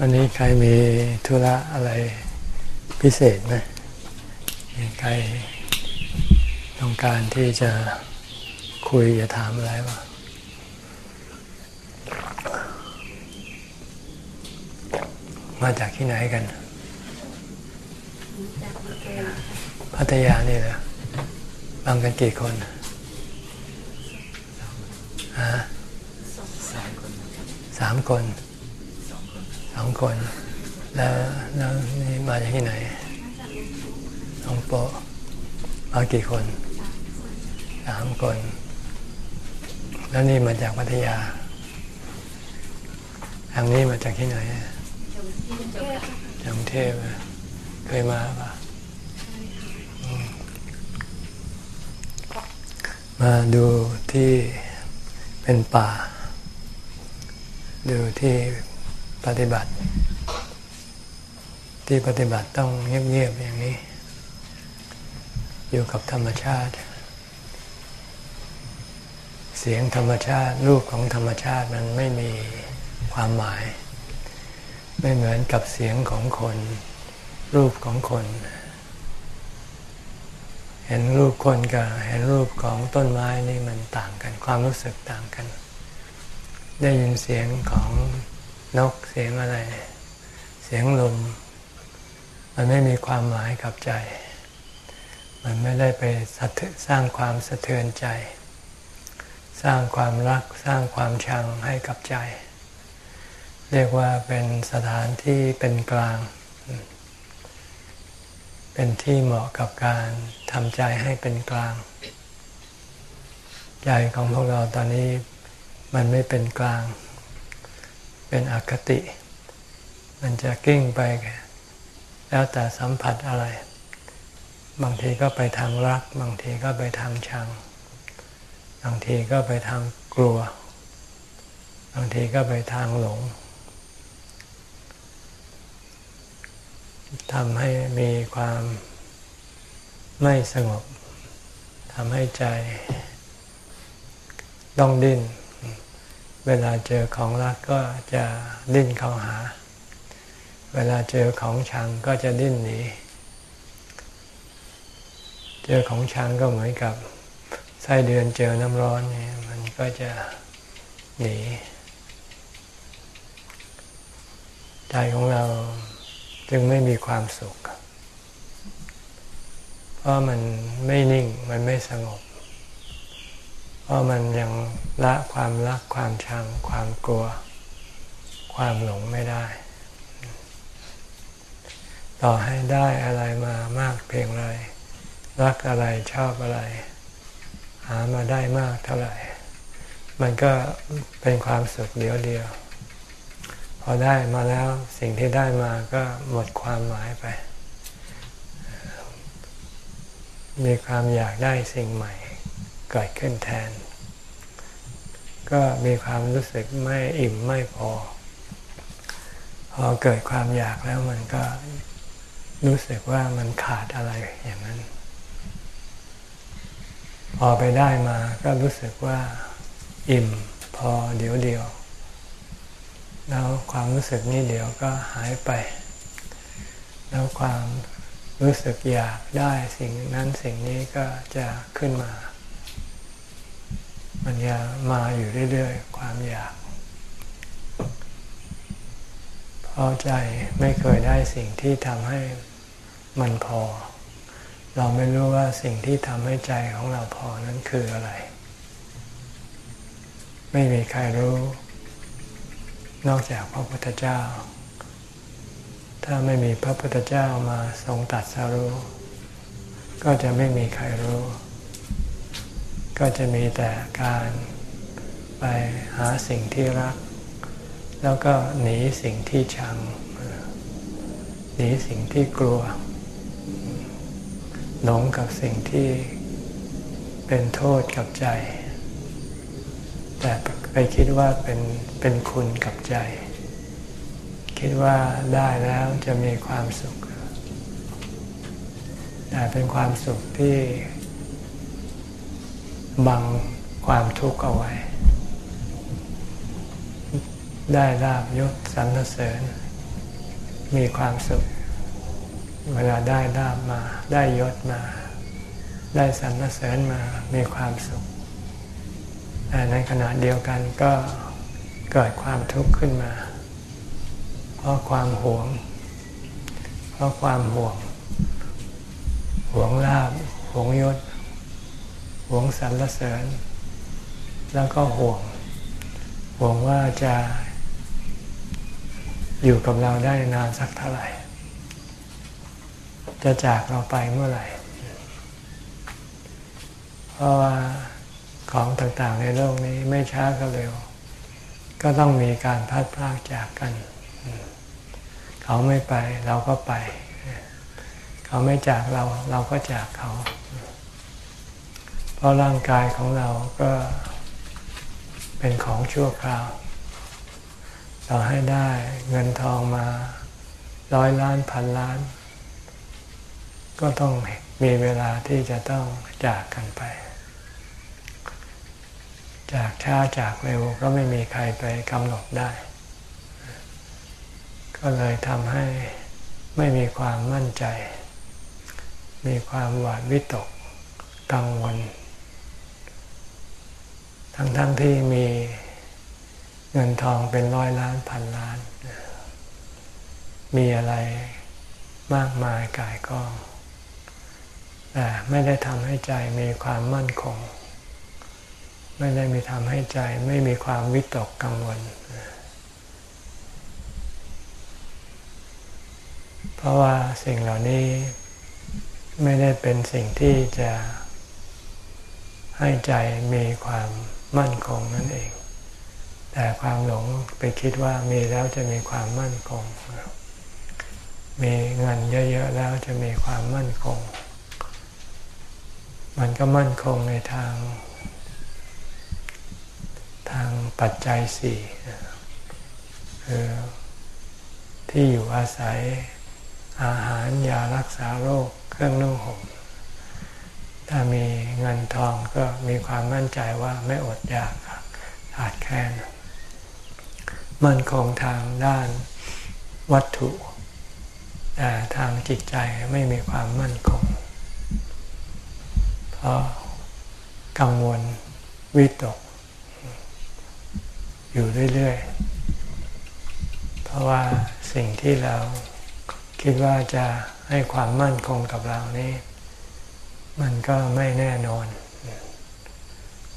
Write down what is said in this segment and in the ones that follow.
วันนี้ใครมีธุระอะไรพิเศษไหมมีใครต้องการที่จะคุยจะถามอะไรบ้างมาจากที่ไหนกัน พัทยานี่เหรอบางกันกี่คนฮะสามคนส องคน แล้วแล้วนี่มาจากที่ไหนน้องโปะมากี่คนสามคน แล้วนี่มาจากพัทยา ทางนี้มาจากที่ไหนจากกรุงเทพเคยมาปะมาดูที่เป็นป่า ดูที่ ปฏิบัติ ที่ปฏิบัติต้องเงียบๆอย่างนี้ อยู่กับธรรมชาติ เสียงธรรมชาติ รูปของธรรมชาติมันไม่มีความหมาย ไม่เหมือนกับเสียงของคน รูปของคน เห็นรูปคนกับเห็นรูปของต้นไม้นี่มันต่างกัน ความรู้สึกต่างกัน ได้ยินเสียงของ นกเสียงอะไร เสียงลม มันไม่มีความหมายกับใจ มันไม่ได้ไปสร้างความสะเทือนใจ สร้างความรักสร้างความชังให้กับใจ เรียกว่าเป็นสถานที่เป็นกลาง เป็นที่เหมาะกับการทำใจให้เป็นกลาง ใจของพวกเราตอนนี้มันไม่เป็นกลาง เป็นอคติ มันจะกิ้งไป แล้วแต่สัมผัสอะไร บางทีก็ไปทางรัก บางทีก็ไปทางชัง บางทีก็ไปทางกลัว บางทีก็ไปทางหลงทำให้มีความไม่สงบทำให้ใจต้องดิ้น เวลาเจอของรักก็จะดิ้นเข้าหา เวลาเจอของชังก็จะดิ้นหนี เจอของชังก็เหมือนกับไส้เดือนเจอน้ำร้อนนี่มันก็จะหนีใจของเราจึงไม่มีความสุข เพราะมันไม่นิ่งมันไม่สงบ เพราะมันยังละความรักความชัง ความกลัว ความหลงไม่ได้ ต่อให้ได้อะไรมามากเพียงไรรักอะไรชอบอะไร หามาได้มากเท่าไหร่ มันก็เป็นความสุขเดียวเดียว พอได้มาแล้วสิ่งที่ได้มาก็หมดความหมายไป มีความอยากได้สิ่งใหม่ เกิดขึ้นแทน ก็มีความรู้สึกไม่อิ่มไม่พอ พอเกิดความอยากแล้วมันก็รู้สึกว่ามันขาดอะไรอย่างนั้น พอไปได้มาก็รู้สึกว่าอิ่มพอเดี๋ยวเดียว แล้วความรู้สึกนี้เดี๋ยวก็หายไป แล้วความรู้สึกอยากได้สิ่งนั้นสิ่งนี้ก็จะขึ้นมา มันจะมาอยู่เรื่อยๆ ความอยากพอใจไม่เคยได้สิ่งที่ทำให้มันพอ เราไม่รู้ว่าสิ่งที่ทำให้ใจของเราพอนั้นคืออะไร ไม่มีใครรู้ นอกจากพระพุทธเจ้า ถ้าไม่มีพระพุทธเจ้ามาทรงตัดสรู้ก็จะไม่มีใครรู้ ก็จะมีแต่การไปหาสิ่งที่รัก แล้วก็หนีสิ่งที่ชัง หนีสิ่งที่กลัว หลงกับสิ่งที่เป็นโทษกับใจ แต่ไปคิดว่าเป็นเป็นคุณกับใจ คิดว่าได้แล้วจะมีความสุข แต่เป็นความสุขที่ บังความทุกข์เอาไว้ ได้ลาบยศสรรเสริญ มีความสุข เวลาได้ลาบมา ได้ยศมา ได้สรรเสริญมา มีความสุขแต่ในขณะเดียวกันก็เกิดความทุกข์ขึ้นมา เพราะความหวง เพราะความห่วง หวงลาบหวงยศ หวงสรรเสริญ แล้วก็ห่วง ห่วงว่าจะอยู่กับเราได้นานสักเท่าไหร่ จะจากเราไปเมื่อไหร่ เพราะว่าของต่างๆในโลกนี้ไม่ช้าก็เร็ว ก็ต้องมีการพัดพลากจากกัน เขาไม่ไปเราก็ไป เขาไม่จากเราเราก็จากเขา ราะร่างกายของเราก็เป็นของชั่วคราว เราให้ได้เงินทองมาร้อยล้านพันล้าน ก็ต้องมีเวลาที่จะต้องจากกันไป จากช้าจากเร็วก็ไม่มีใครไปกำหนดได้ ก็เลยทำให้ไม่มีความมั่นใจ มีความหวาดวิตกกังวล ทั้งๆทที่มีเงินทองเป็นร้อยล้านพันล้าน มีอะไรมากมายกายกอง แต่ไม่ได้ทำให้ใจมีความมั่นคง ไม่ได้มีทำให้ใจไม่มีความวิตกกังวล เพราะว่าสิ่งเหล่านี้ไม่ได้เป็นสิ่งที่จะให้ใจมีความ มั่นคงนั่นเอง แต่ความหลงไปคิดว่ามีแล้วจะมีความมั่นคง มีเงินเยอะๆแล้วจะมีความมั่นคง มันก็มั่นคงในทาง ทางปัจจัยสี่คือที่อยู่อาศัยอาหารยารักษาโรคเครื่องนุ่งห่ม ถ้ามีเงินทองก็มีความมั่นใจว่าไม่อดอยากขาดแคลนมั่นคงทางด้านวัตถุแต่ทางจิตใจไม่มีความมั่นคง เพราะกังวลวิตก อยู่เรื่อยๆ เพราะว่าสิ่งที่เราคิดว่าจะให้ความมั่นคงกับเรานี้ มันก็ไม่แน่นอน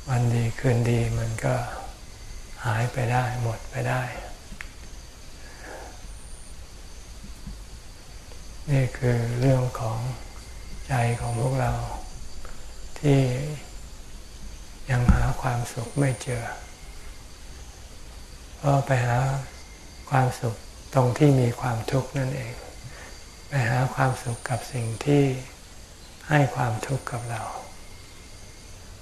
วันดีคืนดีมันก็หายไปได้หมดไปได้ นี่คือเรื่องของใจของพวกเรา ที่ยังหาความสุขไม่เจอ เพราะไปหาความสุขตรงที่มีความทุกข์นั่นเอง ไปหาความสุขกับสิ่งที่ ให้ความทุกข์กับเรา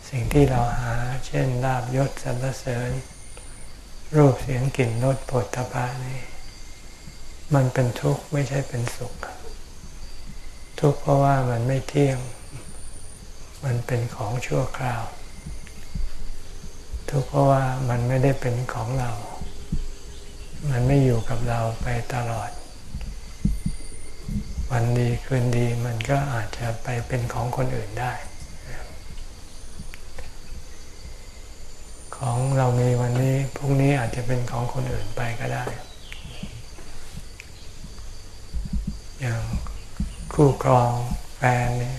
สิ่งที่เราหา เช่นลาบยศสรรเสริญ รูปเสียงกลิ่นรสผลตภะนี่มันเป็นทุกข์ไม่ใช่เป็นสุข ทุกข์เพราะว่ามันไม่เที่ยง มันเป็นของชั่วคราว ทุกข์เพราะว่ามันไม่ได้เป็นของเรา มันไม่อยู่กับเราไปตลอด วันดีคืนดีมันก็อาจจะไปเป็นของคนอื่นได้ ของเรามีวันนี้พรุ่งนี้อาจจะเป็นของคนอื่นไปก็ได้ อย่างคู่ครองแฟนนี่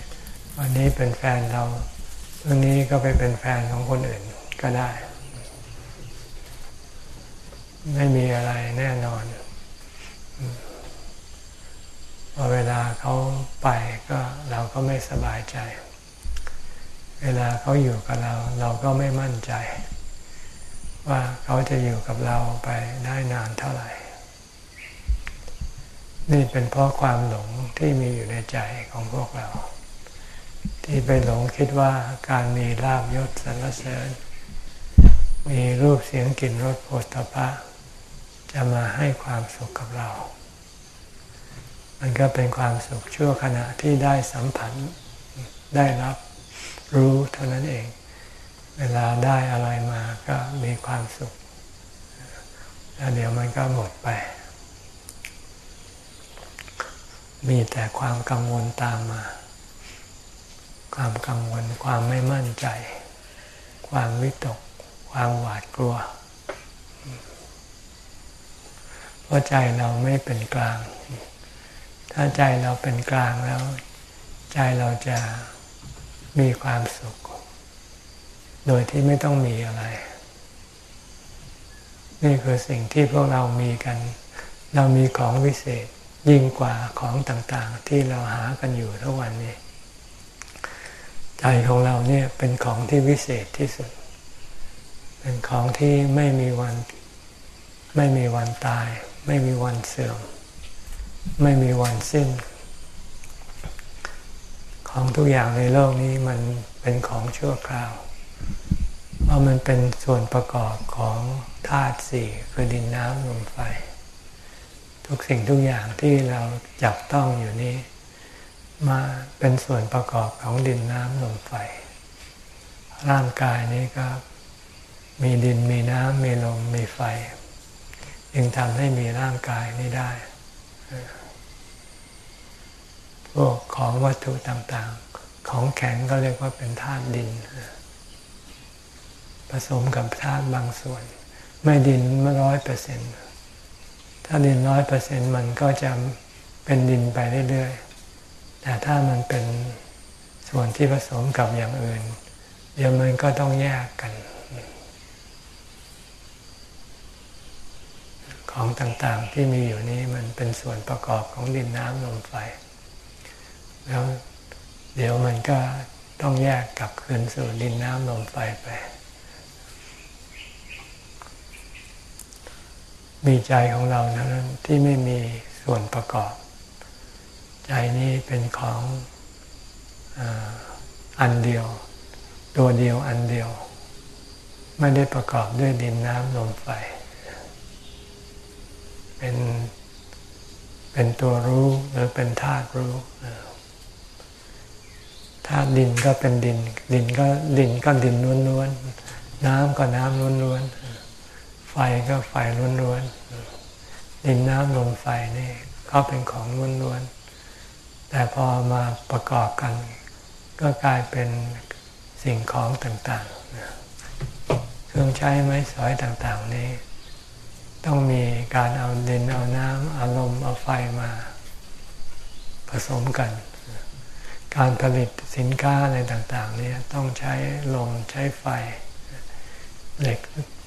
วันนี้เป็นแฟนเราพรุ่งนี้ก็ไปเป็นแฟนของคนอื่นก็ได้ ไม่มีอะไรแน่นอน พอเวลาเขาไปก็เราก็ไม่สบายใจ เวลาเขาอยู่กับเรา เราก็ไม่มั่นใจ ว่าเขาจะอยู่กับเราไปได้นานเท่าไหร่ นี่เป็นเพราะความหลงที่มีอยู่ในใจของพวกเรา ที่ไปหลงคิดว่าการมีลาบยศสรรเสริญ มีรูปเสียงกลิ่นรสโผฏฐพะจะมาให้ความสุขกับเรา มันก็เป็นความสุขชั่วขณะที่ได้สัมผัสได้รับรู้เท่านั้นเอง เวลาได้อะไรมาก็มีความสุข แล้วเดี๋ยวมันก็หมดไป มีแต่ความกังวลตามมา ความกังวลความไม่มั่นใจ ความวิตก ความหวาดกลัวเพราะใจเราไม่เป็นกลาง ถ้าใจเราเป็นกลางแล้ว ใจเราจะมีความสุข โดยที่ไม่ต้องมีอะไร นี่คือสิ่งที่พวกเรามีกัน เรามีของวิเศษยิ่งกว่าของต่างๆ ที่เราหากันอยู่ทุกวันนี้ ใจของเราเนี่ยเป็นของที่วิเศษที่สุด เป็นของที่ไม่มีวัน ไม่มีวันตาย ไม่มีวันเสื่อม ไม่มีวันสิ้น ของทุกอย่างในโลกนี้มันเป็นของชั่วคราว เพราะมันเป็นส่วนประกอบของธาตุสี่คือดินน้ำลมไฟ ทุกสิ่งทุกอย่างที่เราจับต้องอยู่นี้ มาเป็นส่วนประกอบของดินน้ำลมไฟ ร่างกายนี้ก็มีดินมีน้ำมีลมมีไฟ จึงทำให้มีร่างกายนี้ได้ พวกของวัตถุต่างๆ ของแข็งก็เรียกว่าเป็นธาตุดิน ผสมกับธาตุบางส่วน ไม่ดินไม่ร้อยเปอร์เซ็นต์ถ้าดินร้อยเปอร์เซ็นต์มันก็จะเป็นดินไปเรื่อยๆ แต่ถ้ามันเป็นส่วนที่ผสมกับอย่างอื่น เดี๋ยวมันก็ต้องแยกกัน ของต่างๆที่มีอยู่นี้มันเป็นส่วนประกอบของดินน้ำลมไฟ แล้วเดี๋ยวมันก็ต้องแยกกลับคืนสู่ดินน้ำลมไฟไป มีใจของเราเนั้นที่ไม่มีส่วนประกอบ ใจนี้เป็นของอันเดียว ตัวเดียวอันเดียว ไม่ได้ประกอบด้วยดินน้ำลมไฟ เป็นเป็นตัวรู้หรือเป็นธาตุรู้ ธาตุดินก็เป็นดิน ดินก็ดินก็ดินล้วนๆน้ำก็น้ำล้วนๆไฟก็ไฟล้วนๆดินน้ำลมไฟนี่ก็เป็นของล้วนๆแต่พอมาประกอบกัน ก็กลายเป็นสิ่งของต่างๆ เครื่องใช้ไม้สอยต่างๆนี้ ต้องมีการเอาดินเอาน้ำเอาลมเอาไฟมา ผสมกัน การผลิตสินค้าอะไรต่างๆนี้ต้องใช้ลมใช้ไฟ เหล็ก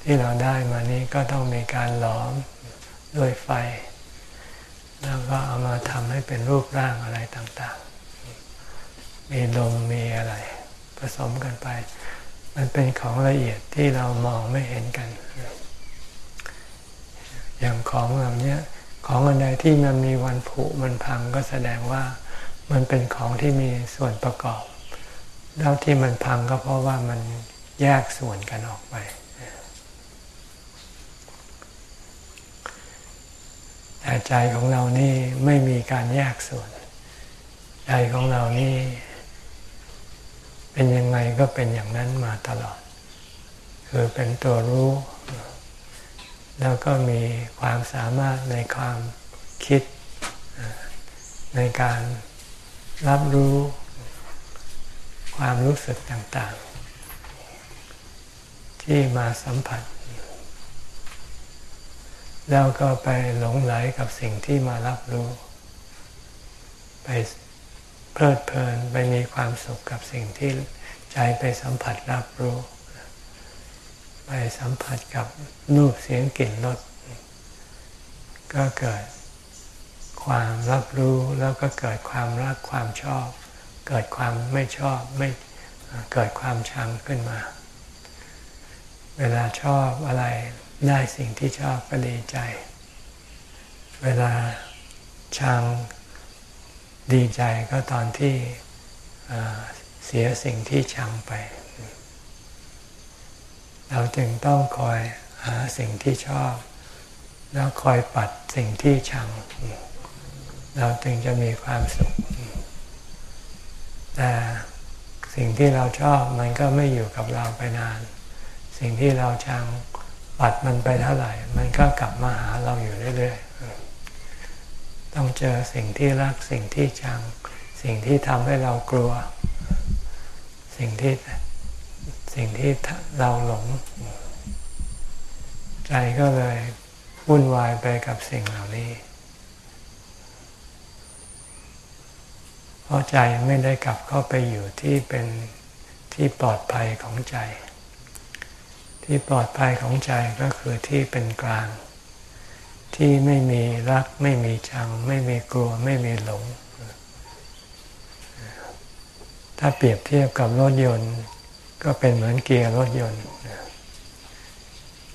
ที่เราได้มานี้ก็ต้องมีการหลอมด้วยไฟ แล้วก็เอามาทำให้เป็นรูปร่างอะไรต่างๆ มีลมมีอะไร ผสมกันไป มันเป็นของละเอียดที่เรามองไม่เห็นกัน อย่างของเหล่านี้ของอันใดที่มันมีวันผุมันพังก็แสดงว่า มันเป็นของที่มีส่วนประกอบ แล้วที่มันพังก็เพราะว่ามันแยกส่วนกันออกไป แต่ใจของเรานี่ไม่มีการแยกส่วน ใจของเรานี่ เป็นยังไงก็เป็นอย่างนั้นมาตลอด คือเป็นตัวรู้ แล้วก็มีความสามารถในความคิดในการ รับรู้ความรู้สึกต่างๆ ที่มาสัมผัส แล้วก็ไปหลงไหลกับสิ่งที่มารับรู้ ไปเพลิดเพลินไปมีความสุขกับสิ่งที่ใจไปสัมผัสรับรู้ ไปสัมผัสกับรูปเสียงกลิ่นรสก็เกิด ความรับรู้แล้วก็เกิดความรักความชอบ เกิดความไม่ชอบไม่เกิดความชังขึ้นมา เวลาชอบอะไรได้สิ่งที่ชอบก็ดีใจ เวลาชังดีใจก็ตอนที่เสียสิ่งที่ชังไป เราจึงต้องคอยหาสิ่งที่ชอบ แล้วคอยปัดสิ่งที่ชัง เราจึงจะมีความสุข แต่สิ่งที่เราชอบมันก็ไม่อยู่กับเราไปนาน สิ่งที่เราชังปัดมันไปเท่าไหร่ มันก็กลับมาหาเราอยู่เรื่อยๆ ต้องเจอสิ่งที่รักสิ่งที่ชัง สิ่งที่ทำให้เรากลัว สิ่งที่สิ่งที่เราหลง ใจก็เลยวุ่นวายไปกับสิ่งเหล่านี้ เพ ราะใจไม่ได้กลับเข้าไปอยู่ที่เป็นที่ปลอดภัยของใจ ที่ปลอดภัยของใจก็คือที่เป็นกลาง ที่ไม่มีรักไม่มีชัง ไม่มีกลัวไม่มีหลง ถ้าเปรียบเทียบกับรถยนต์ ก็เป็นเหมือนเกียร์รถยนต์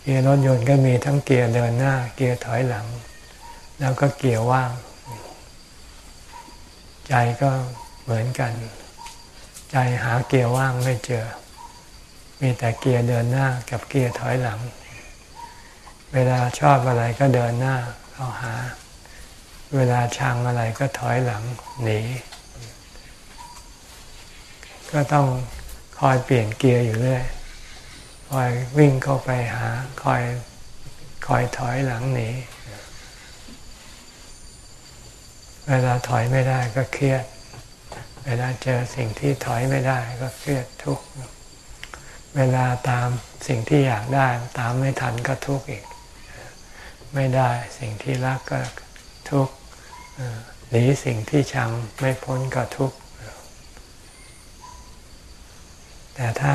เกียร์รถยนต์ก็มีทั้งเกียร์เดินหน้า เกียร์ถอยหลัง แล้วก็เกียร์ว่าง ใจก็เหมือนกัน ใจหาเกียร์ว่างไม่เจอ มีแต่เกียร์เดินหน้ากับเกียร์ถอยหลัง เวลาชอบอะไรก็เดินหน้าเข้าหา เวลาชังอะไรก็ถอยหลังหนี ก็ต้องคอยเปลี่ยนเกียร์อยู่เรื่อย คอยวิ่งเข้าไปหา คอยคอยถอยหลังหนี เวลาถอยไม่ได้ก็เครียด เวลาเจอสิ่งที่ถอยไม่ได้ก็เครียดทุกข์ เวลาตามสิ่งที่อยากได้ตามไม่ทันก็ทุกข์อีก ไม่ได้สิ่งที่รักก็ทุกข์หนีสิ่งที่ชังไม่พ้นก็ทุกข์ แต่ถ้า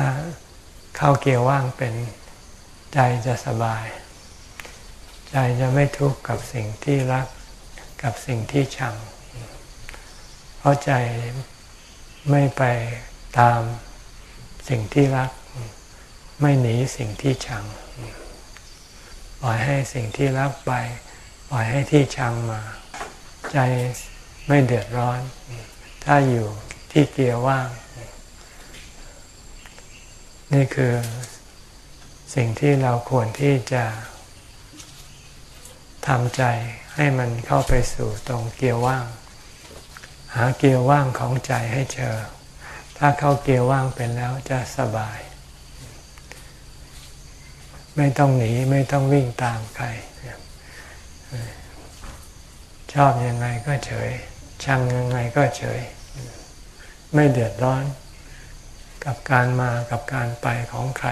เข้าเกียร์ว่างเป็นใจจะสบาย ใจจะไม่ทุกข์กับสิ่งที่รัก กับสิ่งที่ชัง เพราะใจไม่ไปตามสิ่งที่รัก ไม่หนีสิ่งที่ชัง ปล่อยให้สิ่งที่รักไป ปล่อยให้ที่ชังมา ใจไม่เดือดร้อน ถ้าอยู่ที่เกียร์ว่าง นี่คือสิ่งที่เราควรที่จะ ทำใจให้มันเข้าไปสู่ตรงเกียร์ว่าง หาเกียร์ว่างของใจให้เจอ ถ้าเข้าเกียร์ว่างเป็นแล้วจะสบาย ไม่ต้องหนีไม่ต้องวิ่งตามใคร ชอบยังไงก็เฉย ชังยังไงก็เฉย ไม่เดือดร้อนกับการมากับการไปของใคร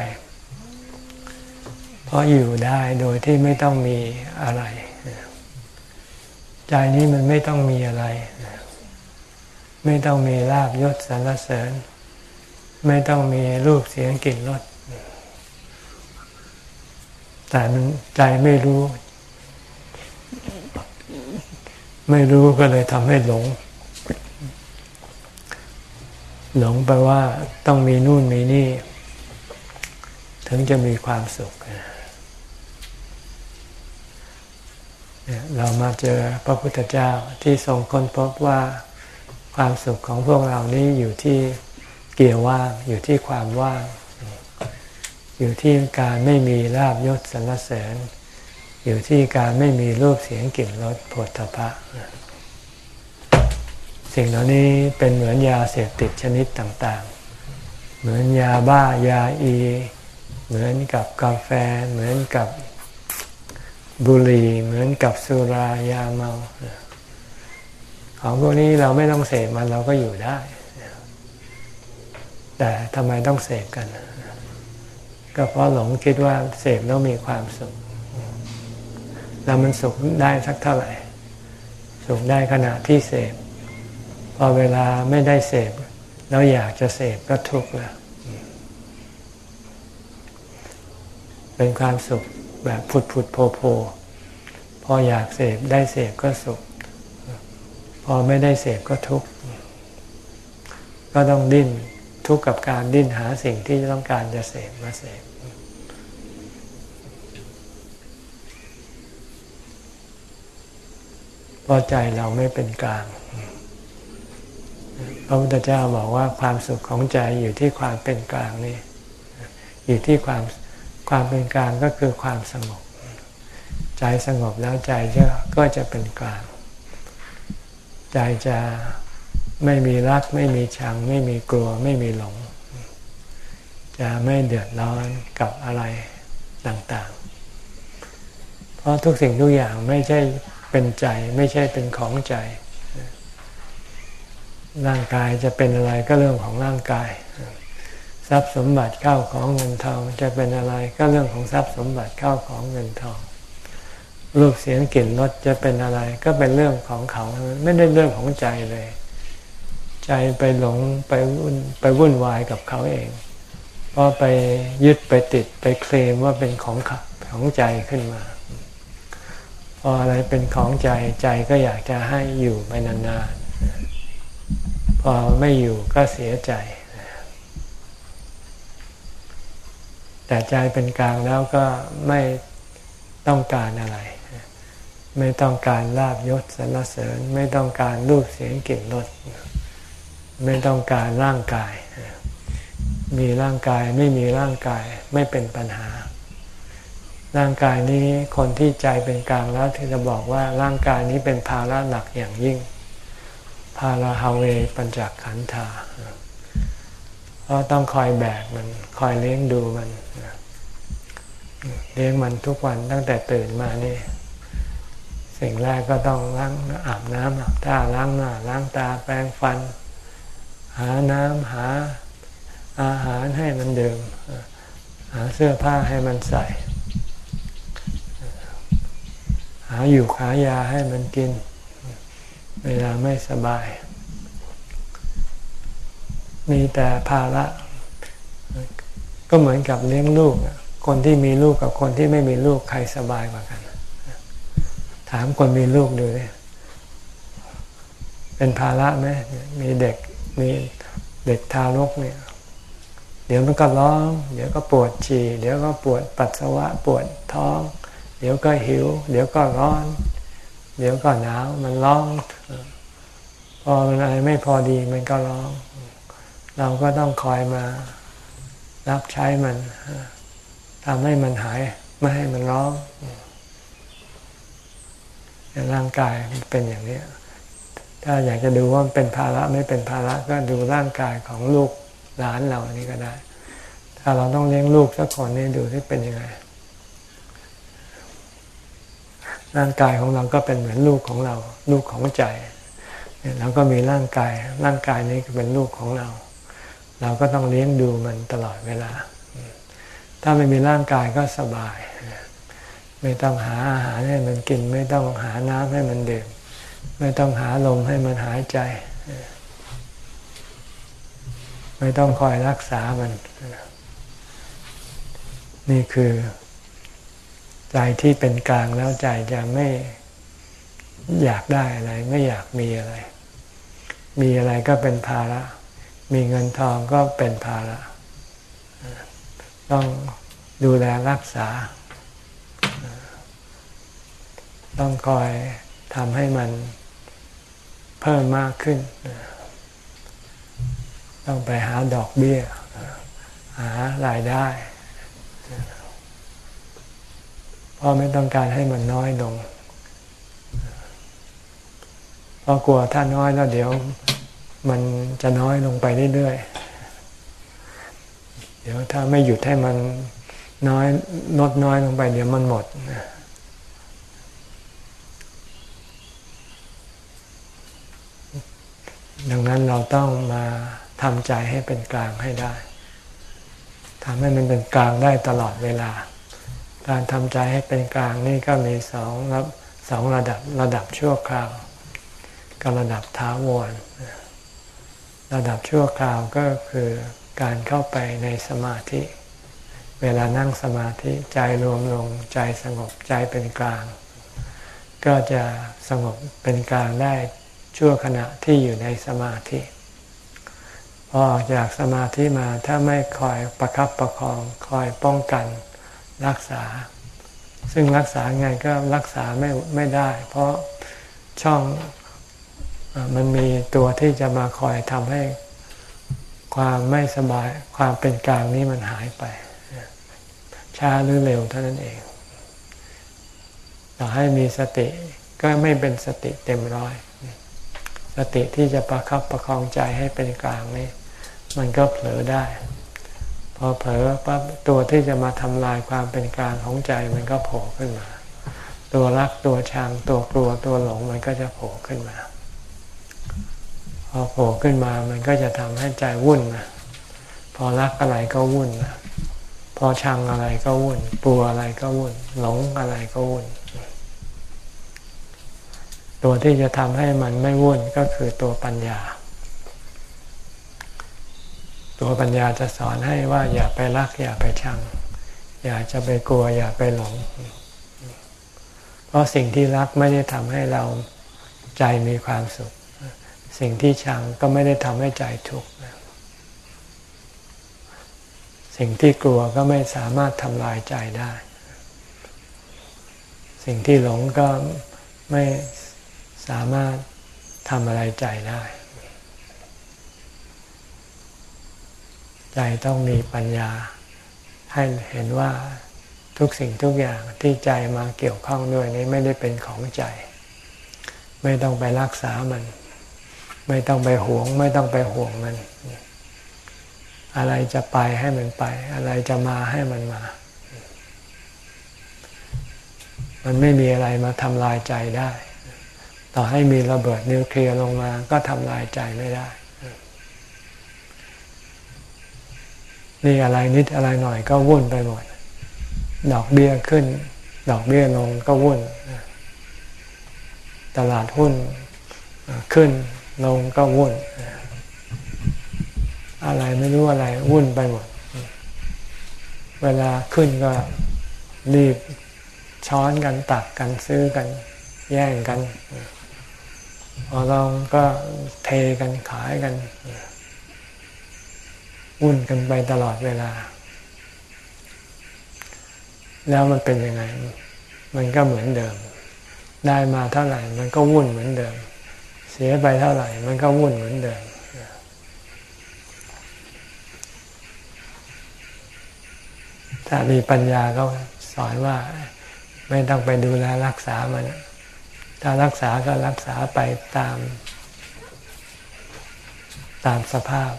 เพราะอยู่ได้โดยที่ไม่ต้องมีอะไร ใจนี้มันไม่ต้องมีอะไร ไม่ต้องมีลาบยศสรรเสริญ ไม่ต้องมีรูปเสียงกลิ่นรสแต่ใจไม่รู้ ไม่รู้ก็เลยทำให้หลง หลงไปว่าต้องมีนู่นมีนี่ ถึงจะมีความสุข เรามาเจอพระพุทธเจ้าที่ทรงค้นพบว่าความสุขของพวกเรานี้อยู่ที่เกียร์ว่างอยู่ที่ความว่าง อยู่ที่การไม่มีลาบยศสรรเสริญ อยู่ที่การไม่มีรูปเสียงกลิ่นรสผลทพะสิ่งเหล่านี้เป็นเหมือนยาเสพติดชนิดต่างๆ เหมือนยาบ้ายาอี เหมือนกับกาแฟ เหมือนกับ บุหรี่เหมือนกับสุรายาเมา ของพวกนี้เราไม่ต้องเสพมันเราก็อยู่ได้ แต่ทำไมต้องเสพกัน ก็เพราะหลงคิดว่าเสพแล้วมีความสุข แล้วมันสุขได้สักเท่าไหร่ สุขได้ขณะที่เสพ พอเวลาไม่ได้เสพแล้วอยากจะเสพก็ทุกข์ล้วเป็นความสุข แบบผุดผุดโผโผพออยากเสพได้เสพก็สุข พอไม่ได้เสพก็ทุกข์ก็ต้องดิ้นทุกข์กับการดิ้นหาสิ่งที่ต้องการจะเสพมาเสพเพราะใจเราไม่เป็นกลางพระพุทธเจ้าบอกว่าความสุขของใจอยู่ที่ความเป็นกลางนี่อยู่ที่ความ ความเป็นกลางก็คือความสงบ ใจสงบแล้วใจก็จะเป็นกลาง ใจจะไม่มีรัก ไม่มีชัง ไม่มีกลัว ไม่มีหลง จะไม่เดือดร้อนกับอะไรต่างๆ เพราะทุกสิ่งทุกอย่างไม่ใช่เป็นใจไม่ใช่เป็นของใจ ร่างกายจะเป็นอะไรก็เรื่องของร่างกาย ทรัพย์สมบัติเข้าของเงินทองจะเป็นอะไรก็เรื่องของทรัพย์สมบัติเข้าของเงินทอง รูปเสียงกลิ่นรสจะเป็นอะไร ก็เป็นเรื่องของเขาไม่ได้เรื่องของใจเลย ใจไปหลงไปวุ่นไปวุ่นวายกับเขาเองเพราะไปยึดไปติดไปเคลมว่าเป็นของของใจขึ้นมาพออะไรเป็นของใจใจก็อยากจะให้อยู่ไปนานๆพอไม่อยู่ก็เสียใจ แต่ใจเป็นกลางแล้วก็ไม่ต้องการอะไร ไม่ต้องการลาบยศสรรเสริญ ไม่ต้องการรูปเสียงกลิ่นรสไม่ต้องการร่างกาย มีร่างกายไม่มีร่างกายไม่เป็นปัญหา ร่างกายนี้คนที่ใจเป็นกลางแล้วที่จะบอกว่าร่างกายนี้เป็นภาระหนักอย่างยิ่ง ภาราฮาเวปัญจขันธา เพราะต้องคอยแบกมันคอยเลี้ยงดูมันเลี้ยงมันทุกวันตั้งแต่ตื่นมานี่ สิ่งแรกก็ต้องล้างอาบน้ำอาบท่าล้างหน้าล้างตาแปรงฟัน หาน้ำหาอาหารให้มันดื่มหาเสื้อผ้าให้มันใส่ หาอยู่หายาให้มันกิน เวลาไม่สบาย มีแต่ภาระ ก็เหมือนกับเลี้ยงลูก คนที่มีลูกกับคนที่ไม่มีลูกใครสบายกว่ากัน ถามคนมีลูกดูเลยเป็นภาระไหมมีเด็กมีเด็กทารกเนี่ย เดี๋ยวมันก็ร้อง เดี๋ยวก็ปวดฉี่เดี๋ยวก็ปวดปัสสาวะปวดท้อง เดี๋ยวก็หิว เดี๋ยวก็ร้อน เดี๋ยวก็หนาวมันร้องพอมันอะไรไม่พอดีมันก็ร้อง เราก็ต้องคอยมารับใช้มันทำให้มันหายไม่ให้มันร้องร่างกายเป็นอย่างนี้ ถ้าอยากจะดูว่าเป็นภาระไม่เป็นภาระก็ดูร่างกายของลูกหลานเราอันนี้ก็ได้ ถ้าเราต้องเลี้ยงลูกสักคนนี่ดูที่เป็นยังไง ร่างกายของเราก็เป็นเหมือนลูกของเรา ลูกของใจเราก็มีร่างกาย ร่างกายนี้ก็เป็นลูกของเรา เราก็ต้องเลี้ยงดูมันตลอดเวลา ถ้าไม่มีร่างกายก็สบาย ไม่ต้องหาอาหารให้มันกิน ไม่ต้องหาน้ำให้มันดื่ม ไม่ต้องหาลมให้มันหายใจ ไม่ต้องคอยรักษามัน นี่คือใจที่เป็นกลางแล้วใจจะไม่อยากได้อะไร ไม่อยากมีอะไร มีอะไรก็เป็นภาระ มีเงินทองก็เป็นภาระ ต้องดูแลรักษา ต้องคอยทำให้มันเพิ่มมากขึ้น ต้องไปหาดอกเบี้ย หารายได้ เพราะไม่ต้องการให้มันน้อยลง เพราะกลัวถ้าน้อยแล้วเดี๋ยว มันจะน้อยลงไปเรื่อยๆ เดี๋ยวถ้าไม่หยุดให้มันน้อยลดน้อยลงไป เดี๋ยวมันหมดดังนั้นเราต้องมาทำใจให้เป็นกลางให้ได้ทำให้มันเป็นกลางได้ตลอดเวลา การทำใจให้เป็นกลางนี่ก็มีสองระสองระดับระดับชั่วคราวกับระดับท้าวร ระดับชั่วคราวก็คือการเข้าไปในสมาธิ เวลานั่งสมาธิใจรวมลงใจสงบใจเป็นกลาง ก็จะสงบเป็นกลางได้ชั่วขณะที่อยู่ในสมาธิพอออกจากสมาธิมาถ้าไม่คอยประครับประคองคอยป้องกันรักษา ซึ่งรักษาไงก็รักษาไม่ไม่ได้ เพราะช่อง มันมีตัวที่จะมาคอยทำให้ความไม่สบาย ความเป็นกลางนี้มันหายไปช้าหรือเร็วเท่านั้นเองต่อให้มีสติก็ไม่เป็นสติเต็มร้อย สติที่จะประคับประคองใจให้เป็นกลางนี่มันก็เผลอได้ พอเผลอปั๊บตัวที่จะมาทำลายความเป็นกลางของใจมันก็โผล่ขึ้นมา ตัวรักตัวชังตัวกลัวตัวหลงมันก็จะโผล่ขึ้นมา พอโผล่ขึ้นมามันก็จะทำให้ใจวุ่นนะพอรักอะไรก็วุ่นนะพอชังอะไรก็วุ่นกลัวอะไรก็วุ่น หลงอะไรก็วุ่น ตัวที่จะทำให้มันไม่วุ่นก็คือตัวปัญญา ตัวปัญญาจะสอนให้ว่าอย่าไปรัก อย่าไปชัง อย่าจะไปกลัว อย่าไปหลง เพราะสิ่งที่รักไม่ได้ทำให้เราใจมีความสุข สิ่งที่ชังก็ไม่ได้ทำให้ใจทุกข์สิ่งที่กลัวก็ไม่สามารถทำลายใจได้ สิ่งที่หลงก็ไม่สามารถทำอะไรใจได้ ใจต้องมีปัญญา ให้เห็นว่าทุกสิ่งทุกอย่างที่ใจมาเกี่ยวข้องด้วยนี้ไม่ได้เป็นของใจ ไม่ต้องไปรักษามัน ไม่ต้องไปหวง ไม่ต้องไปห่วงมัน อะไรจะไปให้มันไป อะไรจะมาให้มันมา มันไม่มีอะไรมาทำลายใจได้ ต่อให้มีระเบิดนิวเคลียร์ลงมาก็ทำลายใจไม่ได้ นี่อะไรนิดอะไรหน่อยก็วุ่นไปหมด ดอกเบี้ยขึ้น ดอกเบี้ยลงก็วุ่น ตลาดหุ้นขึ้น ลงก็วุ่น อะไรไม่รู้อะไร วุ่นไปหมด เวลาขึ้นก็รีบช้อนกันตักกันซื้อกัน แย่งกัน พอลงก็เทกันขายกัน วุ่นกันไปตลอดเวลา แล้วมันเป็นยังไง มันก็เหมือนเดิม ได้มาเท่าไหร่ มันก็วุ่นเหมือนเดิม สียไปเท่าไหร่ มันก็วุ่นเหมือนเดิมถ้ามีปัญญาก็สอนว่าไม่ต้องไปดูแลรักษามัน ถ้ารักษาก็รักษาไปตาม ตามสภาพ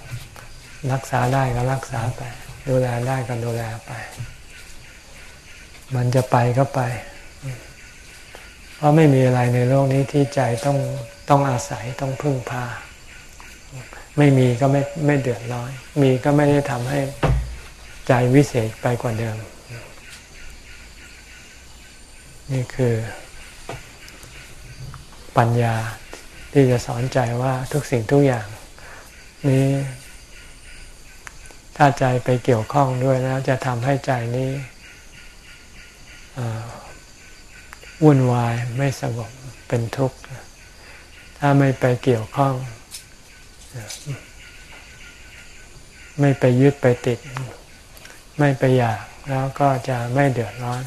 รักษาได้ก็รักษาไป ดูแลได้ก็ดูแลไป มันจะไปก็ไป เพราะไม่มีอะไรในโลกนี้ที่ใจต้องต้องอาศัยต้องพึ่งพา ไม่มีก็ไม่ไม่เดือดร้อน มีก็ไม่ได้ทำให้ใจวิเศษไปกว่าเดิม นี่คือปัญญาที่จะสอนใจว่าทุกสิ่งทุกอย่าง นี้ ถ้าใจไปเกี่ยวข้องด้วยแล้วจะทำให้ใจนี้อ่า วุ่นวายไม่สงบเป็นทุกข์ ถ้าไม่ไปเกี่ยวข้อง ไม่ไปยึดไปติด ไม่ไปอยากแล้วก็จะไม่เดือดร้อน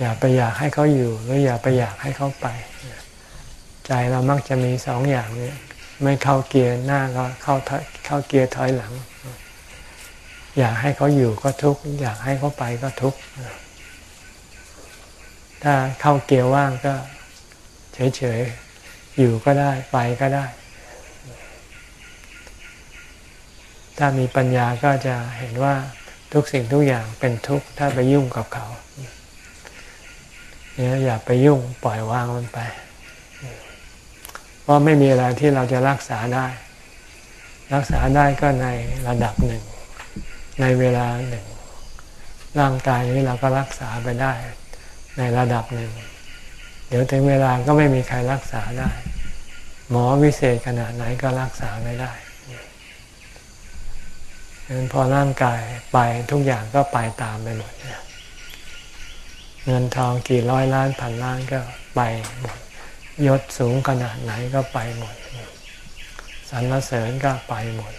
อย่าไปอยากให้เขาอยู่ หรืออย่าไปอยากให้เขาไป ใจเรามักจะมีสองอย่างนี้ไม่เข้าเกียร์หน้าก็เข้าเข้าเกียร์ถอยหลัง อยากให้เขาอยู่ก็ทุกข์อยากให้เขาไปก็ทุกข์ ถ้าเข้าเกียร์ว่างก็เฉยๆ อยู่ก็ได้ไปก็ได้ ถ้ามีปัญญาก็จะเห็นว่าทุกสิ่งทุกอย่างเป็นทุกข์ถ้าไปยุ่งกับเขาเนี่ยอย่าไปยุ่งปล่อยวางมันไป เพราะไม่มีอะไรที่เราจะรักษาได้ รักษาได้ก็ในระดับหนึ่ง ในเวลาหนึ่ง ร่างกายนี้เราก็รักษาไปได้ ในระดับหนึ่ง เดี๋ยวถึงเวลาก็ไม่มีใครรักษาได้ หมอวิเศษขนาดไหนก็รักษาไม่ได้ฉะนั้นพอร่างกายไปทุกอย่างก็ไปตามไปหมดเงินทองกี่ร้อยล้านพันล้านก็ไปหมดยศสูงขนาดไหนก็ไปหมดสรรเสริญก็ไปหมด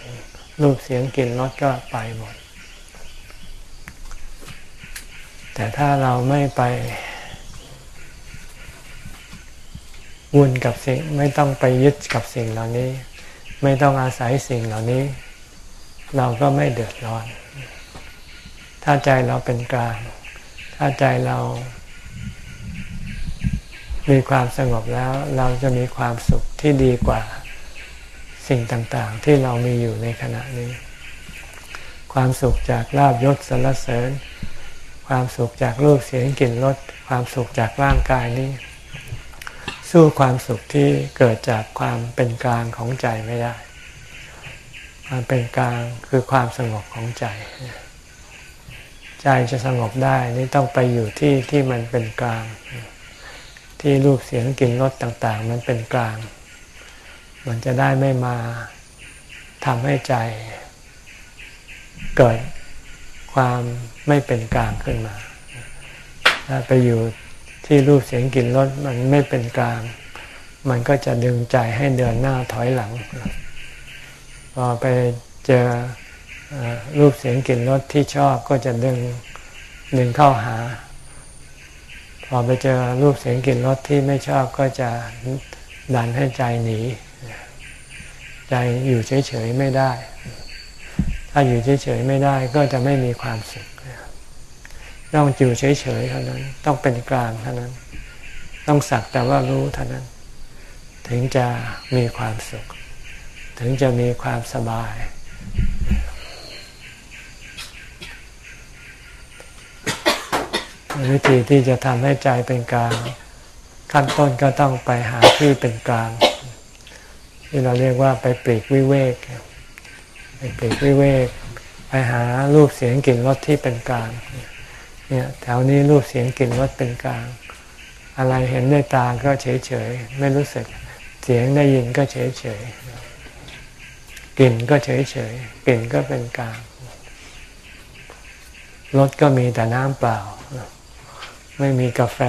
รูปเสียงกลิ่นรสก็ไปหมด แต่ถ้าเราไม่ไปวุ่นกับสิ่งไม่ต้องไปยึดกับสิ่งเหล่านี้ ไม่ต้องอาศัยสิ่งเหล่านี้ เราก็ไม่เดือดร้อน ถ้าใจเราเป็นกลาง ถ้าใจเรา มีความสงบแล้วเราจะมีความสุขที่ดีกว่าสิ่งต่างๆ ที่เรามีอยู่ในขณะนี้ ความสุขจากลาบยศสรรเสริญ ความสุขจากรูปเสียงกลิ่นรสความสุขจากร่างกายนี้ สู้ความสุขที่เกิดจากความเป็นกลางของใจไม่ได้ ความเป็นกลางคือความสงบของใจ ใจจะสงบได้นี่ต้องไปอยู่ที่ที่มันเป็นกลาง ที่รูปเสียงกลิ่นรสต่างๆ มันเป็นกลาง มันจะได้ไม่มาทำให้ใจเกิด ความไม่เป็นกลางขึ้นมาถ้าไปอยู่ที่รูปเสียงกลิ่นรสมันไม่เป็นกลาง มันก็จะดึงใจให้เดินหน้าถอยหลัง พอไปเจอรูปเสียงกลิ่นรสที่ชอบก็จะดึงดึงเข้าหา พอไปเจอรูปเสียงกลิ่นรสที่ไม่ชอบก็จะดันให้ใจหนี ใจอยู่เฉยๆไม่ได้ ถ้าอยู่เฉยๆไม่ได้ก็จะไม่มีความสุขต้องอยู่เฉยๆเท่านั้น ต้องเป็นกลางเท่านั้น ต้องสักแต่ว่ารู้เท่านั้น ถึงจะมีความสุข ถึงจะมีความสบาย วิธีที่จะทำให้ใจเป็นกลาง ขั้นต้นก็ต้องไปหาที่เป็นกลาง ที่เราเรียกว่าไปปลีกวิเวก ไปปีกวิเวกไปหารูปเสียงกลิ่นรสที่เป็นกลางเนี่ยแถวนี้รูปเสียงกลิ่นรสเป็นกลาง อะไรเห็นด้วยตาก็เฉยเฉยไม่รู้สึกเสียงได้ยินก็เฉยเฉยกลิ่นก็เฉยเฉยกลิ่นก็เป็นกลางรสก็มีแต่น้ำเปล่า ไม่มีกาแฟ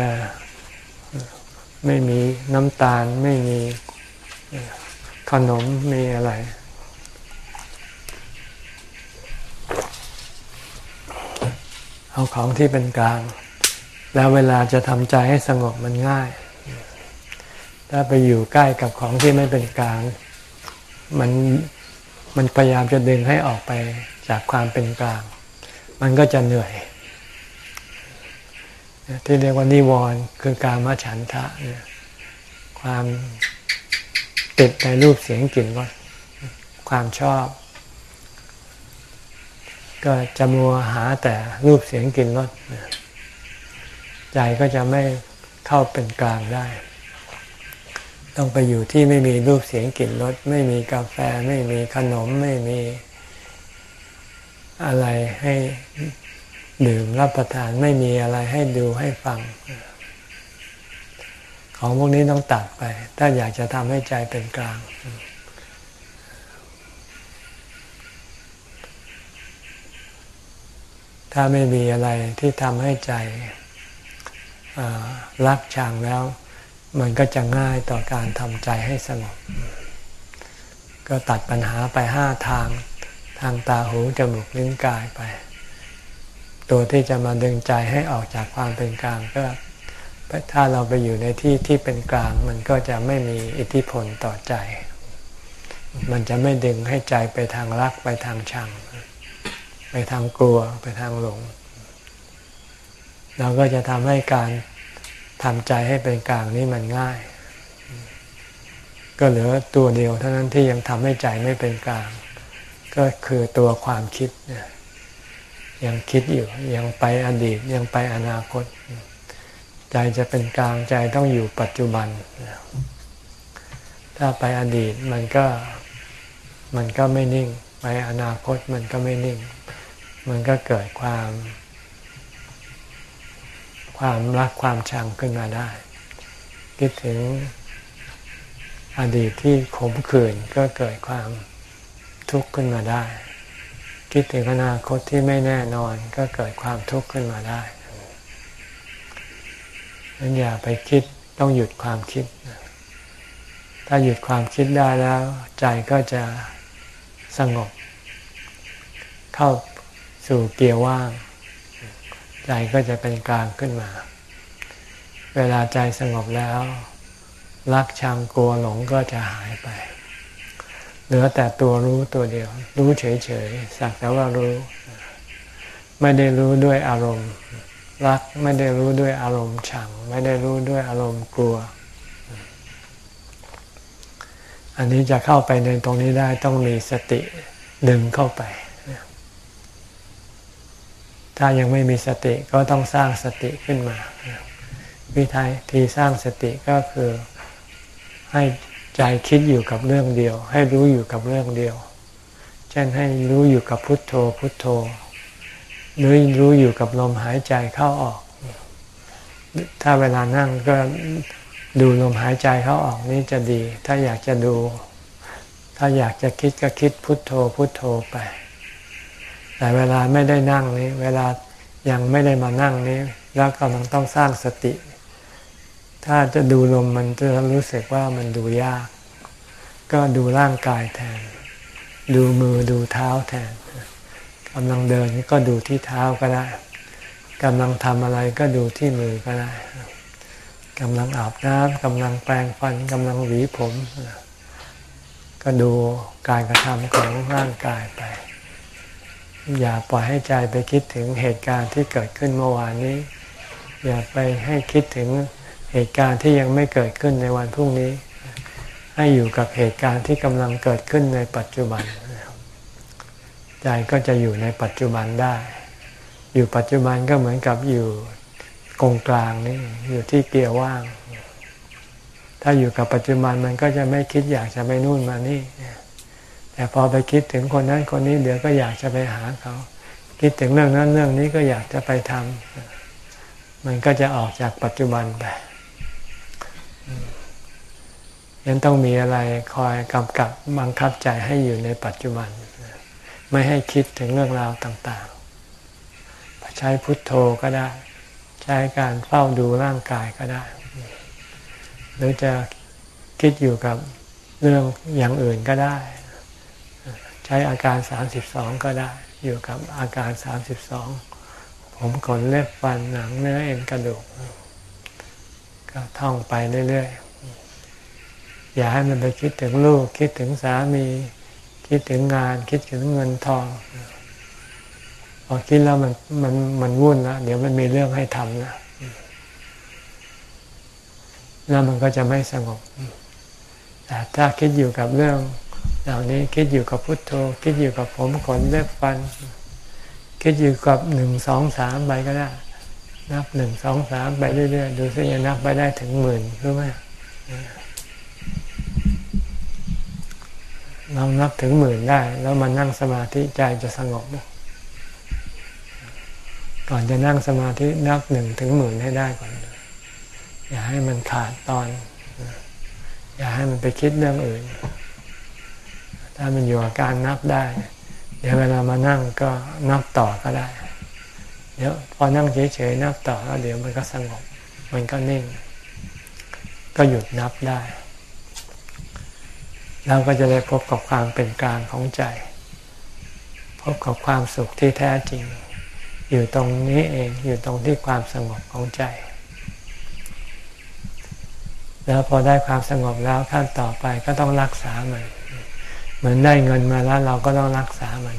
ไม่มีน้ำตาล ไม่มีขนมมีอะไร เอาของที่เป็นกลาง แล้วเวลาจะทำใจให้สงบมันง่าย ถ้าไปอยู่ใกล้กับของที่ไม่เป็นกลาง มันมันพยายามจะดึงให้ออกไปจากความเป็นกลาง มันก็จะเหนื่อย ที่เรียกว่านิวรณ์คือการมาฉันทะเนี่ยความติดในรูปเสียงกลิ่นรสความชอบ ก็จะมัวหาแต่รูปเสียงกลิ่นรสใจก็จะไม่เข้าเป็นกลางได้ ต้องไปอยู่ที่ไม่มีรูปเสียงกลิ่นรสไม่มีกาแฟไม่มีขนมไม่มีอะไรให้ดื่มรับประทานไม่มีอะไรให้ดูให้ฟัง ของพวกนี้ต้องตัดไป ถ้าอยากจะทำให้ใจเป็นกลาง ถ้าไม่มีอะไรที่ทำให้ใจรักชังแล้ว มันก็จะง่ายต่อการทำใจให้สงบ ก็ตัดปัญหาไปห้าทาง ทางตาหูจมูกลิ้นกายไป ตัวที่จะมาดึงใจให้ออกจากความเป็นกลางก็ถ้าเราไปอยู่ในที่ที่เป็นกลาง มันก็จะไม่มีอิทธิพลต่อใจ มันจะไม่ดึงให้ใจไปทางรักไปทางชัง ไปทางกลัวไปทางหลง เราก็จะทำให้การทำใจให้เป็นกลางนี่มันง่าย ก็เหลือตัวเดียวเท่านั้นที่ยังทำให้ใจไม่เป็นกลาง ก็คือตัวความคิดยังคิดอยู่ยังไปอดีตยังไปอนาคต ใจจะเป็นกลางใจต้องอยู่ปัจจุบัน ถ้าไปอดีตมันก็มันก็ไม่นิ่ง ไปอนาคตมันก็ไม่นิ่ง มันก็เกิดความ ความรักความชังขึ้นมาได้ คิดถึงอดีตที่ขมขื่นก็เกิดความทุกข์ขึ้นมาได้ คิดถึงอนาคตที่ไม่แน่นอนก็เกิดความทุกข์ขึ้นมาได้นั้นอย่าไปคิดต้องหยุดความคิด ถ้าหยุดความคิดได้แล้ว ใจก็จะสงบ เข้า สู่เกียร์ว่าง ใจก็จะเป็นกลางขึ้นมา เวลาใจสงบแล้ว รักชังกลัวหลงก็จะหายไป เหลือแต่ตัวรู้ตัวเดียว รู้เฉยๆสักแต่ว่ารู้ ไม่ได้รู้ด้วยอารมณ์ รักไม่ได้รู้ด้วยอารมณ์ชัง ไม่ได้รู้ด้วยอารมณ์กลัว อันนี้จะเข้าไปในตรงนี้ได้ต้องมีสติดึงเข้าไป ถ้ายังไม่มีสติก็ต้องสร้างสติขึ้นมา วิธีที่สร้างสติก็คือให้ใจคิดอยู่กับเรื่องเดียว ให้รู้อยู่กับเรื่องเดียว เช่นให้รู้อยู่กับพุทโธพุทโธ หรือรู้อยู่กับลมหายใจเข้าออก ถ้าเวลานั่งก็ดูลมหายใจเข้าออกนี่จะดี ถ้าอยากจะดู ถ้าอยากจะคิดก็คิดพุทโธพุทโธไป แต่เวลาไม่ได้นั่งนี้ เวลายังไม่ได้มานั่งนี้ แล้วกำลังต้องสร้างสติ ถ้าจะดูลมมันจะรู้สึกว่ามันดูยาก ก็ดูร่างกายแทน ดูมือดูเท้าแทนกำลังเดินก็ดูที่เท้าก็ได้กำลังทำอะไรก็ดูที่มือก็ได้กำลังอาบน้ำกำลังแปรงฟันกำลังหวีผม ก็ดูการกระทำของร่างกายไป อย่าปล่อยให้ใจไปคิดถึงเหตุการณ์ที่เกิดขึ้นเมื่อวานนี้ อย่าไปให้คิดถึงเหตุการณ์ที่ยังไม่เกิดขึ้นในวันพรุ่งนี้ ให้อยู่กับเหตุการณ์ที่กำลังเกิดขึ้นในปัจจุบัน ใจก็จะอยู่ในปัจจุบันได้ อยู่ปัจจุบันก็เหมือนกับอยู่กงกลางนี่อยู่ที่เกียร์ว่าง ถ้าอยู่กับปัจจุบันมันก็จะไม่คิดอยากจะไปนู่นมานี่ แต่พอไปคิดถึงคนนั้นคนนี้เดี๋ยวก็อยากจะไปหาเขา คิดถึงเรื่องนั้นเรื่องนี้ก็อยากจะไปทำมันก็จะออกจากปัจจุบันไปยังต้องมีอะไรคอยกำกับบังคับใจให้อยู่ในปัจจุบัน ไม่ให้คิดถึงเรื่องราวต่างๆ ใช้พุทโธก็ได้ ใช้การเฝ้าดูร่างกายก็ได้ หรือจะคิดอยู่กับเรื่องอย่างอื่นก็ได้ ใช้อาการสามสิบสองก็ได้อยู่กับอาการสามสิบสองผมขนเล็บฟันหนังเนื้อเอ็นกระดูก ก็ท่องไปเรื่อยๆ อย่าให้มันไปคิดถึงลูก คิดถึงสามี คิดถึงงาน คิดถึงเงินทองพอคิดแล้วมันมันมันวุ่นแล้วเดี๋ยวมันมีเรื่องให้ทำนะแล้วมันก็จะไม่สงบแต่ถ้าคิดอยู่กับเรื่อง เหล่านี้คิดอยู่กับพุทโธ คิดอยู่กับผมขนเล็บฟัน คิดอยู่กับหนึ่งสองสามไปก็ได้ นับหนึ่งสองสามไปเรื่อยๆ ดูสิจะนับไปได้ถึงหมื่นรู้ไหมลองนับถึงหมื่นได้ แล้วมานั่งสมาธิใจจะสงบก่อนจะนั่งสมาธินับหนึ่งถึงหมื่นให้ได้ก่อน อย่าให้มันขาดตอน อย่าให้มันไปคิดเรื่องอื่น ถ้ามันอยู่กับการนับได้ เดี๋ยวเวลามานั่งก็นับต่อก็ได้ เดี๋ยวพอนั่งเฉยๆนับต่อแล้วเดี๋ยวมันก็สงบ มันก็นิ่ง ก็หยุดนับได้แล้วก็จะได้พบกับความเป็นกลางของใจ พบกับความสุขที่แท้จริง อยู่ตรงนี้เองอยู่ตรงที่ความสงบของใจ แล้วพอได้ความสงบแล้วขั้นต่อไปก็ต้องรักษามัน เหมือนได้เงินมาแล้วเราก็ต้องรักษามัน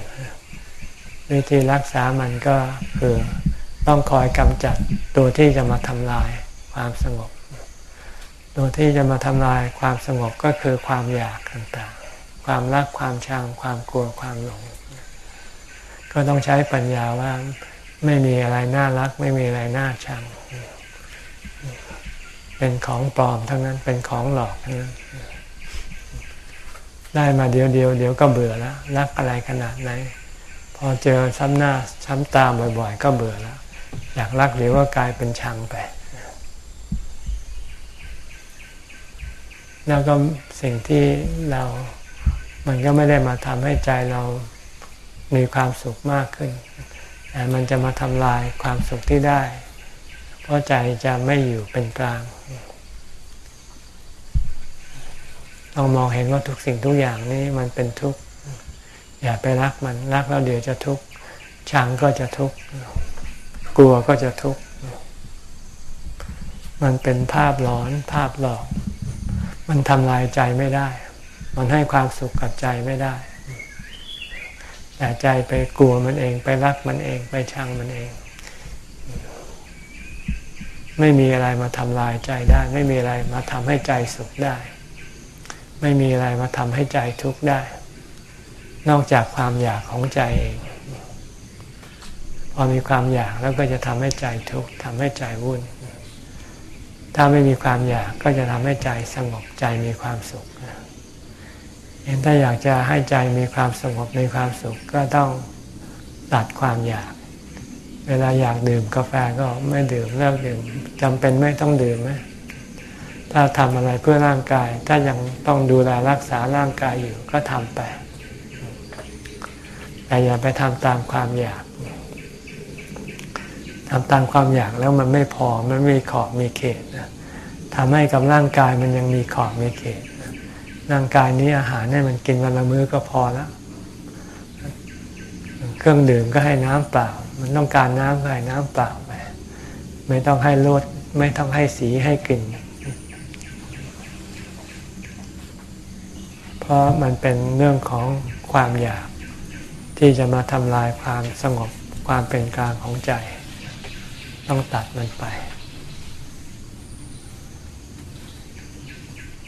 วิธีรักษามันก็คือต้องคอยกำจัดตัวที่จะมาทำลายความสงบ ตัวที่จะมาทำลายความสงบก็คือความอยากต่างๆ ความรักความชังความกลัวความหลง ก็ต้องใช้ปัญญาว่าไม่มีอะไรน่ารัก ไม่มีอะไรน่าชัง เป็นของปลอมทั้งนั้นเป็นของหลอกทั้งนั้น ได้มาเดียวเดียวเดี๋ยวก็เบื่อแล้วรักอะไรขนาดไหน พอเจอซ้ำหน้าซ้ำตาบ่อยๆ ก็เบื่อแล้วอยากรักหรือว่ากลายเป็นชังไป แล้วก็สิ่งที่เรา มันก็ไม่ได้มาทำให้ใจเรามีความสุขมากขึ้นแต่มันจะมาทำลายความสุขที่ได้ เพราะใจจะไม่อยู่เป็นกลาง ต้องมองเห็นว่าทุกสิ่งทุกอย่างนี้มันเป็นทุกข์อย่าไปรักมันรักแล้วเดี๋ยวจะทุกข์ชังก็จะทุกข์กลัวก็จะทุกข์มันเป็นภาพหลอนภาพหลอก มันทำลายใจไม่ได้ มันให้ความสุขกับใจไม่ได้ แต่ใจไปกลัวมันเองไปรักมันเองไปชังมันเอง ไม่มีอะไรมาทำลายใจได้ ไม่มีอะไรมาทำให้ใจสุขได้ ไม่มีอะไรมาทำให้ใจทุกข์ได้ นอกจากความอยากของใจเอง พอมีความอยากแล้วก็จะทำให้ใจทุกข์ทำให้ใจวุ่น ถ้าไม่มีความอยากก็จะทำให้ใจสงบใจมีความสุขเห็นถ้าอยากจะให้ใจมีความสงบมีความสุขก็ต้องตัดความอยาก เวลาอยากดื่มกาแฟก็ไม่ดื่มเลิกดื่มจำเป็นไม่ต้องดื่มไหม ถ้าทำอะไรเพื่อร่างกาย ถ้ายังต้องดูแลรักษาร่างกายอยู่ก็ทำไป แต่อย่าไปทำตามความอยากทำตามความอยากแล้วมันไม่พอ มันมีขอบมีเขตทำให้กับร่างกายมันยังมีขอบมีเขตร่างกายนี้อาหารให้มันกินวันละมื้อก็พอแล้ว เครื่องดื่มก็ให้น้ำเปล่า มันต้องการน้ำก็ให้น้ำเปล่าไป ไม่ต้องให้รสไม่ต้องให้สีให้กลิ่นเพ ราะมันเป็นเรื่องของความอยาก ที่จะมาทำลายความสงบความเป็นกลางของใจ ต้องตัดมันไป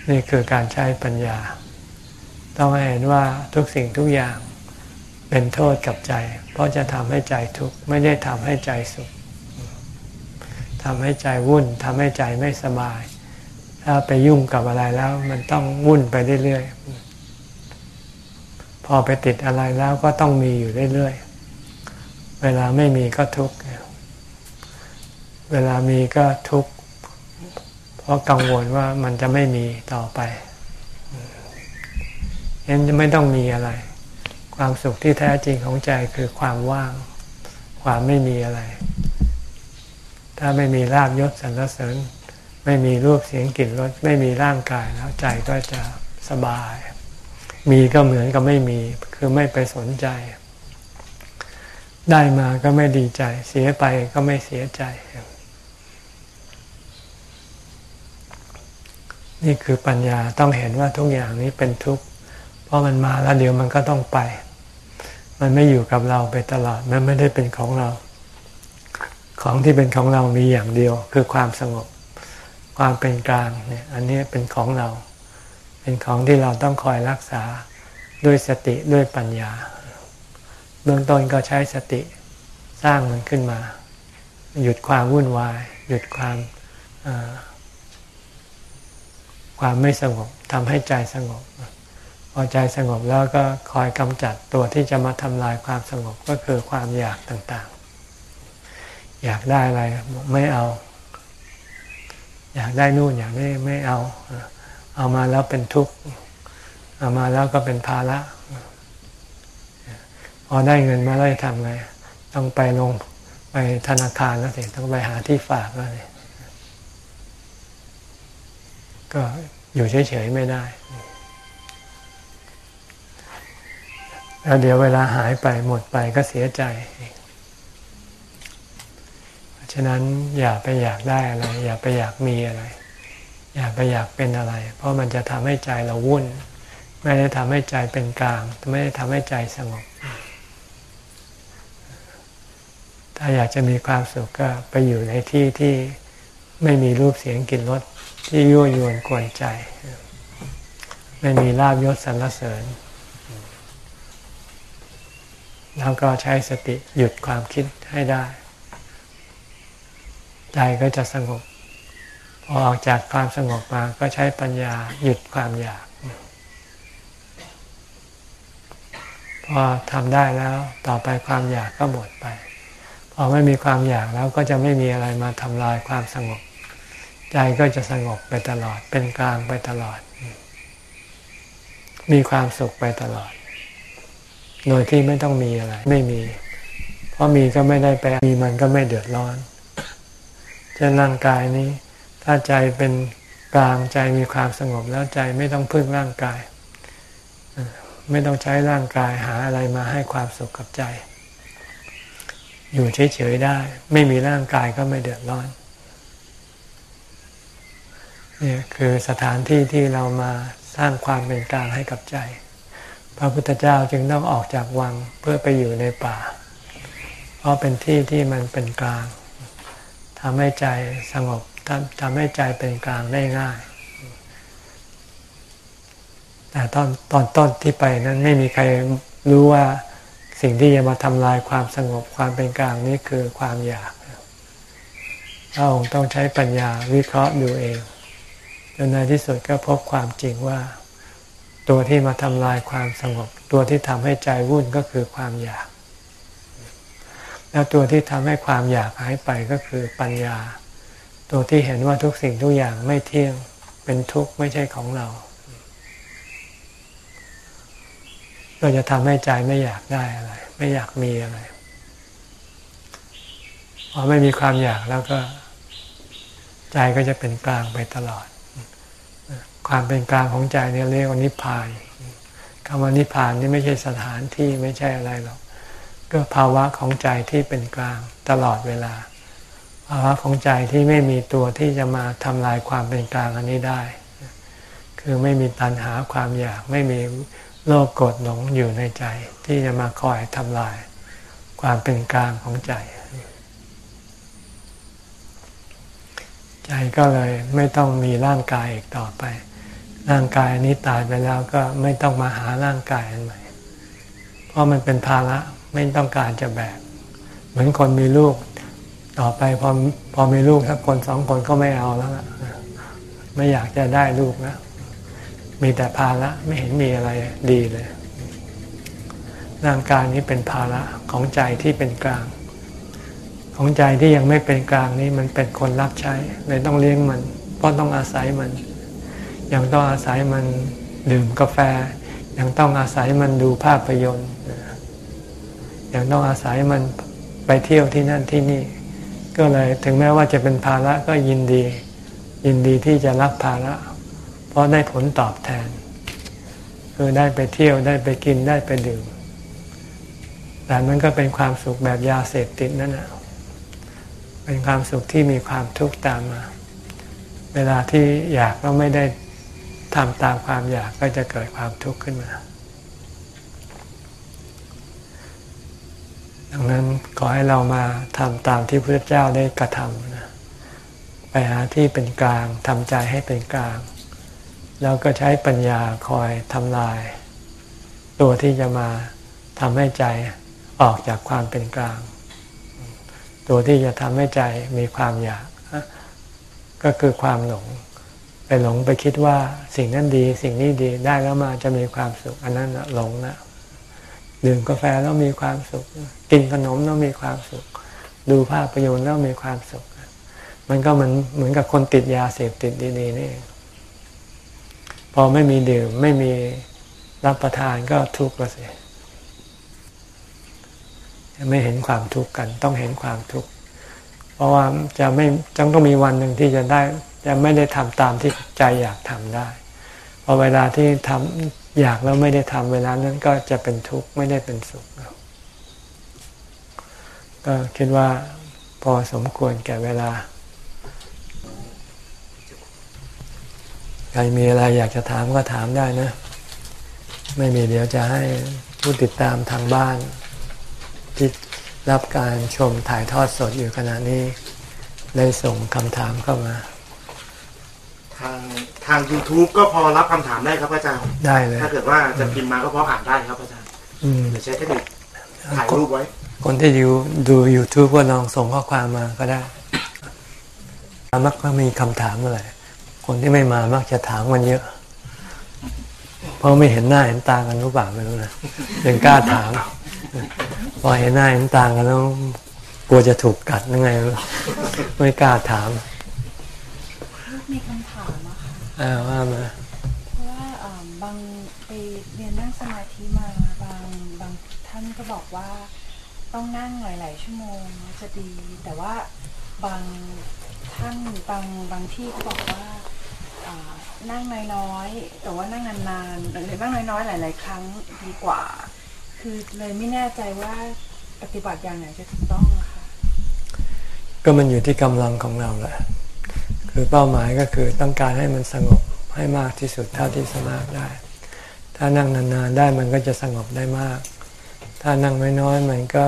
นี่คือการใช้ปัญญา ต้องเห็นว่าทุกสิ่งทุกอย่างเป็นโทษกับใจ เพราะจะทำให้ใจทุกข์ไม่ได้ทำให้ใจสุขทำให้ใจวุ่นทำให้ใจไม่สบาย ถ้าไปยุ่งกับอะไรแล้ว มันต้องวุ่นไปเรื่อยๆ อไปติดอะไรแล้วก็ต้องมีอยู่เรื่อยๆ เวลาไม่มีก็ทุกข์ เวลามีก็ทุกข์ เพราะกังวลว่ามันจะไม่มีต่อไปเห็นจะไม่ต้องมีอะไร ความสุขที่แท้จริงของใจคือความว่าง ความไม่มีอะไร ถ้าไม่มีลาบยศสรรเสริญ ไม่มีรูปเสียงกลิ่นรสไม่มีร่างกายแล้วใจก็จะสบาย มีก็เหมือนกับไม่มี คือไม่ไปสนใจ ได้มาก็ไม่ดีใจ เสียไปก็ไม่เสียใจ นี่คือปัญญาต้องเห็นว่าทุกอย่างนี้เป็นทุกข์ เพราะมันมาแล้วเดี๋ยวมันก็ต้องไป มันไม่อยู่กับเราไปตลอด มันไม่ได้เป็นของเรา ของที่เป็นของเรามีอย่างเดียว คือความสงบ ความเป็นกลางเนี่ย อันนี้เป็นของเรา เป็นของที่เราต้องคอยรักษาด้วยสติด้วยปัญญา เบื้องต้นก็ใช้สติสร้างมันขึ้นมา หยุดความวุ่นวาย หยุดความความไม่สงบทำให้ใจสงบ พอใจสงบแล้วก็คอยกำจัดตัวที่จะมาทำลายความสงบก็คือความอยากต่างๆ อยากได้อะไรไม่เอา อยากได้นู่นอยากนี้ไม่เอา เอามาแล้วเป็นทุกข์เอามาแล้วก็เป็นภาระพอได้เงินมาแล้วจะทำไง ต้องไปลงไปธนาคารแล้วสิต้องไปหาที่ฝากแล้วสิก็อยู่เฉยๆไม่ได้แล้วเดี๋ยวเวลาหายไปหมดไปก็เสียใจ เพราะฉะนั้นอย่าไปอยากได้อะไร อย่าไปอยากมีอะไร อย่าไปอยากเป็นอะไร เพราะมันจะทำให้ใจเราวุ่น ไม่ได้ทำให้ใจเป็นกลาง ไม่ได้ทำให้ใจสงบ ถ้าอยากจะมีความสุขก็ไปอยู่ในที่ที่ไม่มีรูปเสียงกลิ่นรสที่ยั่วยวนกวนใจ ไม่มีลาบยศสรรเสริญ แล้วก็ใช้สติหยุดความคิดให้ได้ ใจก็จะสงบ อออกจากความสงบมาก็ใช้ปัญญาหยุดความอยาก พอทำได้แล้วต่อไปความอยากก็หมดไป พอไม่มีความอยากแล้วก็จะไม่มีอะไรมาทำลายความสงบ ใจก็จะสงบไปตลอด เป็นกลางไปตลอด มีความสุขไปตลอด โดยที่ไม่ต้องมีอะไร ไม่มี เพราะมีก็ไม่ได้ไปมีมันก็ไม่เดือดร้อนจะร่างกายนี้ ถ้าใจเป็นกลางใจมีความสงบแล้วใจไม่ต้องพึ่งร่างกาย ไม่ต้องใช้ร่างกายหาอะไรมาให้ความสุขกับใจ อยู่เฉยๆได้ ไม่มีร่างกายก็ไม่เดือดร้อนนี่คือสถานที่ที่เรามาสร้างความเป็นกลางให้กับใจ พระพุทธเจ้าจึงต้องออกจากวังเพื่อไปอยู่ในป่า เพราะเป็นที่ที่มันเป็นกลางทำให้ใจสงบ ทำให้ใจเป็นกลางได้ง่าย แต่ตอนตอนต้นที่ไปนั้นไม่มีใครรู้ว่าสิ่งที่จะมาทำลายความสงบความเป็นกลางนี่คือความอยากพระองค์ต้องใช้ปัญญาวิเคราะห์ดูเองจนในที่สุดก็พบความจริงว่า ตัวที่มาทำลายความสงบ ตัวที่ทำให้ใจวุ่นก็คือความอยาก แล้วตัวที่ทำให้ความอยากหายไปก็คือปัญญา ตัวที่เห็นว่าทุกสิ่งทุกอย่างไม่เที่ยงเป็นทุกข์ไม่ใช่ของเรา ก็จะทำให้ใจไม่อยากได้อะไร ไม่อยากมีอะไรพอไม่มีความอยากแล้วก็ ใจก็จะเป็นกลางไปตลอด ความเป็นกลางของใจเนี่ยเรียกว่านิพพานคำว่านิพพานนี่ไม่ใช่สถานที่ไม่ใช่อะไรหรอกก็ภาวะของใจที่เป็นกลางตลอดเวลา ภาวะของใจที่ไม่มีตัวที่จะมาทำลายความเป็นกลางอันนี้ได้ คือไม่มีตัณหาความอยากไม่มีโลภกดหลงอยู่ในใจ ที่จะมาคอยทำลายความเป็นกลางของใจ ใจก็เลยไม่ต้องมีร่างกายอีกต่อไป ร่างกายนี้ตายไปแล้วก็ไม่ต้องมาหาร่างกายอันใหม่ เพราะมันเป็นภาระไม่ต้องการจะแบกเหมือนคนมีลูก ต่อไปพอพอมีลูกถ้าคนสองคนก็ไม่เอาแล้วไม่อยากจะได้ลูกแล้วมีแต่ภาระไม่เห็นมีอะไรดีเลยร่างกายนี้เป็นภาระของใจที่เป็นกลาง ของใจที่ยังไม่เป็นกลางนี้มันเป็นคนรับใช้เลยต้องเลี้ยงมันเพราะต้องอาศัยมันยังต้องอาศัยมันดื่มกาแฟ ยังต้องอาศัยมันดูภาพยนตร์ยังต้องอาศัยมันไปเที่ยวที่นั่นที่นี่ ก็เลยถึงแม้ว่าจะเป็นภาระก็ยินดี ยินดีที่จะรับภาระ เพราะได้ผลตอบแทน คือได้ไปเที่ยวได้ไปกินได้ไปดื่ม แต่มันก็เป็นความสุขแบบยาเสพติดนั่นแหละเป็นความสุขที่มีความทุกข์ตามมา เวลาที่อยากแล้วไม่ได้ทำตามความอยากก็จะเกิดความทุกข์ขึ้นมา ดังนั้นขอให้เรามาทำตามที่พระเจ้าได้กระทำนะไปหาที่เป็นกลางทำใจให้เป็นกลาง แล้วก็ใช้ปัญญาคอยทำลาย ตัวที่จะมาทำให้ใจออกจากความเป็นกลาง ตัวที่จะทำให้ใจมีความอยาก ก็คือความหลง ไปหลงไปคิดว่าสิ่งนั้นดี สิ่งนี้ดีได้แล้วมาจะมีความสุข อันนั้นหลงนะ ดื่มกาแฟแล้วมีความสุข กินขนมแล้วมีความสุข ดูภาพยนตร์แล้วมีความสุข มันก็เหมือนเหมือนกับคนติดยาเสพติดดีๆนี่ พอไม่มีดื่มไม่มีรับประทานก็ทุกข์ละสิไม่เห็นความทุกข์กัน ต้องเห็นความทุกข์เพราะว่าจะไม่จังต้องมีวันหนึ่งที่จะได้จะไม่ได้ทำตามที่ใจอยากทำได้พอเวลาที่ทำ อยากแล้วไม่ได้ทำเวลานั้นก็จะเป็นทุกข์ไม่ได้เป็นสุขก็คิดว่าพอสมควรแก่เวลา ใครมีอะไรอยากจะถามก็ถามได้นะ ไม่มีเดี๋ยวจะให้ผู้ติดตามทางบ้าน ที่รับการชมถ่ายทอดสดอยู่ขณะนี้ ได้ส่งคำถามเข้ามา ทางทาง YouTube ก็พอรับคำถามได้ครับอาจารย์ ได้เลย ถ้าเกิดว่าจะพิมพ์มาก็พออ่านได้ครับอาจารย์อืมเดี๋ยวใช้เทคนิคถ่ายรูปไว้ คนที่ดูดู YouTube ก็ลองส่งข้อความมาก็ได้มักก็มีคำถามอะไร คนที่ไม่มามักจะถามมันเยอะ เพราะไม่เห็นหน้าเห็นตากันรู้เปล่าไม่รู้นะยังกล้าถาม พอเห็นหน้าเห็นตากันแล้วกลัวจะถูกกัดยังไงไม่กล้าถามมีคำถาม อะค่ะอ่าว่ามาเพราะว่าเอิ่มบางไปเรียนนั่งสมาธิมาบางบางท่านก็บอกว่าต้องนั่งหลาย ๆ ชั่วโมงจะดี แต่ว่าบางท่านบางบางที่ก็บอกว่าอ่านั่งน้อยๆแต่ว่านั่งนานๆหรือนั่งน้อยๆหลาย ๆ ครั้งดีกว่า คือเลยไม่แน่ใจว่าปฏิบัติอย่างไหนจะถูกต้องอะค่ะก็มันอยู่ที่กำลังของเราแหละ คือเป้าหมายก็คือต้องการให้มันสงบให้มากที่สุดเท่าที่สามารถได้ ถ้านั่งนานๆได้มันก็จะสงบได้มาก ถ้านั่งน้อยๆมันก็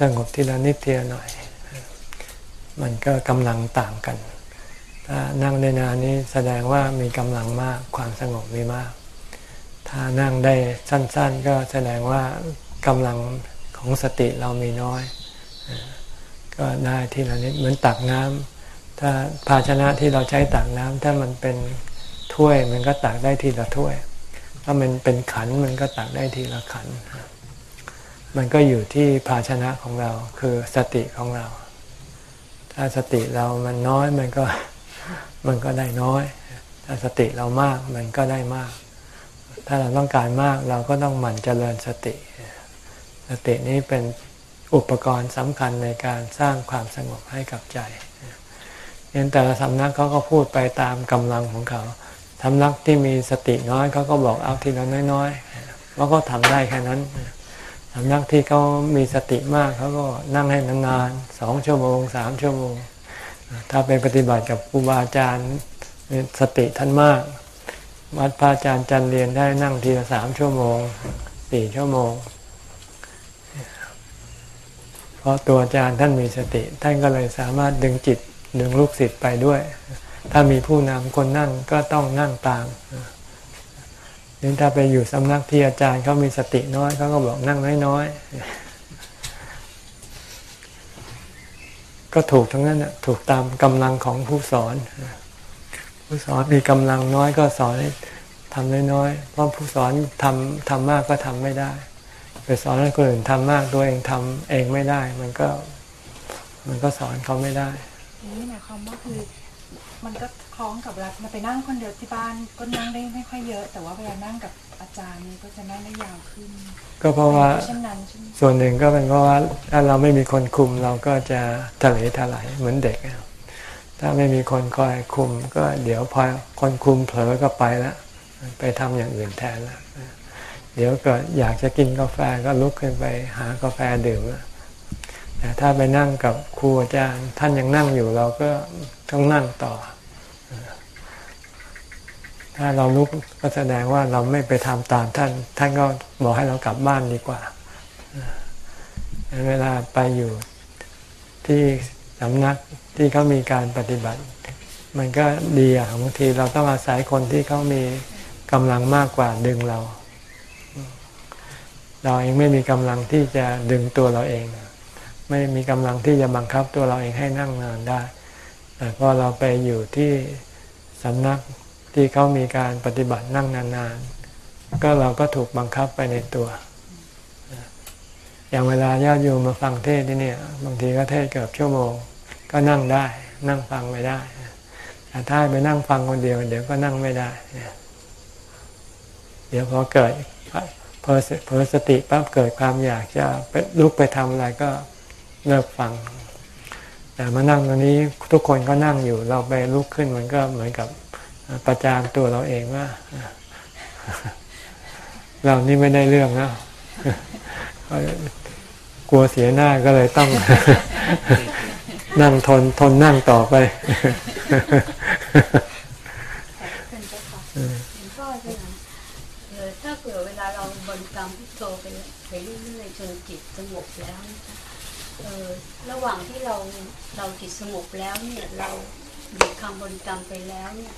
สงบทีละนิดทีละหน่อย มันก็กำลังต่างกัน ถ้านั่งได้นานนี้แสดงว่ามีกำลังมากความสงบมีมาก ถ้านั่งได้สั้นๆ ก็แสดงว่ากำลังของสติเรามีน้อย ก็ได้ทีละนิดเหมือนตักน้ำ ถ้าภาชนะที่เราใช้ตักน้ำถ้ามันเป็นถ้วยมันก็ตักได้ทีละถ้วย ถ้ามันเป็นขันมันก็ตักได้ทีละขัน มันก็อยู่ที่ภาชนะของเราคือสติของเรา ถ้าสติเรามันน้อยมันก็มันก็ได้น้อย ถ้าสติเรามากมันก็ได้มาก ถ้าเราต้องการมากเราก็ต้องหมั่นเจริญสติ สตินี้เป็นอุปกรณ์สำคัญในการสร้างความสงบให้กับใจ เนแต่ละสำนักเขาก็พูดไปตามกำลังของเขาสำนักที่มีสติน้อยเขาก็บอกเอาทีละน้อยๆว่าก็ทำได้แค่นั้นสำนักที่เขามีสติมากเขาก็นั่งให้นานๆสองชั่วโมงสามชั่วโมง ถ้าไปปฏิบัติกับครูบาอาจารย์สติท่านมาก วัดพระอาจารย์จันเรียนได้นั่งทีละสามชั่วโมงสี่ชั่วโมง เพราะตัวอาจารย์ท่านมีสติ ท่านก็เลยสามารถดึงจิต ดึงลูกศิษย์ไปด้วย ถ้ามีผู้นำคนนั่งก็ต้องนั่งตามนี่ถ้าไปอยู่สำนักที่อาจารย์เขามีสติน้อยเขาก็บอกนั่งน้อยๆ ก็ถูกทั้งนั้นถูกตามกำลังของผู้สอน ผู้สอนมีกำลังน้อยก็สอนทำน้อยๆ เพราะผู้สอนทำทำมากก็ทำไม่ได้ ไปสอนให้คนอื่นทำมากตัวเองทำเองไม่ได้ มันก็ มันก็สอนเขาไม่ได้ นี่หมายความว่าคือ มันก็คล้องกับเวลาเราไปนั่งคนเดียวที่บ้านก็นั่งได้ไม่ค่อยเยอะ แต่ว่าเวลานั่งกับอาจารย์นี่ก็จะนั่งได้ยาวขึ้น ก็เพราะว่าเช่นนั้นใช่ไหมส่วนหนึ่งก็เป็นเพราะว่าถ้าเราไม่มีคนคุมเราก็จะทะเลทลายเหมือนเด็กอะถ้าไม่มีคนคอยคุม ก็เดี๋ยวพอคนคุมเผลอก็ไปแล้วไปทำอย่างอื่นแทนแล้วเดี๋ยวก็อยากจะกินกาแฟก็ลุกขึ้นไปหากาแฟดื่มแล้ว แต่ถ้าไปนั่งกับครูอาจารย์ ท่านยังนั่งอยู่เราก็ต้องนั่งต่อ ถ้าเราลุกก็แสดงว่าเราไม่ไปทำตามท่าน ท่านก็บอกให้เรากลับบ้านดีกว่าเวลาไปอยู่ที่สำนักที่เขามีการปฏิบัติ มันก็ดีอะบางทีเราต้องอาศัยคนที่เขามีกำลังมากกว่าดึงเรา เราเองไม่มีกำลังที่จะดึงตัวเราเอง ไม่มีกำลังที่จะบังคับตัวเราเองให้นั่งนานได้ แต่พอเราไปอยู่ที่สำนักที่เขามีการปฏิบัตินั่งนานๆ ก็เราก็ถูกบังคับไปในตัว อย่างเวลาญาติโยมมาฟังเทศที่นี่บางทีก็เทศเกือบชั่วโมง ก็นั่งได้ นั่งฟังไม่ได้แต่ถ้าไปนั่งฟังคนเดียว เดี๋ยวก็นั่งไม่ได้ เดี๋ยวพอเกิดพอพอสติปั๊บเกิดความอยากจะลุกไปทำอะไรก็ เลิกฟัง แต่มานั่งตรงนี้ทุกคนก็นั่งอยู่ เราไปลุกขึ้นมันก็เหมือนกับประจานตัวเราเองว่า เรานี่ไม่ได้เรื่องแล้วกลัวเสียหน้าก็เลยต้อง นั่งทนทนนั่งต่อไป ระหว่างที่เราเราจิตสงบแล้วเนี่ยเราหยุดคำบริกรรมไปแล้วเนี่ย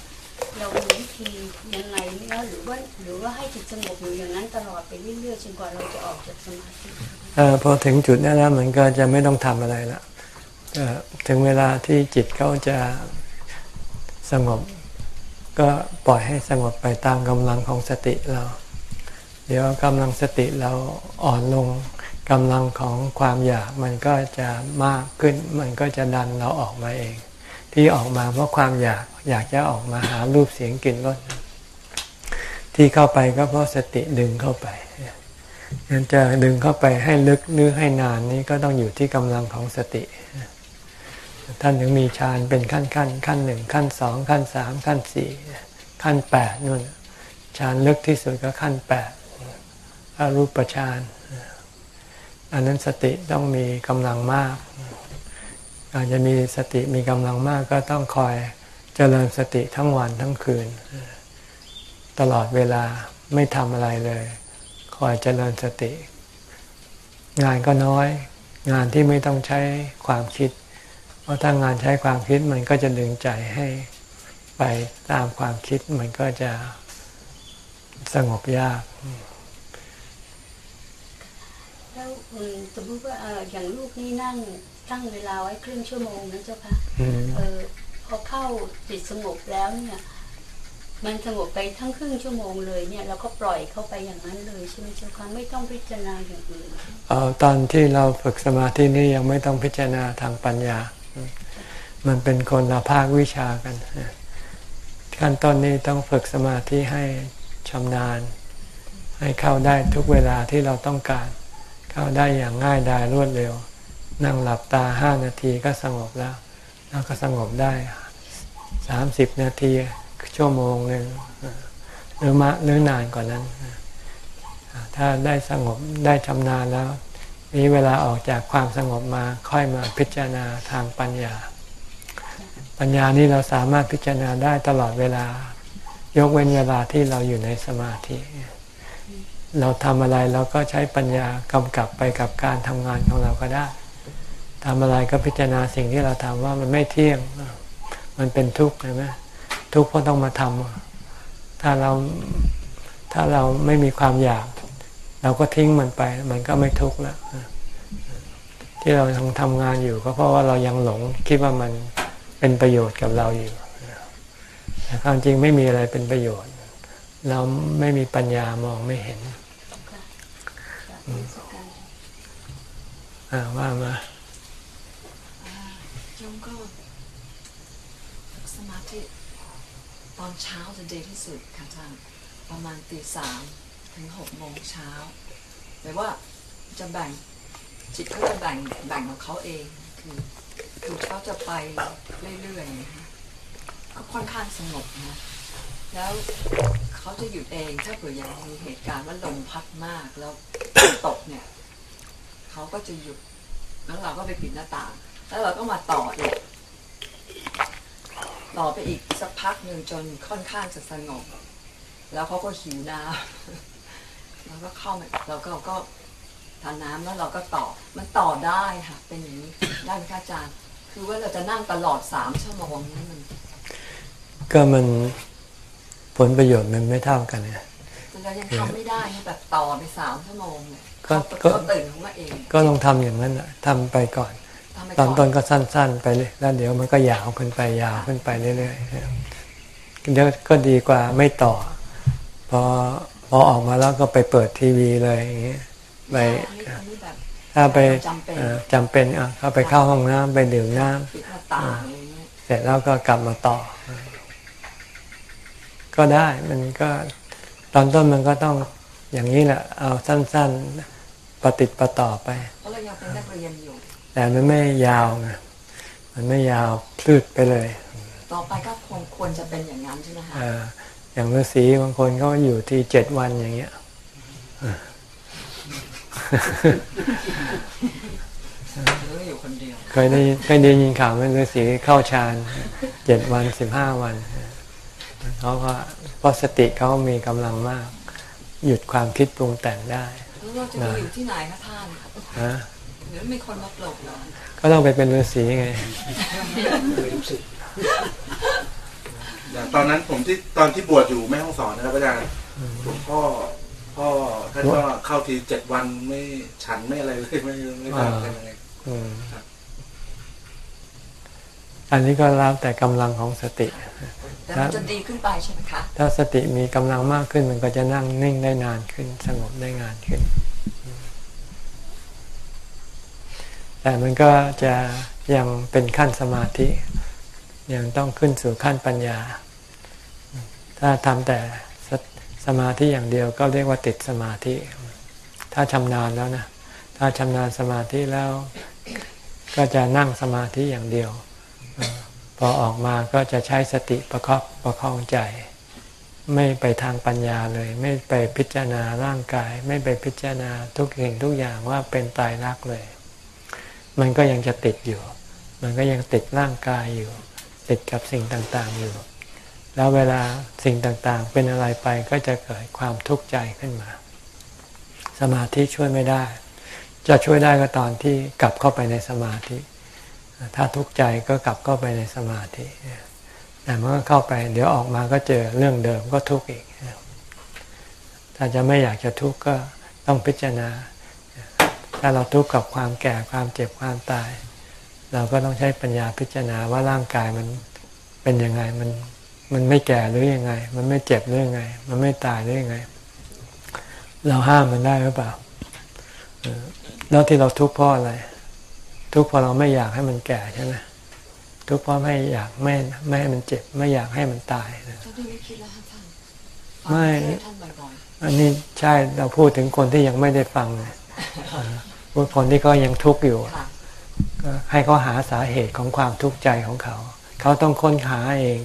เรามีวิธียังไงเนี่ยหรือว่าหรือว่าให้จิตสงบอยู่อย่างนั้นตลอดไปเรื่อยๆจนกว่าเราจะออกจากสมาธิอพอถึงจุดนั้นแล้วมันก็จะไม่ต้องทำอะไรละถึงเวลาที่จิตเขาจะสงบ ก็ปล่อยให้สงบไปตามกำลังของสติเรา เดี๋ยวกำลังสติเราอ่อนลง กำลังของความอยากมันก็จะมากขึ้น มันก็จะดันเราออกมาเอง ที่ออกมาเพราะความอยากอยากจะออกมาหารูปเสียงกลิ่นรสที่เข้าไปก็เพราะสติดึงเข้าไปงั้นจะดึงเข้าไปให้ลึกนึกให้นานนี้ก็ต้องอยู่ที่กำลังของสติ ท่านถึงมีฌานเป็นขั้นขั้นขั้นหนึ่งขั้นสองขั้นสามขั้นสี่ขั้นแปดนู่นฌานลึกที่สุดก็ขั้นแปดอรูปฌาน อันนั้นสติต้องมีกำลังมากการจะมีสติมีกำลังมากก็ต้องคอยเจริญสติทั้งวันทั้งคืน ตลอดเวลาไม่ทำอะไรเลย คอยเจริญสติ งานก็น้อย งานที่ไม่ต้องใช้ความคิด เพราะถ้างานใช้ความคิดมันก็จะดึงใจให้ไปตามความคิดมันก็จะสงบยาก อืมสมมติว่าเอ่ออย่างลูกนี่นั่งตั้งเวลาไว้ครึ่งชั่วโมงนะเจ้าค่ะอืมเออพอเข้าจิตสงบแล้วเนี่ย มันสงบไปทั้งครึ่งชั่วโมงเลยเนี่ยเราก็ปล่อยเข้าไปอย่างนั้นเลยใช่ไหมเจ้าค่ะไม่ต้องพิจารณาอย่างอื่นเอาตอนที่เราฝึกสมาธินี่ยังไม่ต้องพิจารณาทางปัญญา มันเป็นคนละภาควิชากันขั้นต้นนี้ต้องฝึกสมาธิให้ชำนาญ ให้เข้าได้ทุกเวลาที่เราต้องการ เข้าได้อย่างง่ายดายรวดเร็ว นั่งหลับตาห้านาทีก็สงบแล้ว แล้วก็สงบได้สามสิบนาทีชั่วโมงหนึ่งหรือมาหรือนานกว่านั้น ถ้าได้สงบได้ชำนาญแล้ว นี้เวลาออกจากความสงบมาค่อยมาพิจารณาทางปัญญา ปัญญานี้เราสามารถพิจารณาได้ตลอดเวลา ยกเว้นเวลาที่เราอยู่ในสมาธิ เราทำอะไรเราก็ใช้ปัญญากำกับไปกับการทำงานของเราก็ได้ทำอะไรก็พิจารณาสิ่งที่เราทำว่ามันไม่เที่ยง มันเป็นทุกข์ใช่ไหมทุกข์เพราะต้องมาทำถ้าเราถ้าเราไม่มีความอยาก เราก็ทิ้งมันไป มันก็ไม่ทุกข์แล้วที่เรายังทำงานอยู่ก็เพราะว่าเรายังหลงคิดว่ามันเป็นประโยชน์กับเราอยู่แต่ความจริงไม่มีอะไรเป็นประโยชน์ เราไม่มีปัญญามองไม่เห็น อ่าว่ามาโยมก็สมาธิตอนเช้าจะดีที่สุดค่ะท่านประมาณตีสามถึงหกโมงเช้า แต่ว่าจะแบ่งจิตเขาจะแบ่งแบ่งของเขาเองคือคือเขาจะไปเรื่อยๆนะคะก็ค่อนข้างสงบนะ แล้วเขาจะหยุดเองถ้าเผื่อยังมีเหตุการณ์ว่าลมพัดมากแล้วตกเนี่ยเขาก็จะหยุดแล้วเราก็ไปปิดหน้าต่าง แล้วเราก็มาต่ออีกต่อไปอีกสักพักหนึ่งจนค่อนข้างจะสงบ แล้วเขาก็หิวน้ำแล้วก็เข้ามาเราก็ก็ทานน้ำแล้วเราก็ต่อ มันต่อได้ค่ะ เป็นอย่างนี้ได้ไหมคะอาจารย์ คือว่าเราจะนั่งตลอดสามชั่วโมงนี้มัน ก็มันผ ลประโยชน์มันไม่เท่ากันเนี่ยเรายังทำไม่ได้นะแบบต่อไปสามชั่วโมงเนี่ยก็เขาก็เขาตื่นขึ้นมาเอง ก็ต้องทำอย่างนั้นน่ะทำไปก่อนทำไปตอนก่ต้อนนก็สั้น ๆ ไปเลยแล้วเดี๋ยวมันก็ยาวขึ้นไปยาวขึ้นไปเรื่อยๆเดี๋ยวก็ดีกว่าไม่ต่อ พอพอออกมาแล้วก็ไปเปิดทีวีเลยอย่างเงี้ยไปอันนี้อันนี้แบบถ้าไปจำเป็นเอ่อจำเป็นอะเข้าไปเข้าห้องน้ำไปดื่มน้ำปิดหน้าต่างอะไรเงี้ยเสร็จแล้วก็กลับมาต่อ ก็ได้มันก็ตอนต้นมันก็ต้องอย่างนี้แหละเอาสั้นๆปฏิดประต่อไปเพราะเรายังเป็นนักเรียนอยู่แต่มันไม่ยาวไงมันไม่ยาวพลืดไปเลย ต่อไปก็ควรควรจะเป็นอย่างนั้นใช่ไหมคะเอ่ออย่างฤาษีบางคนเขาอยู่ที่เจ็ดวันอย่างเงี้ยหรืออยู่คนเดียวเคยได้เคยได้ยินข่าวไหมฤาษีเข้าฌานเจ็ดวันสิบห้าวัน เขาก็เพราะสติเขามีกำลังมาก หยุดความคิดปรุงแต่งได้แล้วเราจะไปอยู่ที่ไหนคะท่านนะหรือมีคนมาปลุกเหรอก็ต้องไปเป็นฤาษีไงอย่างตอนนั้นผมที่ตอนที่บวชอยู่แม่ห้องสอนนะครับอาจารย์หลวงพ่อพ่อท่านก็เข้าทีเจ็ดวันไม่ฉันไม่อะไรเลยไม่ไม่ทำกันเลยอืมอันนี้ก็แล้วแต่กำลังของสติ แต่มันจะดีขึ้นไปใช่ไหมคะถ้าสติมีกำลังมากขึ้นมันก็จะนั่งนิ่งได้นานขึ้น สงบได้นานขึ้น แต่มันก็จะยังเป็นขั้นสมาธิ ยังต้องขึ้นสู่ขั้นปัญญา ถ้าทำแต่สสมาธิอย่างเดียวก็เรียกว่าติดสมาธิ ถ้าชำนาญแล้วนะ ถ้าชำนาญสมาธิแล้วก็จะนั่งสมาธิอย่างเดียวเออ พอออกมาก็จะใช้สติประคับประคองใจ ไม่ไปทางปัญญาเลย ไม่ไปพิจารณาร่างกาย ไม่ไปพิจารณาทุกสิ่งทุกอย่างว่าเป็นตายรักเลย มันก็ยังจะติดอยู่ มันก็ยังติดร่างกายอยู่ ติดกับสิ่งต่างๆอยู่ แล้วเวลาสิ่งต่างๆ เป็นอะไรไปก็จะเกิดความทุกข์ใจขึ้นมา สมาธิช่วยไม่ได้ จะช่วยได้ก็ตอนที่กลับเข้าไปในสมาธิ ถ้าทุกข์ใจก็กลับเข้าไปในสมาธิแต่เมื่อเข้าไปเดี๋ยวออกมาก็เจอเรื่องเดิมก็ทุกข์อีก ถ้าจะไม่อยากจะทุกข์ก็ต้องพิจารณา ถ้าเราทุกข์กับความแก่ความเจ็บความตาย เราก็ต้องใช้ปัญญาพิจารณาว่าร่างกายมันเป็นยังไงมันมันไม่แก่หรือยังไง มันไม่เจ็บหรือยังไง มันไม่ตายหรือยังไง เราห้ามมันได้หรือเปล่าเออแล้วที่เราทุกข์เพราะอะไร ทุกข์เพราะเราไม่อยากให้มันแก่ใช่ไหมทุกข์เพราะไม่อยากไม่ไม่ให้มันเจ็บ ไม่อยากให้มันตายนะท่านที่ไม่คิดแล้วค่ะท่านไม่ฟังเทศน์ท่านบ่อยอันนี้ใช่เราพูดถึงคนที่ยังไม่ได้ฟังเลยเออพูดคนที่ก็ยังทุกข์อยู่ๆค่ะก็ให้เขาหาสาเหตุของความทุกข์ใจของเขา เขาต้องค้นหาเอง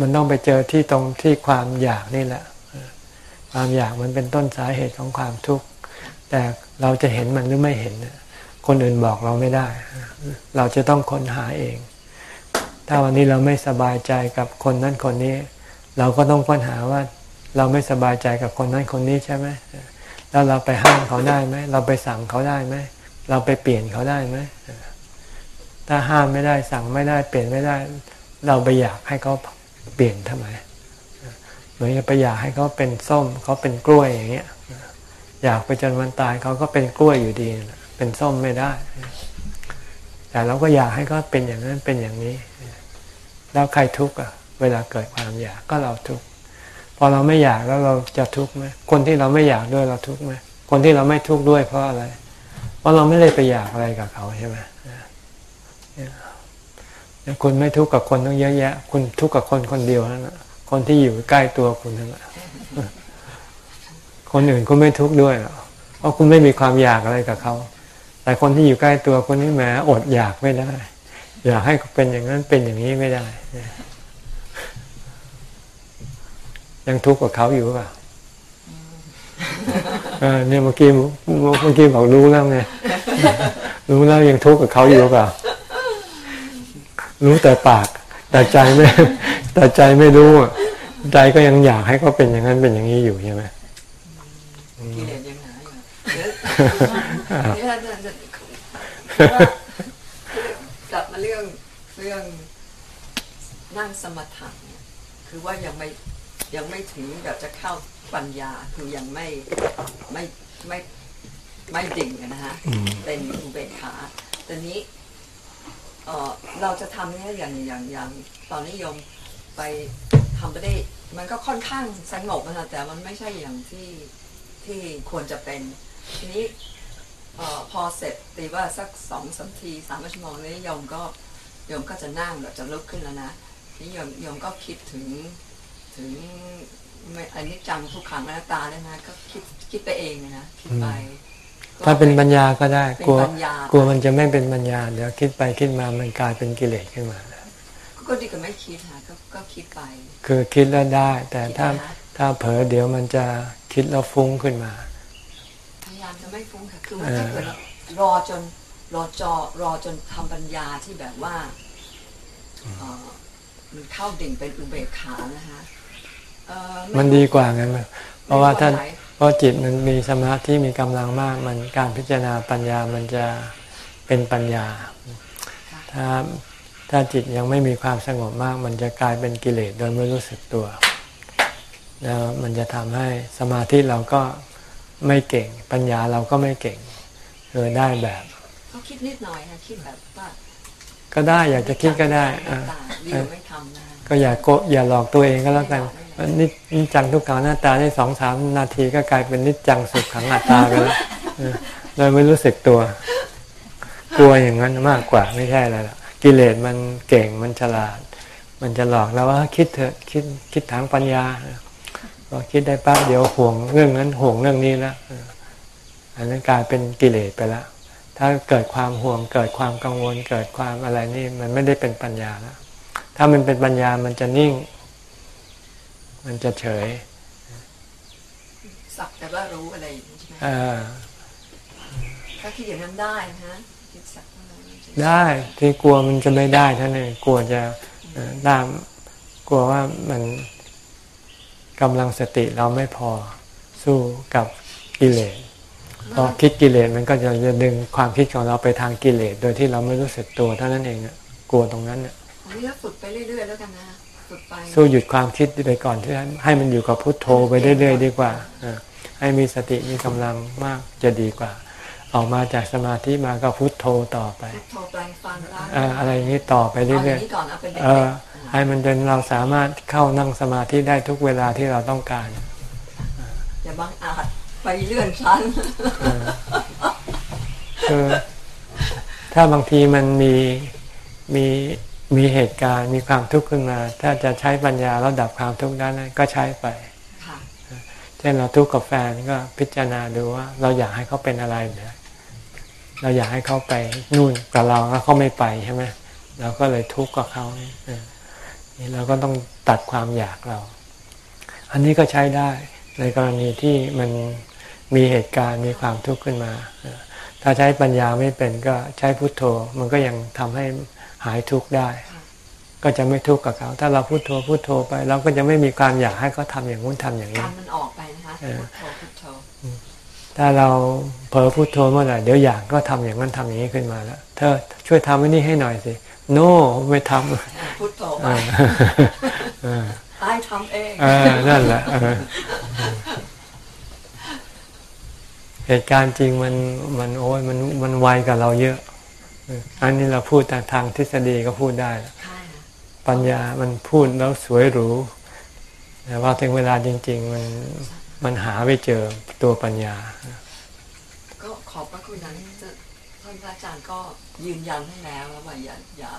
มันต้องไปเจอที่ตรงที่ความอยากนี่แหละเออความอยากมันเป็นต้นสาเหตุของความทุกข์แต่เราจะเห็นมันหรือไม่เห็นน่ะ คนอื่นบอกเราไม่ได้ เราจะต้องค้นหาเอง ถ้าวันนี้เราไม่สบายใจกับคนนั้นคนนี้ เราก็ต้องค้นหาว่า เราไม่สบายใจกับคนนั้นคนนี้ใช่ไหมแล้วเราไปห้ามเขาได้ไหมเราไปสั่งเขาได้ไหมเราไปเปลี่ยนเขาได้ไหมถ้าห้ามไม่ได้สั่งไม่ได้เปลี่ยนไม่ได้ เราไปอยากให้เขาเปลี่ยนทำไมเหมือนกับไปอยากให้เขาเป็นส้มเขาเป็นกล้วยอย่างเงี้ยอยากไปจนวันตายเขาก็เป็นกล้วยอยู่ดีนะ เป็นส้มไม่ได้ แต่เราก็อยากให้เขาเป็นอย่างนั้นเป็นอย่างนี้ แล้วใครทุกข์อะ เวลาเกิดความอยากก็เราทุกข์พอเราไม่อยากแล้วเราจะทุกข์ไหมคนที่เราไม่อยากด้วยเราทุกข์ไหมคนที่เราไม่ทุกข์ด้วยเพราะอะไร เพราะเราไม่ได้ไปอยากอะไรกับเขาใช่ไหมคุณไม่ทุกข์กับคนต้องเยอะแยะ คุณทุกข์กับคนคนเดียวนั่นแหละคนที่อยู่ใกล้ตัวคุณนั่นแหละคนอื่นคุณไม่ทุกข์ด้วยหรอกเพราะคุณไม่มีความอยากอะไรกับเขา แต่คนที่อยู่ใกล้ตัวคุณนี่แหมอดอยากไม่ได้ อยากให้เขาเป็นอย่างนั้นเป็นอย่างนี้ไม่ได้ ยังทุกข์กับเขาอยู่เปล่าเออเนี่ยเมื่อกี้เมื่อกี้บอกรู้แล้วไงรู้แล้วยังทุกข์กับเขาอยู่เปล่ารู้แต่ปาก แต่ใจไม่แต่ใจไม่รู้อะใจก็ยังอยากให้เขาเป็นอย่างนั้นเป็นอย่างนี้อยู่ใช่ไหมกิเลสยังหนาอยู่ เดี๋ยวเดี๋ยวจะจะว่ากลับมาเรื่องเรื่องนั่งสมถะเนี่ยคือว่ายังไม่ยังไม่ถึงแบบจะเข้าปัญญาคือยังไม่ไม่ไม่ไม่ดิ่งอะนะฮะเป็นอุเบกขาแต่นี้เออเราจะทำเนี่ยอย่างอย่างอย่างตอนนี้โยมไปทำไปได้ มันก็ค่อนข้างสงบนะแต่มันไม่ใช่อย่างที่ที่ควรจะเป็น ทีนี้เออพอเสร็จตีว่าสักสองสามทีสามชั่วโมงนี้โยมก็โยมก็จะนั่งแบบจะลุกขึ้นแล้วนะนี่โยมโยมก็คิดถึงถึงไม่อันนี้จังทุกขังอนัตตาเลยนะก็คิดคิดไปเองเลยนะคิดไป ถ้าเป็นปัญญาก็ได้เป็นกลัวปัญญากลัวมันจะไม่เป็นปัญญา เดี๋ยวคิดไปคิดมามันกลายเป็นกิเลสขึ้นมาก็ดีกว่าไม่คิดฮะก็ก็คิดไป คือคิดแล้วได้ แต่ถ้าคิดนะถ้าเผลอเดี๋ยวมันจะคิดแล้วฟุ้งขึ้นมาพยายามจะ ไม่ฟุ้งค่ะ คือว่าเออถ้าเกิดเรารอจนรอจอรอจนทำปัญญาที่แบบว่าเอ่อมันเข้าดิ่งเป็นอุเบกขานะคะเอ่อไมันดีกว่าไงมันเพราะว่าถ้าไม่ไหเพราะจิตมันมีสมาธิมีกำลังมาก มันการพิจารณาปัญญามันจะเป็นปัญญาค่ะถ้าถ้าจิตยังไม่มีความสงบมาก มันจะกลายเป็นกิเลสโดยไม่รู้สึกตัว แล้วมันจะทำให้สมาธิเราก็ ไม่เก่ง ปัญญาเราก็ไม่เก่งคือได้แบบเขาคิดนิดหน่อยค่ะคิดแบบว่าก็ได้อยากจะคิดก็ได้อ่าดีกว่าไม่ทำนะคะก็อย่าโกะอย่าหลอกตัวเองก็แล้วกันนิจนิจจังทุกขังหน้าตาได้สองสามนาทีก็กลายเป็นนิจจังสุขขังอัตตาไปแล้วเออโดยไม่รู้สึกตัว กลัวอย่างนั้นมากกว่าไม่ใช่อะไรหรอกกิเลสมันเก่งมันฉลาด มันจะหลอกเราว่าคิดเถอะคิดคิดทางปัญญา พอคิดได้ปั๊บเดี๋ยวห่วงเรื่องนั้นห่วงเรื่องนี้แล้วเอออันนั้นกลายเป็นกิเลสไปแล้วถ้าเกิดความห่วงเกิดความกังวล เกิดความอะไรนี่มันไม่ได้เป็นปัญญาแล้วถ้ามันเป็นปัญญามันจะนิ่ง มันจะเฉยสักแต่ว่ารู้อะไรอย่างนี้ใช่ไหมเออถ้าคิดอย่างนั้นได้นะฮะคิดสักว่ารู้เฉยๆได้ที่กลัวมันจะไม่ได้ท่านเองกลัวจะเอ่อได้กลัวว่ามัน กำลังสติเราไม่พอสู้กับกิเลสพอคิดกิเลสมันก็จะจะดึงความคิดของเราไปทางกิเลสโดยที่เราไม่รู้สึกตัวเท่านั้นเองอะกลัวตรงนั้นเนี่ยอันนี้ก็ฝึกไปเรื่อยๆแล้วกันนะฝึกไปสู้หยุดความคิดไปก่อนที่ให้มันอยู่กับพุทโธไปเรื่อยๆดีกว่าเออให้มีสติมีกำลังมากจะดีกว่า ออกมาจากสมาธิมาก็พุทโธต่อไปพุทโธแปลงฟันล้างเอ่ออะไรอย่างนี้ต่อไปเอาอเรื่ย่าอยงนี้ก่อนเอาเป็นๆเด็กเออให้มันจนเราสามารถเข้านั่งสมาธิได้ทุกเวลาที่เราต้องการๆอย่าบังอาจไปเลื่อนชั้นคือถ้าบางทีมันมีมีมีเหตุการณ์มีความทุกข์ขึ้นมา ถ้าจะใช้ปัญญาแล้วดับความทุกข์ได้นั้นก็ใช้ไปค่ะเช่นเราทุกข์กับแฟนก็พิจารณาดูว่า เราอยากให้เขาเป็นอะไรเนี่ย เราอยากให้เขาไปนู่นกับเราแล้วเขาไม่ไปใช่ไหมเราก็เลยทุกข์กับเขาเออนี่เราก็ต้องตัดความอยากเรา อันนี้ก็ใช้ได้ในกรณีที่มันมีเหตุการณ์มีความทุกข์ขึ้นมาเออถ้าใช้ปัญญาไม่เป็นก็ใช้พุทโธ มันก็ยังทำให้หายทุกข์ได้ ก็จะไม่ทุกข์กับเขา ถ้าเราพุโทโธพุโทโธไป เราก็จะไม่มีความอยากให้เขาทำอย่างนู้นทำอย่างกานี้รมันออกไปนะคะ ถ้าเราเผลอพุโทโธเมื่อไหร่เดี๋ยวอยากก็ทำอย่างนั้นทำอย่างนี้ขึ้นมาแล้วเธอช่วยทำไอ้นี่ให้หน่อยสิ โน่ไม่ทำพุทโธไปเออเออตายทำเองเออนั่นแหละเออเหตุการณ์จริงมันมันโอ้ยมันมันไวกับเราเยอะเอออันนี้เราพูดแต่ทางทฤษฎีก็พูดได้แล้วใช่ค่ะปัญญามันพูดแล้วสวยหรูแต่ว่าถึงเวลาจริง ๆ มัน มันหาไม่เจอตัวปัญญา ก็ขอบพระคุณนั้นท่านพระอาจารย์ก็ยืนยันให้แล้วแล้วว่าอย่าอย่า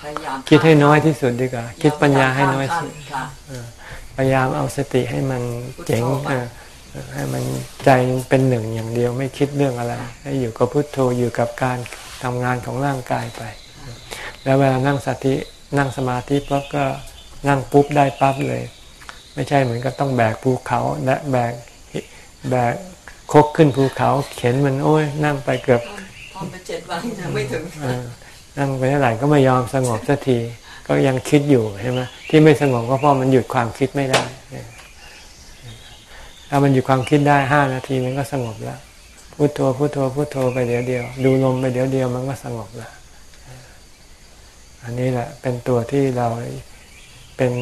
พยายามคิดให้น้อยที่สุดดีกว่า คิดปัญญาให้น้อยข้ามสุดค่ะพยายามเอาสติให้มันเจ๋งพุทโธไปเออเออให้มันใจเป็นหนึ่งอย่างเดียวไม่คิดเรื่องอะไร ให้อยู่กับพุทโธอยู่กับการทำงานของร่างกายไป แล้วเวลานั่งสตินั่งสมาธิปั๊บก็นั่งปุ๊บได้ปั๊บเลย ไม่ใช่เหมือนก็ต้องแบกภูเขาและแบกแบกคกขึ้นภูเขา เข็นมันโอ้ยนั่งไปเกือบทำไปเจ็ดวันยังไม่ถึงเออนั่งไปเท่าไหร่ก็ไม่ยอมสงบสักทีก็ยังคิดอยู่ใช่ไหมที่ไม่สงบก็เพราะมันหยุดความคิดไม่ได้เออถ้ามันหยุดความคิดได้ห้านาทีมันก็สงบแล้วพุโทโธพุโทโธพุโทโธไปเดี๋ยวเดียว ดูลมไปเดี๋ยวเดียวมันก็สงบแล้วอันนี้แหละเป็นตัวที่เราเป็น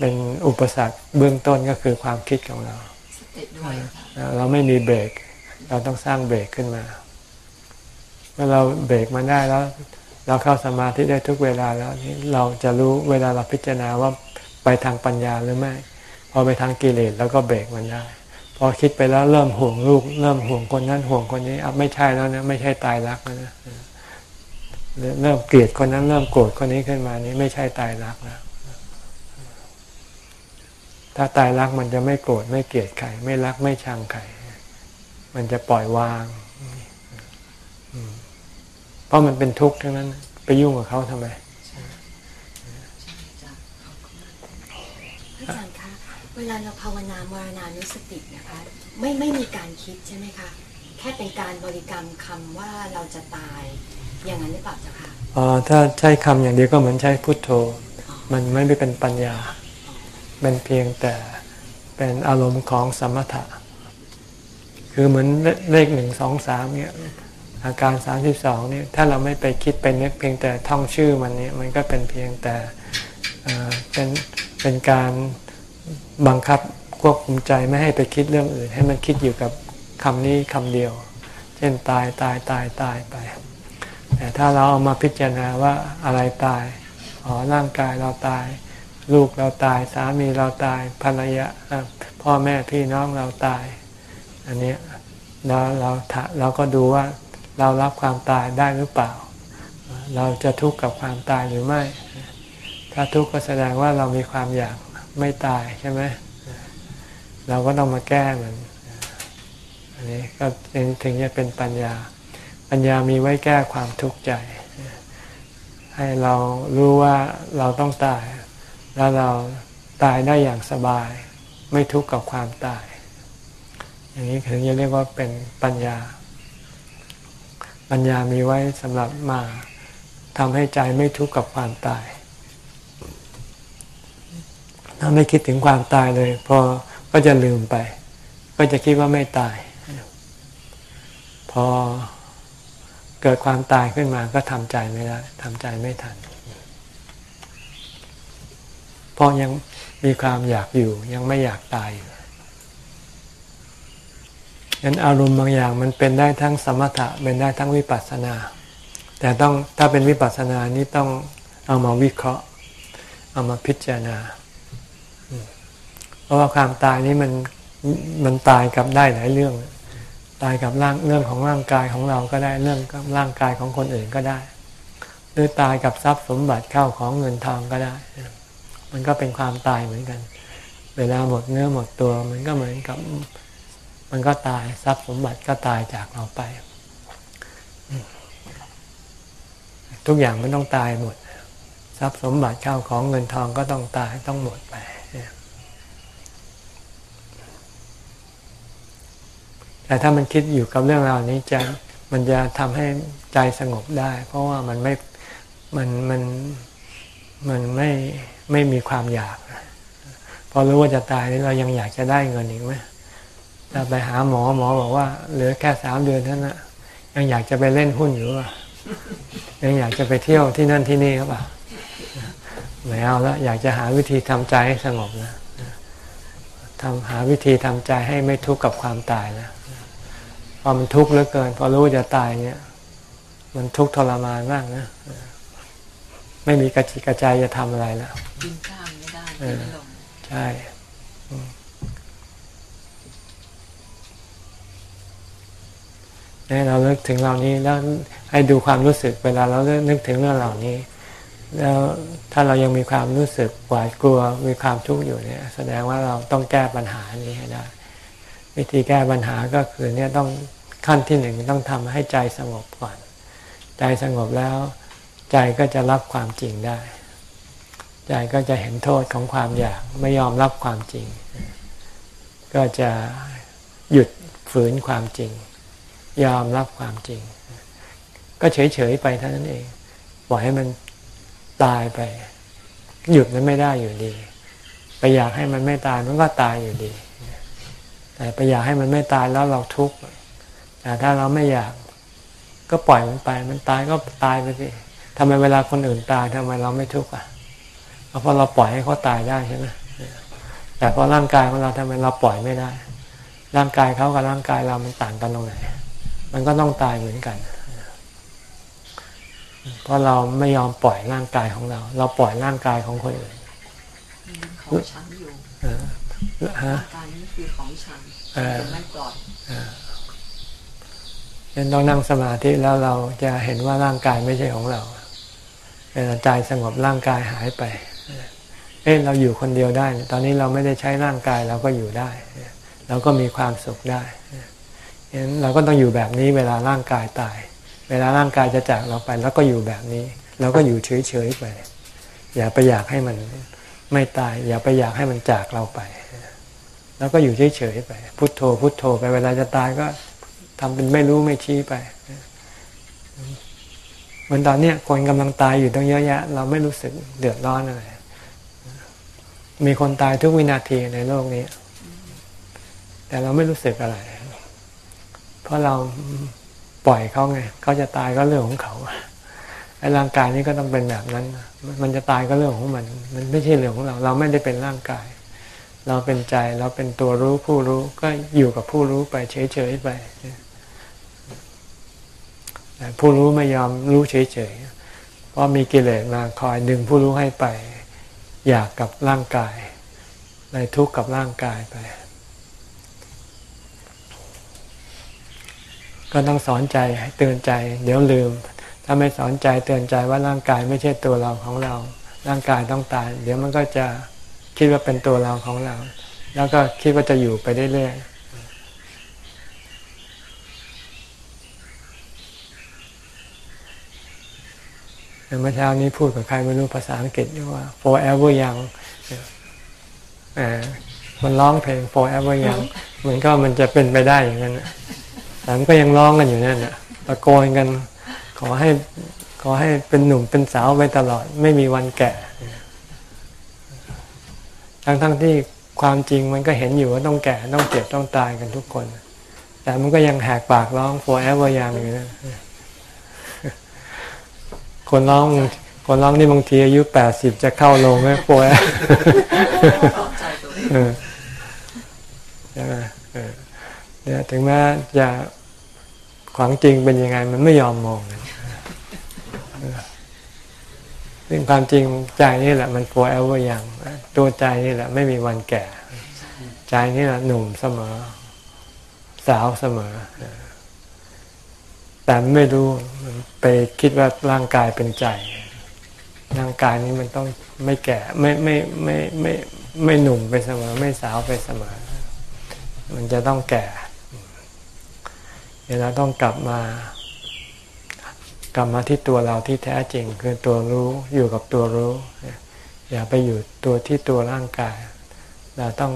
เป็นอุปสรรคเบื้องต้นก็คือความคิดของเราสติด้วยค่ะเราไม่มีเบรก เราต้องสร้างเบรกขึ้นมาเมื่อเราเบรกมันได้แล้ว เราเข้าสมาธิได้ทุกเวลาแล้วนี่เราจะรู้เวลาเราพิจารณาว่าไปทางปัญญาหรือไม่พอไปทางกิเลสแล้วก็เบรกมันได้พอคิดไปแล้วเริ่มห่วงลูก เริ่มห่วงคนนั้นห่วงคนนี้อะไม่ใช่แล้วนะไม่ใช่ตายรักแล้วนะหรือเริ่มเกลียดคนนั้นเริ่มโกรธคนนี้ขึ้นมานี้ไม่ใช่ตายรักแล้ว ถ้าตายรักมันจะไม่โกรธไม่เกลียดใครไม่รักไม่ชังใครมันจะปล่อยวางอืมเพราะมันเป็นทุกข์ทั้งนั้น ไปยุ่งกับเขาทำไมอาจารย์คะเวลาเราภาวนามรณานุสตินะคะ ไม่ไม่มีการคิดใช่ไหมคะ แค่เป็นการบริกรรมคำว่าเราจะตาย อย่างนั้นหรือเปล่าเจ้าคะอ๋อถ้าใช้คำอย่างเดียวก็เหมือนใช้พุทโธ มันไม่ได้เป็นปัญญา เป็นเพียงแต่เป็นอารมณ์ของสมถะ คือเหมือนเลขหนึ่งสองสามเนี่ยอาการสามสิบสองเนี่ยถ้าเราไม่ไปคิดไปนึกเพียงแต่ท่องชื่อมันเนี่ยมันก็เป็นเพียงแต่เอ่อเป็นเป็นการบังคับควบคุมใจไม่ให้ไปคิดเรื่องอื่น ให้มันคิดอยู่กับคำนี้คำเดียว เช่นตายตายตายตายไป แต่ถ้าเราเอามาพิจารณาว่าอะไรตายอ๋อร่างกายเราตาย ลูกเราตาย สามีเราตายภรรยาพ่อแม่พี่น้องเราตาย อันนี้เราเราถาเราก็ดูว่าเรารับความตายได้หรือเปล่า เราจะทุกข์กับความตายหรือไม่ ถ้าทุกข์ก็แสดงว่าเรามีความอยากไม่ตายใช่ไหมเราก็ต้องมาแก้มันอันนี้ก็ถึงจะเป็นปัญญา ปัญญามีไว้แก้ความทุกข์ใจ ให้เรารู้ว่าเราต้องตาย แล้วเราตายได้อย่างสบาย ไม่ทุกข์กับความตาย อย่างนี้ถึงจะเรียกว่าเป็นปัญญา ปัญญามีไว้สำหรับมาทำให้ใจไม่ทุกข์กับความตาย ถ้าไม่คิดถึงความตายเลย พอก็จะลืมไป ก็จะคิดว่าไม่ตาย พอเกิดความตายขึ้นมาก็ทำใจไม่ได้ทำใจไม่ทัน เพ ราะยังมีความอยากอยู่ยังไม่อยากตายอยู่งั้นอารมณ์บางอย่างมันเป็นได้ทั้งสมถะเป็นได้ทั้งวิปัสสนา แต่ต้องถ้าเป็นวิปัสสนานี้ต้องเอามาวิเคราะห์ เอามาพิจารณา เพราะว่าความตายนี้มันมันตายกับได้หลายเรื่อง ตายกับร่างเรื่องของร่างกายของเราก็ได้เรื่องกับร่างกายของคนอื่นก็ได้ หรือตายกับทรัพย์สมบัติเข้าของเงินทองก็ได้ มันก็เป็นความตายเหมือนกัน เวลาหมดเนื้อหมดตัว มันก็เหมือนกับ มันก็ตายทรัพย์สมบัติก็ตายจากเราไป ทุกอย่างมันต้องตายหมด ทรัพย์สมบัติเข้าของเงินทองก็ต้องตายต้องหมดไปแต่ถ้ามันคิดอยู่กับเรื่องราวนี้จะมันจะทำให้ใจสงบได้ เพราะว่ามันไม่มันมันมันไม่ ไม่มีความอยาก พอรู้ว่าจะตายนี่เรายังอยากจะได้เงินอีกไหมถ้าไปหาหมอหมอบอกว่า เหลือแค่สามเดือนเท่านั้นยังอยากจะไปเล่นหุ้นอยู่อะยังอยากจะไปเที่ยวที่นั่นที่นี่ครับอะไม่เอาแล้วอยากจะหาวิธีทำใจให้สงบนะทำหาวิธีทำใจให้ไม่ทุกข์กับความตายนะพอมันทุกข์เหลือเกิน พอรู้จะตายเนี่ย มันทุกข์ทรมานมากนะ ไม่มีกระจิกระใจจะทำอะไรแล้วกินข้าวไม่ได้กินไม่ลงใช่ให้เราเลิกถึงเหล่านี้แล้วให้ดูความรู้สึกเวลาเราเลิกนึกถึงเรื่องเหล่านี้ แล้วถ้าเรายังมีความรู้สึกหวาดกลัวมีความทุกข์อยู่เนี่ย แสดงว่าเราต้องแก้ปัญหานี้ให้ได้ วิธีแก้ปัญหาก็คือเนี่ยต้องขั้นที่หนึ่งต้องทำให้ใจสงบก่อน ใจสงบแล้ว ใจก็จะรับความจริงได้ ใจก็จะเห็นโทษของความอยากไม่ยอมรับความจริง ก็จะหยุดฝืนความจริง ยอมรับความจริง ก็เฉยๆไปเท่านั้นเองปล่อยให้มันตายไป หยุดมันไม่ได้อยู่ดี ไปอยากให้มันไม่ตายมันก็ตายอยู่ดี แต่ไปอยากให้มันไม่ตายแล้วเราทุกข์แต่ถ้าเราไม่อยาก ก็ปล่อยมันไป มันตายก็ตายไปสิ ทำไมเวลาคนอื่นตายทำไมเราไม่ทุกข์อะเพราะเราปล่อยให้เขาตายได้ใช่ไหมแต่พอร่างกายของเราทำไมเราปล่อยไม่ได้ ร่างกายเขากับร่างกายเรามันต่างกันตรงไหน มันก็ต้องตายเหมือนกัน เพราะเราไม่ยอมปล่อยร่างกายของเรา เราปล่อยร่างกายของคนอื่นของฉันอยู่ร่างกายนี้คือของฉันจะไม่ปล่อยยังต้องนั่งสมาธิแล้วเราจะเห็นว่าร่างกายไม่ใช่ของเรา เวลาใจสงบร่างกายหายไป เอ๊ะเราอยู่คนเดียวได้ ตอนนี้เราไม่ได้ใช้ร่างกายเราก็อยู่ได้ เราก็มีความสุขได้ฉะนั้นเราก็ต้องอยู่แบบนี้เวลาร่างกายตาย เวลาร่างกายจะจากเราไป แล้วก็อยู่แบบนี้ เราก็อยู่เฉยๆไป อย่าไปอยากให้มันไม่ตาย อย่าไปอยากให้มันจากเราไป แล้วก็อยู่เฉยๆไป พุโทโธพุโทโธไปเวลาจะตายก็ทำเป็นไม่รู้ไม่ชี้ไป เหมือนตอนนี้คนกำลังตายอยู่ตั้งเยอะแยะ เราไม่รู้สึกเดือดร้อนอะไรมีคนตายทุกวินาทีในโลกนี้ แต่เราไม่รู้สึกอะไร เพราะเราปล่อยเขาไงเขาจะตายก็เรื่องของเขาไอ้ร่างกายนี้ก็ต้องเป็นแบบนั้น มันจะตายก็เรื่องของมัน มันไม่ใช่เรื่องของเรา เราไม่ได้เป็นร่างกาย เราเป็นใจ เราเป็นตัวรู้ผู้รู้ ก็อยู่กับผู้รู้ไปเฉยๆไป ผู้รู้ไม่ยอมรู้เฉยๆ เพราะมีกิเลสมาคอยดึงผู้รู้ให้ไป อยากกับร่างกายเลยทุกข์กับร่างกายไป ก็ต้องสอนใจเตือนใจ เดี๋ยวลืม ถ้าไม่สอนใจเตือนใจว่าร่างกายไม่ใช่ตัวเราของเรา ร่างกายต้องตาย เดี๋ยวมันก็จะคิดว่าเป็นตัวเราของเรา แล้วก็คิดว่าจะอยู่ไปเรื่อยๆ เมื่อเช้านี้พูดกับใครไม่รู้ภาษาอังกฤษว่า forever young มันร้องเพลง forever young เหมือนก็มันจะเป็นไปได้อย่างนั้นแต่มันก็ยังร้องกันอยู่นั่นตะโกนกันขอให้ขอให้เป็นหนุ่มเป็นสาวไปตลอด ไม่มีวันแก่ ทั้งทั้งที่ความจริงมันก็เห็นอยู่ว่าต้องแก่ต้องเจ็บต้องตายกันทุกคน แต่มันก็ยังแหกปากร้อง forever ยังอยู่นะ คนร้องคนร้องนี่บางทีอายุแปดสิบจะเข้าลงไหมโฟร์ใช่ไหมเนี่ยถึงแม้จะของจริงเป็นยังไง มันไม่ยอมมองเลยซึ่งความจริงใจนี่แหละ มัน forever อย่างตัวใจนี่แหละ ไม่มีวันแก่ ใจนี่แหละหนุ่มเสมอ สาวเสมอ แต่ไม่รู้ไปคิดว่าร่างกายเป็นใจ ร่างกายนี้มันต้องไม่แก่ไม่ไม่ไม่ไม่ไม่หนุ่มไปเสมอ ไม่สาวไปเสมอ มันจะต้องแก่เวเราต้องกลับมากลับมาที่ตัวเราที่แท้จริง คือตัวรู้อยู่กับตัวรู้ อย่าไปอยู่ตัวที่ตัวร่างกาย เราต้อง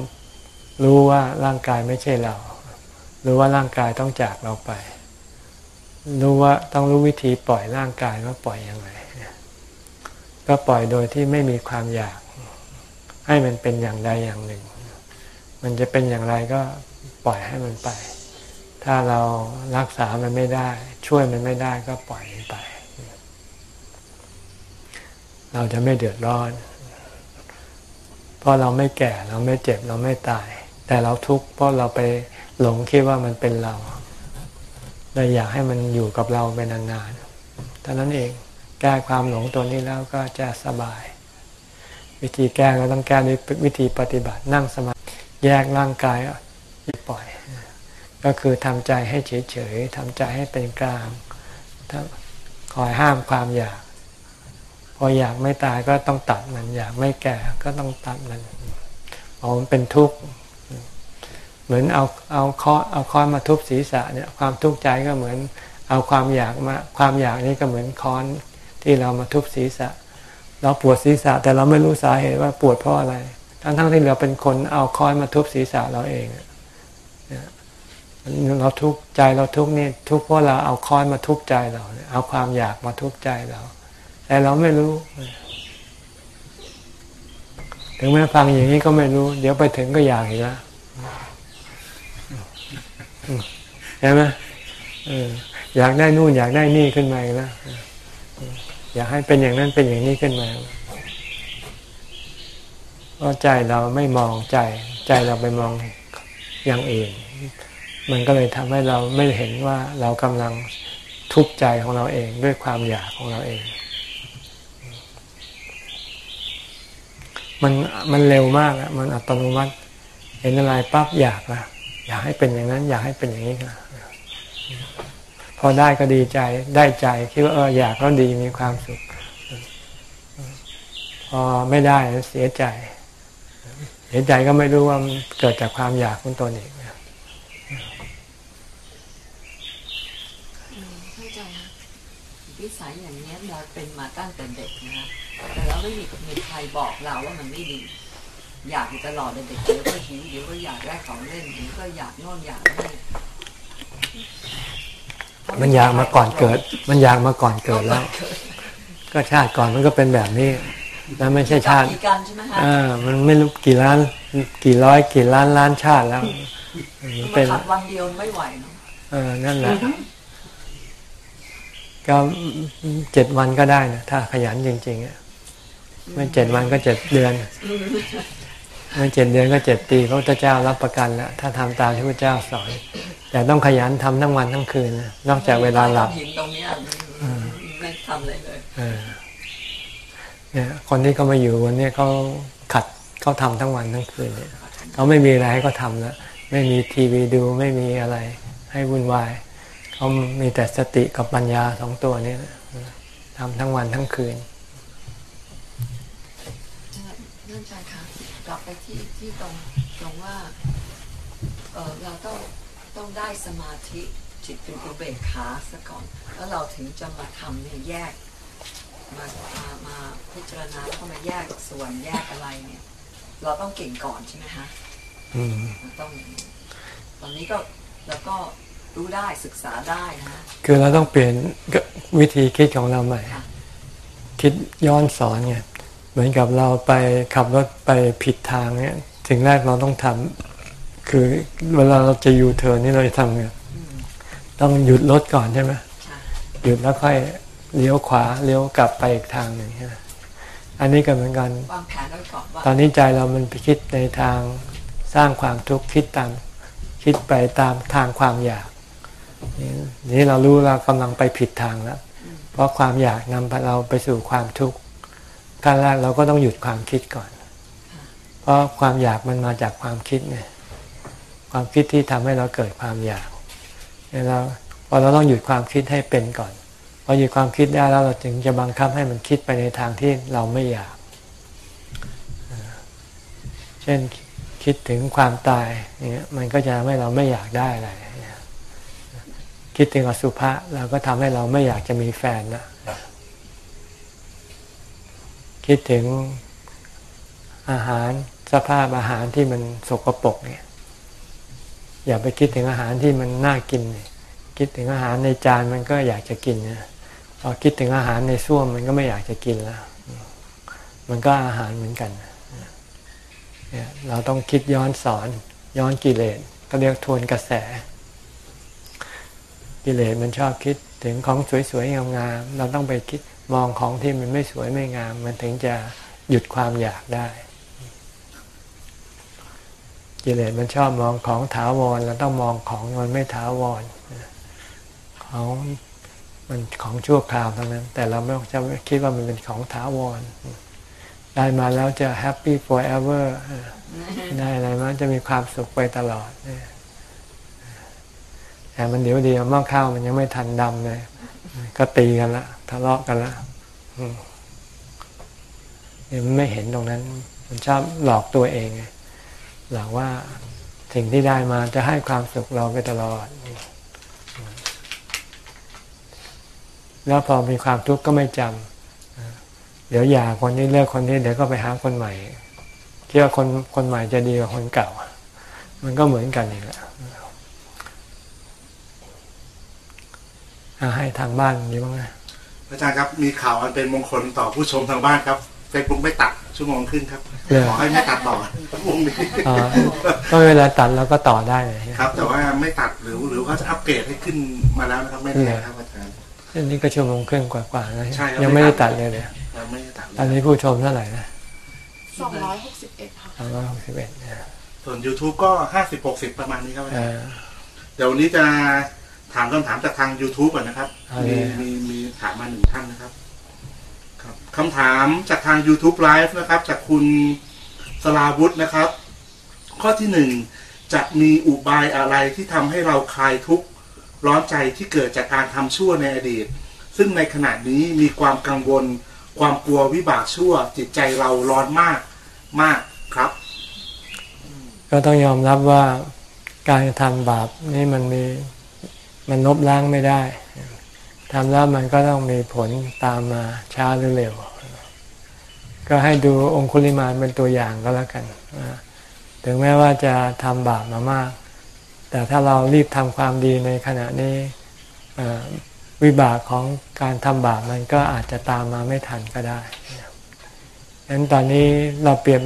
รู้ว่าร่างกายไม่ใช่เรา รู้ว่าร่างกายต้องจากเราไป รู้ว่าต้องรู้วิธีปล่อยร่างกายว่าปล่อยอยังไงก็ปล่อยโดยที่ไม่มีความอยาก ให้มันเป็นอย่างใดอย่างหนึ่ง มันจะเป็นอย่างไรก็ปล่อยให้มันไป ถ้าเรารักษามันไม่ได้ ช่วยมันไม่ได้ก็ปล่อยมันไป เราจะไม่เดือดร้อน เพราะเราไม่แก่เราไม่เจ็บเราไม่ตาย แต่เราทุกข์เพราะเราไปหลงคิดว่ามันเป็นเรา เลยอยากให้มันอยู่กับเราเป็นนานๆเท่านั้นเองแก้ความหลงตัวนี้แล้วก็จะสบาย วิธีแก้ก็ต้องแก้ด้วยวิธีปฏิบัตินั่งสมาธิแยกร่างกายปล่อย ก็คือทำใจให้เฉยๆทำใจให้เป็นกลางคอยห้ามความอยาก พออยากไม่ตายก็ต้องตัดมัน อยากไม่แก่ก็ต้องตัดมันเพราะมันเป็นทุกข์ เหมือนเอาเอาค้อนเอาค้อนมาทุบศีรษะเนี่ยความทุกข์ใจก็เหมือน เอาความอยากมาความอยากนี่ก็เหมือนค้อนที่เรามาทุบศีรษะ เราปวดศีรษะแต่เราไม่รู้สาเหตุว่าปวดเพราะอะไร ทั้งทั้งที่เราเป็นคนเอาค้อนมาทุบศีรษะเราเองเราทุกข์ใจเราทุกข์นี่ทุกข์เพราะเราเอาค้อนมาทุบใจเราเอาความอยากมาทุบใจเรา แต่เราไม่รู้ ถึงแม้ฟังอย่างนี้ก็ไม่รู้ เดี๋ยวไปถึงก็อยากอีกแล้ว ใช่ไหมอยากได้นู่นอยากได้นี่ขึ้นมาแล้วอยากให้เป็นอย่างนั้นเป็นอย่างนี้ขึ้นมาเพราะใจเราไม่มองใจ ใจเราไปมองอย่างอื่น มันก็เลยทำให้เราไม่เห็นว่าเรากำลังทุบใจของเราเองด้วยความอยากของเราเอง มันมันเร็วมากอะมันอัตโนมัติ เห็นอะไรปั๊บอยากละ อยากให้เป็นอย่างนั้น อยากให้เป็นอย่างนี้ค่ะพอได้ก็ดีใจได้ใจคิดว่าเอออยากแล้วดีมีความสุข พอไม่ได้เสียใจ เสียใจก็ไม่รู้ว่าเกิดจากความอยากของตนเองเข้าใจนะวิสัยอย่างนี้เราเป็นมาตั้งแต่เด็กนะแต่เราไม่มีมีใครบอกเราว่ามันไม่ดี อยากอยู่ตลอดเลยเด็กเดี๋ยวก็หิวเดี๋ยวก็อยากได้ของเล่นเดี๋ยวก็อยากโน่นอยากนี่มันอยากมาก่อนเกิด มันอยากมาก่อนเกิดแล้ว ก็ชาติก่อนมันก็เป็นแบบนี้ แล้วไม่ใช่ชาติอ่ามันไม่รู้กี่ล้าน กี่ร้อยกี่ล้านล้านชาติแล้วมันเป็นวันเดียวไม่ไหวเนาะเออนั่นแหละก็เจ็ดวันก็ได้นะถ้าขยันจริงๆอะไม่เจ็ดวันก็เจ็ดเดือน ไม่เจ็ดเดือนก็เจ็ดปีพระพุทธเจ้ารับประกันแล้วถ้าทำตามที่พระเจ้าสอนแต่ต้องขยันทำทั้งวันทั้งคืนนะนอกจากเวลาหลับตรงนี้ไม่ทำเลยเลยเนี่ยคนที่เขามาอยู่วันนี้เขาขัดเขาทำทั้งวันทั้งคืนเนี่ยเขาไม่มีอะไรให้เขาทำแล้วไม่มีทีวีดูไม่มีอะไร ให้วุ่นวายเขามีแต่สติกับปัญญาสองตัวนี้ทำทั้งวันทั้งคืนเรื่องใจค่ะกลับไป ที่ที่ตรงตรงว่าเออเราต้องต้องได้สมาธิจิตเป็นอุเบกขาซะก่อน แล้วเราถึงจะมาทำเนี่ยแยกมามามาพิจารณาแล้วก็มาแยกส่วนแยกอะไรเนี่ย เราต้องเก่งก่อนใช่ไหมฮะต้องตอนนี้ก็แล้วก็รู้ได้ศึกษาได้นะคือเราต้องเปลี่ยนวิธีคิดของเราใหม่ คิดย้อนสอนไง เหมือนกับเราไปขับรถไปผิดทางเนี่ยถึงแรกเราต้องทำคือเวลาเราจะยูเทิร์นนี่เราจะทำเนี่ยต้องหยุดรถก่อนใช่ไหมหยุดแล้วค่อยเลี้ยวขวาเลี้ยวกลับไปอีกทางหนึ่งใช่ไหมอันนี้ก็เหมือนกันวางแผนไว้ก่อนว่าตอนนี้ใจเรามันไปคิดในทางสร้างความทุกข์คิดตามคิดไปตามทางความอยากนี่เรารู้เรากำลังไปผิดทางแล้ว เพราะความอยากนำเราไปสู่ความทุกข์ ขั้นแรกเราก็ต้องหยุดความคิดก่อน เพราะความอยากมันมาจากความคิดเนี่ยความคิดที่ทำให้เราเกิดความอยากเราพอเราต้องหยุดความคิดให้เป็นก่อน พอหยุดความคิดได้แล้วเราจึงจะบังคับให้มันคิดไปในทางที่เราไม่อยาก เช่นคิดถึงความตายเนี่ยมันก็จะทำให้เราไม่อยากได้อะไรคิดถึงอสุภะเราก็ทำให้เราไม่อยากจะมีแฟนนะ คิดถึงอาหารสภาพอาหารที่มันสกปรกเนี่ย อย่าไปคิดถึงอาหารที่มันน่ากิน คิดถึงอาหารในจานมันก็อยากจะกินนะพอคิดถึงอาหารในส้วมมันก็ไม่อยากจะกินแล้วมันก็อาหารเหมือนกันเนี่ยเราต้องคิดย้อนสอนย้อนกิเลสก็เรียกทวนกระแส กิเลสมันชอบคิดถึงของสวยๆงามๆเราต้องไปคิด มองของที่มันไม่สวยไม่งาม มันถึงจะหยุดความอยากได้กิเลสมันชอบมองของถาวรเราต้องมองของมันไม่ถาวรของมันของชั่วคราวเท่านั้น แต่เราไม่จะคิดว่ามันเป็นของถาวร ได้มาแล้วจะแฮปปี้ forever ได้อะไรมาจะมีความสุขไปตลอดแต่มันเดี๋ยวเดียวหม้อข้าวมันยังไม่ทันดำเลย ก็ตีกันละ เลาะกันละนี่มันไม่เห็นตรงนั้น มันชอบหลอกตัวเองหลอกว่าสิ่งที่ได้มาจะให้ความสุขเราไปตลอด แล้วพอมีความทุกข์ก็ไม่จำเดี๋ยวหย่าคนนี้เลิกคนนี้เดี๋ยวก็ไปหาคนใหม่คิดว่าคนคนใหม่จะดีกว่าคนเก่า มันก็เหมือนกันเองแหละให้ทางบ้านนี้บ้างนะ อาจารย์ครับมีข่าวอันเป็นมงคลต่อผู้ชมทางบ้านครับเฟซบุ๊กไม่ตัดชั่วโมงขึ้นครับขอให้ไม่ตัดต่อวงนี้ก็เวลาตัดแล้วก็ต่อได้เลยครับ แต่ว่าไม่ตัดหรือหรือเขาจะอัปเกรดให้ขึ้นมาแล้วนะครับไม่แน่ครับอาจารย์อันนี้ก็ชั่วโมงครึ่งกว่าๆนะยังไม่ได้ตัดเลยเลยไม่ได้ตัดอันนี้ผู้ชมเท่าไหร่นะสองร้อยหกสิบเอ็ดค่ะสองร้อยหกสิบเอ็ดส่วน YouTube ก็ห้าสิบหกสิบประมาณนี้ครับอาจารย์เดี๋ยววันนี้จะ ถามคำถามจากทาง YouTube ก่อนนะครับ มีมีมีถามมาหนึ่งท่านนะครับ ครับคำถามจากทาง YouTube Live นะครับ จากคุณสลาวุธนะครับ ข้อที่หนึ่งจะมีอุบายอะไรที่ทำให้เราคลายทุกข์ร้อนใจที่เกิดจากการทำชั่วในอดีต ซึ่งในขณะนี้มีความกังวล ความกลัววิบากชั่ว จิตใจเราร้อนมากมากครับ ก็ต้องยอมรับว่าการทำบาปนี่มันมี มันลบล้างไม่ได้ทำแล้วมันก็ต้องมีผลตามมาช้าหรือเร็ว ก็ให้ดูองคุลิมานเป็นตัวอย่างก็แล้วกัน ถึงแม้ว่าจะทำบาปมามาก แต่ถ้าเรารีบทำความดีในขณะนี้วิบากของการทำบาปมันก็อาจจะตามมาไม่ทันก็ได้ดังนั้นตอนนี้เราเปรียบ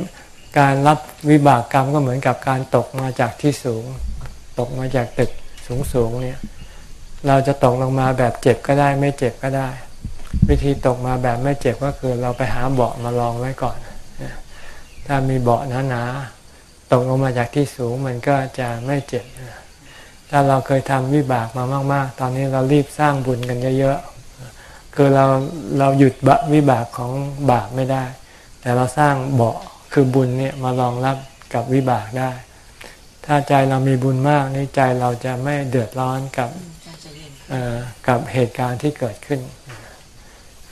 การรับวิบากกรรมก็เหมือนกับการตกมาจากที่สูง ตกมาจากตึกสูงๆเนี่ย เราจะตกลงมาแบบเจ็บก็ได้ ไม่เจ็บก็ได้ วิธีตกมาแบบไม่เจ็บก็คือเราไปหาเบาะมาลองไว้ก่อน ถ้ามีเบาะหนาๆตกลงมาจากที่สูงมันก็จะไม่เจ็บ ถ้าเราเคยทำวิบากมามาก ๆ ตอนนี้เรารีบสร้างบุญกันเยอะๆคือเราเราหยุดบวิบากของบาปไม่ได้ แต่เราสร้างเบาะคือบุญเนี่ยมารองรับกับวิบากได้ ถ้าใจเรามีบุญมากนี่ใจเราจะไม่เดือดร้อนกับ กับเหตุการณ์ที่เกิดขึ้น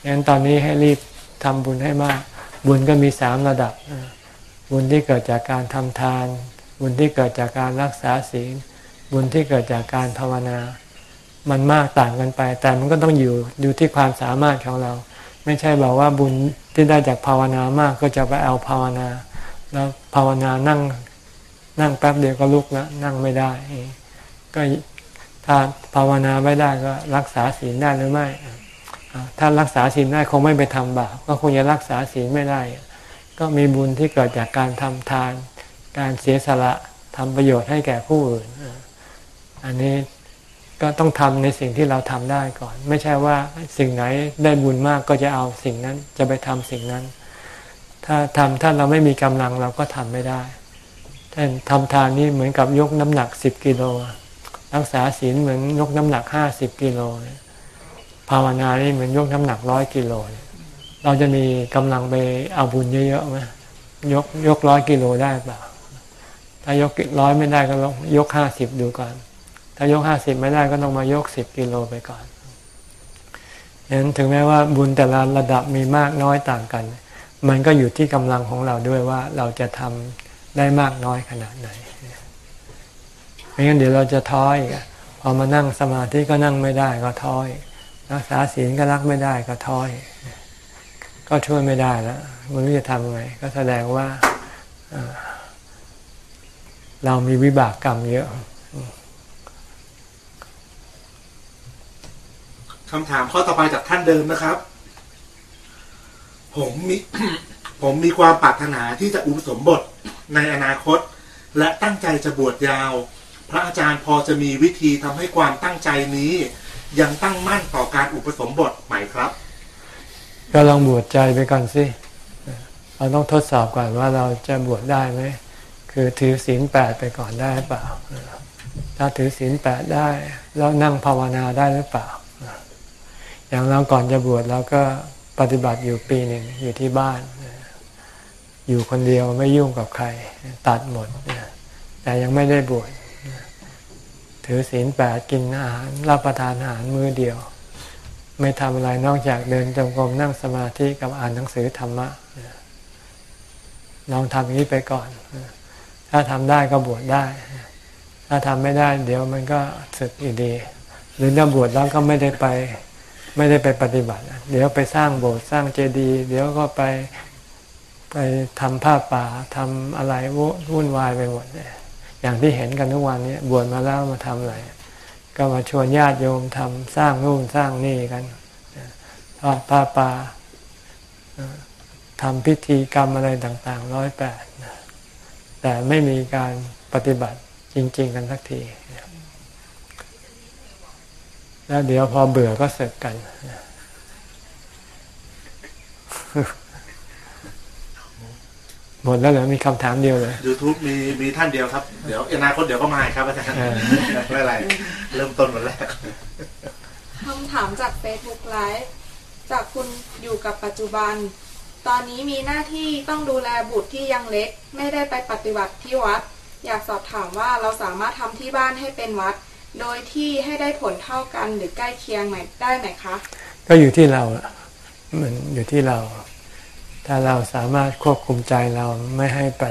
งั้นตอนนี้ให้รีบทำบุญให้มาก บุญก็มีสามระดับ บุญที่เกิดจากการทำทาน บุญที่เกิดจากการรักษาศีล บุญที่เกิดจากการภาวนา มันมากต่างกันไป แต่มันก็ต้องอยู่อยู่ที่ความสามารถของเรา ไม่ใช่บอกว่าบุญที่ได้จากภาวนามากก็จะไปเอาภาวนา แล้วภาวนานั่งนั่งแป๊บเดียวก็ลุกแล้วนั่งไม่ได้ ก็ ถ้าภาวนาไม่ได้ก็รักษาศีลได้หรือไม่ ถ้ารักษาศีลได้คงไม่ไปทำบาปก็คงจะรักษาศีลไม่ได้ ก็มีบุญที่เกิดจากการทำทาน การเสียสละทำประโยชน์ให้แก่ผู้อื่น อันนี้ก็ต้องทำในสิ่งที่เราทำได้ก่อน ไม่ใช่ว่าสิ่งไหนได้บุญมากก็จะเอาสิ่งนั้นจะไปทำสิ่งนั้น ถ้าทำถ้าเราไม่มีกำลังเราก็ทำไม่ได้ถท่นทำทานนี่เหมือนกับยกน้ำหนักสิบกิโล รักษาศีลเหมือนยกน้ำหนักห้าสิบกิโลภาวนานี่เหมือนยกน้ำหนักร้อยกิโลเราจะมีกำลังไปเอาบุญเยอะๆไหมยกยกร้อยกิโลได้เปล่าถ้ายกร้อยไม่ได้ก็ลองยกห้าสิบดูก่อน ถ้ายกห้าสิบไม่ได้ก็ต้องมายกสิบกิโลไปก่อนฉะนั้นถึงแม้ว่าบุญแต่ละระดับมีมากน้อยต่างกัน มันก็อยู่ที่กำลังของเราด้วยว่าเราจะทำได้มากน้อยขนาดไหน ไม่งั้นเดี๋ยวเราจะท้อยพอมานั่งสมาธิก็นั่งไม่ได้ก็ท้อยรักษาศีลก็รักไม่ได้ก็ท้อย ก็ช่วยไม่ได้แล้วมันจะทำไงก็แสดงว่าเรามีวิบากกรรมเยอะคำถามข้อต่อไปจากท่านเดิมนะครับ ผมมี ผมมีความปรารถนาที่จะอุปสมบทในอนาคต และตั้งใจจะบวชยาว พระอาจารย์พอจะมีวิธีทำให้ความตั้งใจนี้ ยังตั้งมั่นต่อการอุปสมบทไหมครับ ก็ลองบวชใจไปก่อนสิเราต้องทดสอบก่อนว่าเราจะบวชได้ไหมคือถือศีลแปดไปก่อนได้เปล่า ถ้าถือศีลแปดได้ แล้วนั่งภาวนาได้หรือเปล่า อย่างเราก่อนจะบวชเราก็ปฏิบัติอยู่ปีหนึ่งอยู่ที่บ้าน อยู่คนเดียวไม่ยุ่งกับใครตัดหมด แต่ยังไม่ได้บวช ถือศีลแปดกินอาหารรับประทานอาหารมื้อเดียว ไม่ทำอะไรนอกจากเดินจงกรมนั่งสมาธิกับอ่านหนังสือธรรมะลองทำอย่างนี้ไปก่อน ถ้าทำได้ก็บวชได้ ถ้าทำไม่ได้ เดี๋ยวมันก็สึกอีกดี หรือถ้าบวชแล้วก็ไม่ได้ไปไม่ได้ไปปฏิบัติ เดี๋ยวไปสร้างโบสถ์สร้างเจดีย์เดี๋ยวก็ไปไปทำผ้าป่าทำอะไรวุ่นวายไปหมดเลย อย่างที่เห็นกันทุกวันนี้บวชมาแล้วมาทำอะไร ก็มาชวนญาติโยมทำสร้างนู่นสร้างนี่กันทอดผ้าป่าทำพิธีกรรมอะไรต่างๆร้อยแปดแต่ไม่มีการปฏิบัติจริง ๆ กันสักที แล้วเดี๋ยวพอเบื่อก็เสร็จกัน หมดแล้วเหรอมีคำถามเดียวเลย YouTube มีมีท่านเดียวครับ เดี๋ยวอนาคตเดี๋ยวก็มาครับอาจารย์ไม่อะไร เริ่มต้นวันแรกคำถามจาก Facebook Live จากคุณอยู่กับปัจจุบัน ตอนนี้มีหน้าที่ต้องดูแลบุตรที่ยังเล็ก ไม่ได้ไปปฏิบัติที่วัด อยากสอบถามว่าเราสามารถทำที่บ้านให้เป็นวัด โดยที่ให้ได้ผลเท่ากันหรือใกล้เคียงไหมได้ไหมคะ ก็อยู่ที่เราเหมือนอยู่ที่เรา ถ้าเราสามารถควบคุมใจเราไม่ให้ไป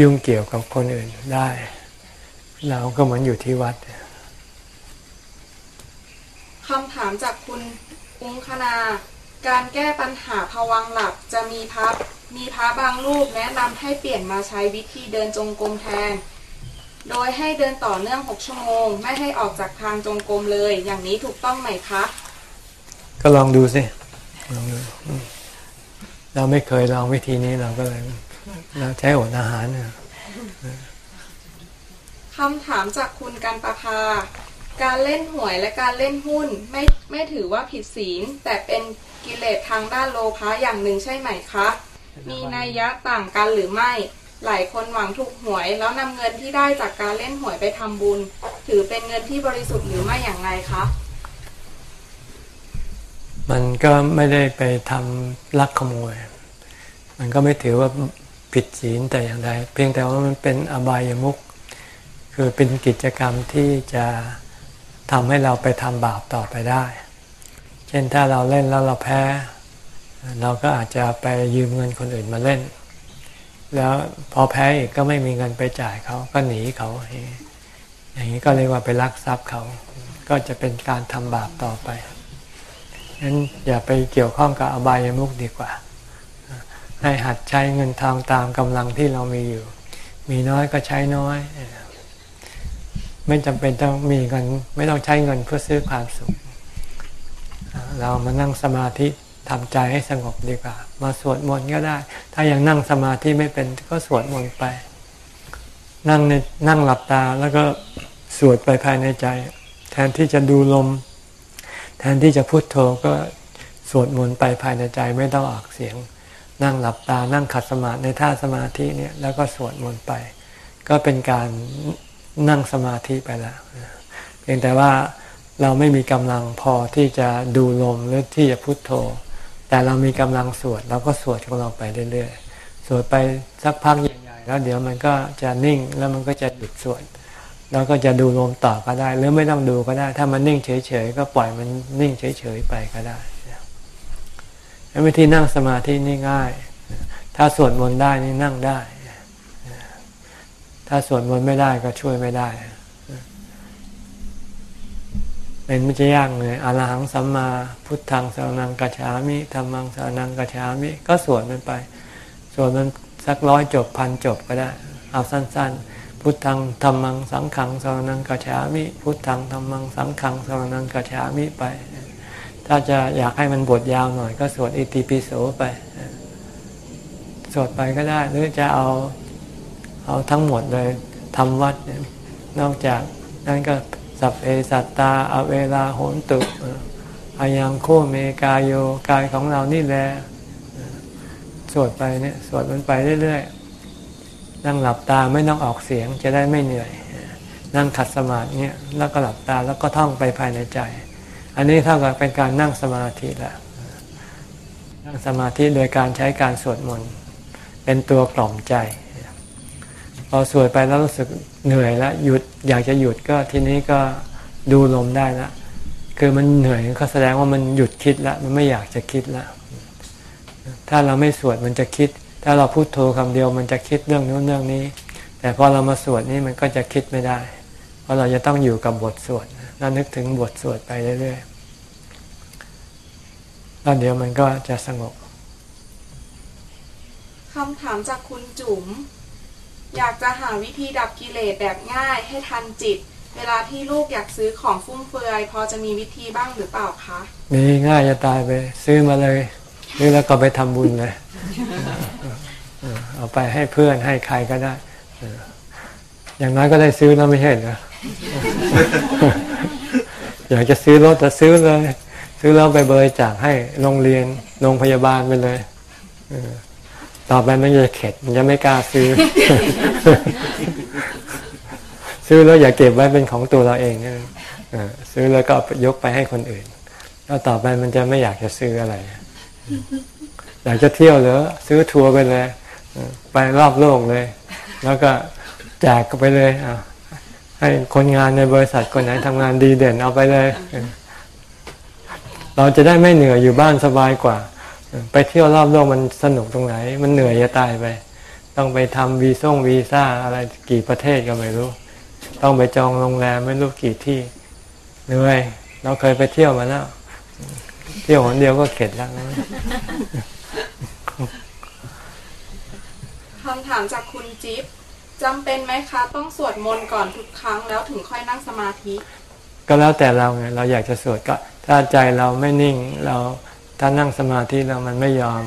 ยุ่งเกี่ยวกับคนอื่นได้ เราก็เหมือนอยู่ที่วัดคำถามจากคุณอุ้งคณา การแก้ปัญหาภวังหลับจะมีพระมีพระบางรูปแนะนำให้เปลี่ยนมาใช้วิธีเดินจงกรมแทน โดยให้เดินต่อเนื่องหกชั่วโมง ไม่ให้ออกจากทางจงกรมเลย อย่างนี้ถูกต้องไหมคะ ก็ลองดูสิลองดู เราไม่เคยลองวิธีนี้เราก็เลยเราใช้อดอาหารเนี่ยคำถามจากคุณการประภา การเล่นหวยและการเล่นหุ้นไม่ไม่ถือว่าผิดศีล แต่เป็นกิเลสทางด้านโลภะอย่างหนึ่งใช่ไหมคะ มีนัยยะต่างกันหรือไม่ หลายคนหวังถูกหวย แล้วนำเงินที่ได้จากการเล่นหวยไปทำบุญ ถือเป็นเงินที่บริสุทธิ์หรือไม่อย่างไรคะ มันก็ไม่ได้ไปทำลักขโมย มันก็ไม่ถือว่าผิดศีลแต่อย่างใดเพียงแต่ว่ามันเป็นอบายามุขคือเป็นกิจกรรมที่จะทำให้เราไปทำบาปต่อไปได้ เช่นถ้าเราเล่นแล้วเราแพ้ เราก็อาจจะไปยืมเงินคนอื่นมาเล่น แล้วพอแพ้อีกก็ไม่มีเงินไปจ่ายเขาก็หนีเขา อย่างนี้ก็เรียกว่าไปลักทรัพย์เขา ก็จะเป็นการทำบาปต่อไปั้นอย่าไปเกี่ยวข้องกับอบายามุกดีกว่า ให้หัดใช้เงินทางตามกำลังที่เรามีอยู่ มีน้อยก็ใช้น้อย ไม่จำเป็นต้องมีเงิน ไม่ต้องใช้เงินเพื่อซื้อความสุข เรามานั่งสมาธิทำใจให้สงบดีกว่า มาสวดมนต์ก็ได้ ถ้ายังนั่งสมาธิไม่เป็นก็สวดมนต์ไป นั่งในนั่งหลับตาแล้วก็สวดไปภายในใจ แทนที่จะดูลม แทนที่จะพูดโทก็สวดมนต์ไปภายในใจไม่ต้องออกเสียง นั่งหลับตานั่งขัดสมาธิในท่าสมาธิเนี่ยแล้วก็สวดมนต์ไป ก็เป็นการนั่งสมาธิไปแล้วเพียงแต่ว่าเราไม่มีกำลังพอที่จะดูลมหรือที่จะพุโทโธ แต่เรามีกำลังสวดเราก็สวดของเราไปเรื่อยๆสวดไปสักพักใหญ่ๆแล้วเดี๋ยวมันก็จะนิ่งแล้วมันก็จะหยุดสวด แล้วก็จะดูลมต่อก็ได้ หรือไม่ต้องดูก็ได้ ถ้ามันนิ่งเฉยๆก็ปล่อยมันนิ่งเฉยๆไปก็ได้วิธีนั่งสมาธินี่ง่าย ถ้าสวดมนต์ได้นี่นั่งได้ ถ้าสวดมนต์ไม่ได้ก็ช่วยไม่ได้เป็นไม่จะยากเลยอรหังสัมมาพุทธังสารนังกัจฉามิธรรมังสารนังกัจฉามิ ก็สวดมันไป สวดมันสักร้อยจบพันจบก็ได้ เอาสั้น ๆ พุทธังธรรมังสังขังสรนังกัจฉามิ พุทธังธรรมังสังขังสรนังกัจฉามิไป ถ้าจะอยากให้มันบทยาวหน่อยก็สวดอิติปิโสไปสวดไปก็ได้ หรือจะเอาเอาทั้งหมดเลยทำวัดนอกจากนั้นก็สัพเพสัตตาอเวลาโหนตุอายังโคเมกายโยกายของเรานี่แหละสวดไปเนี่ยสวดมันไปเรื่อยๆ นั่งหลับตาไม่ต้องออกเสียงจะได้ไม่เหนื่อย นั่งขัดสมาธิเนี่ยแล้วก็หลับตาแล้วก็ท่องไปภายในใจ อันนี้เท่ากับเป็นการนั่งสมาธิแล้วนั่งสมาธิโดยการใช้การสวดมนต์เป็นตัวกล่อมใจ พอสวดไปแล้วรู้สึกเหนื่อยแล้วหยุดอยากจะหยุดก็ทีนี้ก็ดูลมได้ละคือมันเหนื่อยก็แสดงว่ามันหยุดคิดล้วมันไม่อยากจะคิดล้วถ้าเราไม่สวดมันจะคิด ถ้าเราพูดโทคำเดียวมันจะคิดเรื่องนู้นเรื่องนี้ แต่พอเรามาสวดนี่มันก็จะคิดไม่ได้ เพราะเราจะต้องอยู่กับบทสวดแล้วนึกถึงบทสวดไปเรื่อยๆแล้วเดี๋ยวมันก็จะสงบคำถามจากคุณจุ๋ม อยากจะหาวิธีดับกิเลสแบบง่ายให้ทันจิต เวลาที่ลูกอยากซื้อของฟุ่มเฟือย พอจะมีวิธีบ้างหรือเปล่าคะ มีง่ายจะตายไป ซื้อมาเลยซื้อแล้วก็ไปทำบุญเลย เอาไปให้เพื่อนให้ใครก็ได้อย่างน้อยก็ได้ซื้อแล้วไม่ใช่เหรออยากจะซื้อรถแต่ซื้อเลย ซื้อแล้วไปบริจาคให้โรงเรียนโรงพยาบาลไปเลยต่อไปมันจะเข็ดมันจะไม่กล้าซื้อ ซื้อแล้วอย่าเก็บไว้เป็นของตัวเราเองนะซื้อแล้วก็ยกไปให้คนอื่น แล้วต่อไปมันจะไม่อยากจะซื้ออะไร อยากจะเที่ยวเหรอซื้อทัวร์ไปเลย ไปรอบโลกเลย แล้วก็แจกก็ไปเลยให้คนงานในบริษัทคนไหนทำงานดีเด่นเอาไปเลย เราจะได้ไม่เหนื่อยอยู่บ้านสบายกว่า ไปเที่ยวรอบโลกมันสนุกตรงไหน มันเหนื่อยจะตายไป ต้องไปทำวีซ่งวีซ่าอะไรกี่ประเทศก็ไม่รู้ ต้องไปจองโรงแรมไม่รู้กี่ที่เหนื่อยเราเคยไปเที่ยวมาแล้ว เที่ยวคนเดียวก็เข็ดแล้วนะ คำถามจากคุณจิ๊บจำเป็นไหมคะ ต้องสวดมนต์ก่อนทุกครั้งแล้วถึงค่อยนั่งสมาธิ ก็แล้วแต่เราไงเราอยากจะสวดก็ถ้าใจเราไม่นิ่งเราถ้านั่งสมาธิแล้วมันไม่ยอม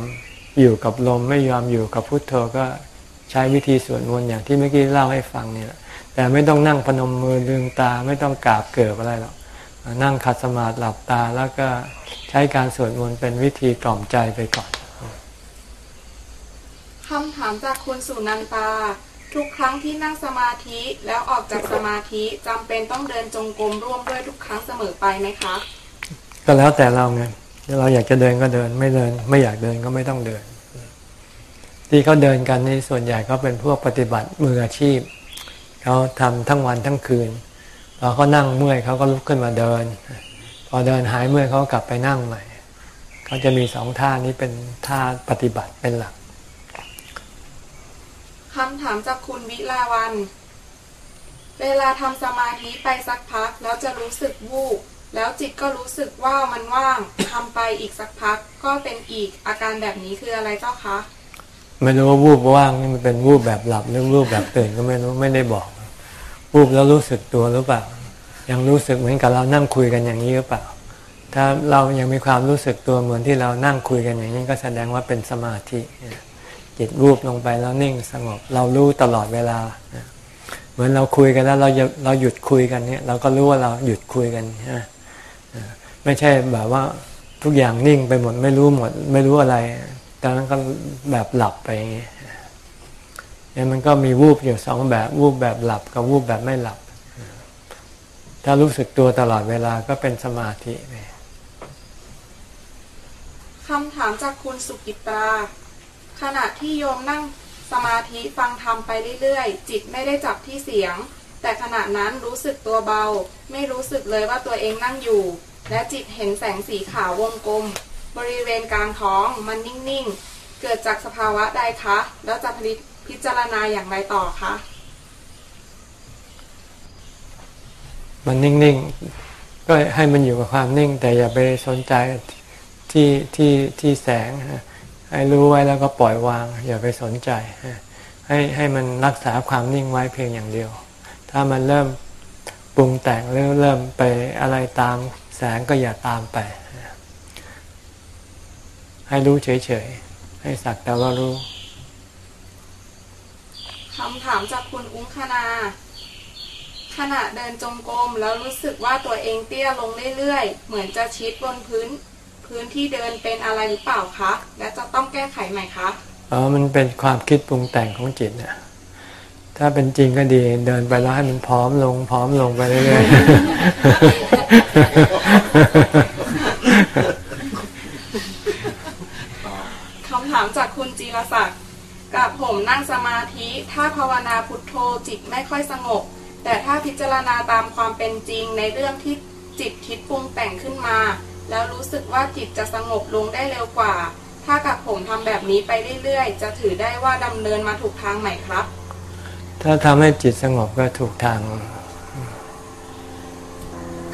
อยู่กับลม ไม่ยอมอยู่กับพุทโธก็ใช้วิธีสวดมนต์อย่างที่เมื่อกี้เล่าให้ฟังนี่แหละแต่ไม่ต้องนั่งพนมมือลืมตาไม่ต้องกราบเกิบอะไรหรอกนั่งขัดสมาธิหลับตาแล้วก็ใช้การสวดมนต์เป็นวิธีกล่อมใจไปก่อน คำถามจากคุณสุนันตา ทุกครั้งที่นั่งสมาธิแล้วออกจากสมาธิจำเป็นต้องเดินจงกรมร่วมด้วยทุกครั้งเสมอไปไหมคะ ก็แล้วแต่เราไงเราอยากจะเดินก็เดินไม่เดิน ไม่อยากเดินก็ไม่ต้องเดิน ที่เขาเดินกันนี่ส่วนใหญ่เขาเป็นพวกปฏิบัติมืออาชีพเขาทำทั้งวันทั้งคืนพอเขานั่งเมื่อยเขาก็ลุกขึ้นมาเดิน พอเดินหายเมื่อยเขากลับไปนั่งใหม่เขาจะมีสองท่านี้เป็นท่าปฏิบัติเป็นหลัก คำถามจากคุณวิลาวัน เวลาทำสมาธิไปสักพัก แล้วจะรู้สึกวูบแล้วจิตก็รู้สึกว่ามันว่างทำไปอีกสักพัก ก็เป็นอีกอาการแบบนี้คืออะไรเจ้าคะไม่รู้ว่าวูบว่างนี่มันเป็นวูบแบบหลับหรือวูบแบบตื่นก็ไม่รู้ไม่ได้บอกวูบแล้วรู้สึกตัวหรือเปล่า ยังรู้สึกเหมือนกับเรานั่งคุยกันอย่างนี้หรือเปล่า ถ้าเรายังมีความรู้สึกตัวเหมือนที่เรานั่งคุยกันอย่างนี้ก็แสดงว่าเป็นสมาธิ จิตวูบลงไปแล้วนิ่งสงบ เรารู้ตลอดเวลา เหมือนเราคุยกันแล้วเราเราหยุดคุยกันเนี่ย เราก็รู้ว่าเราหยุดคุยกันใช่ไม่ใช่แบบว่าทุกอย่างนิ่งไปหมดไม่รู้หมด ไม่รู้อะไรตอนนั้นก็แบบหลับไปอย่างเนี่ยมันก็มีวูบอยู่สองแบบวูบแบบหลับกับวูบแบบไม่หลับ ถ้ารู้สึกตัวตลอดเวลาก็เป็นสมาธิไปคำถามจากคุณสุกิตรา ขณะที่โยมนั่งสมาธิฟังธรรมไปเรื่อยๆ จิตไม่ได้จับที่เสียง แต่ขณะนั้นรู้สึกตัวเบา ไม่รู้สึกเลยว่าตัวเองนั่งอยู่ และจิตเห็นแสงสีขาววงกลม บริเวณกลางท้องมันนิ่งๆ เกิดจากสภาวะใดคะ แล้วจะพิจารณาอย่างไรต่อคะ มันนิ่งๆ ก็ให้มันอยู่กับความนิ่ง แต่อย่าไปสนใจที่ที่ที่แสงฮะ ให้รู้ไว้แล้วก็ปล่อยวาง อย่าไปสนใจ ให้ให้มันรักษาความนิ่งไว้เพียงอย่างเดียว ถ้ามันเริ่มปรุงแต่งเริ่มเริ่มไปอะไรตามแสงก็อย่าตามไป ให้รู้เฉยๆ ให้สักแต่ว่ารู้คำถามจากคุณอุ้งคณาขณะเดินจงกรมแล้วรู้สึกว่าตัวเองเตี้ยลงเรื่อยๆ เหมือนจะชิดบนพื้น พื้นที่เดินเป็นอะไรหรือเปล่าคะและจะต้องแก้ไขไหมคะอ๋อมันเป็นความคิดปรุงแต่งของจิตนะถ้าเป็นจริงก็ดีเดินไปแล้วให้มันพร้อมลงพร้อมลงไปเรื่อยๆคำถามจากคุณจีรศักดิ์กับผมนั่งสมาธิถ้าภาวนาพุทโธจิตไม่ค่อยสงบ แต่ถ้าพิจารณาตามความเป็นจริงในเรื่องที่จิตคิดปรุงแต่งขึ้นมา แล้วรู้สึกว่าจิตจะสงบลงได้เร็วกว่า ถ้ากับผมทำแบบนี้ไปเรื่อยๆ จะถือได้ว่าดำเนินมาถูกทางไหมครับ ถ้าทำให้จิตสงบก็ถูกทาง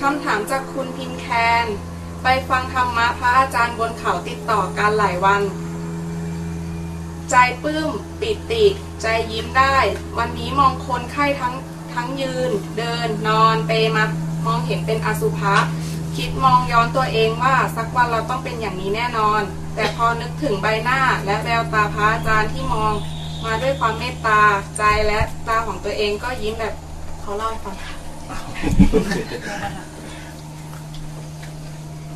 คำถามจากคุณพินแคน ไปฟังธรรมะพระอาจารย์บนเขาติดต่อกันหลายวัน ใจปื้มปิติ ใจยิ้มได้ วันนี้มองคนไข้ทั้งทั้งยืน เดินนอนเปมา มองเห็นเป็นอสุภะ คิดมองย้อนตัวเองว่าสักวันเราต้องเป็นอย่างนี้แน่นอน แต่พอนึกถึงใบหน้าและแววตาพระอาจารย์ที่มองมาด้วยความเมตตาใจและตาของตัวเองก็ยิ้มแบบเขาเล่าให้ฟัง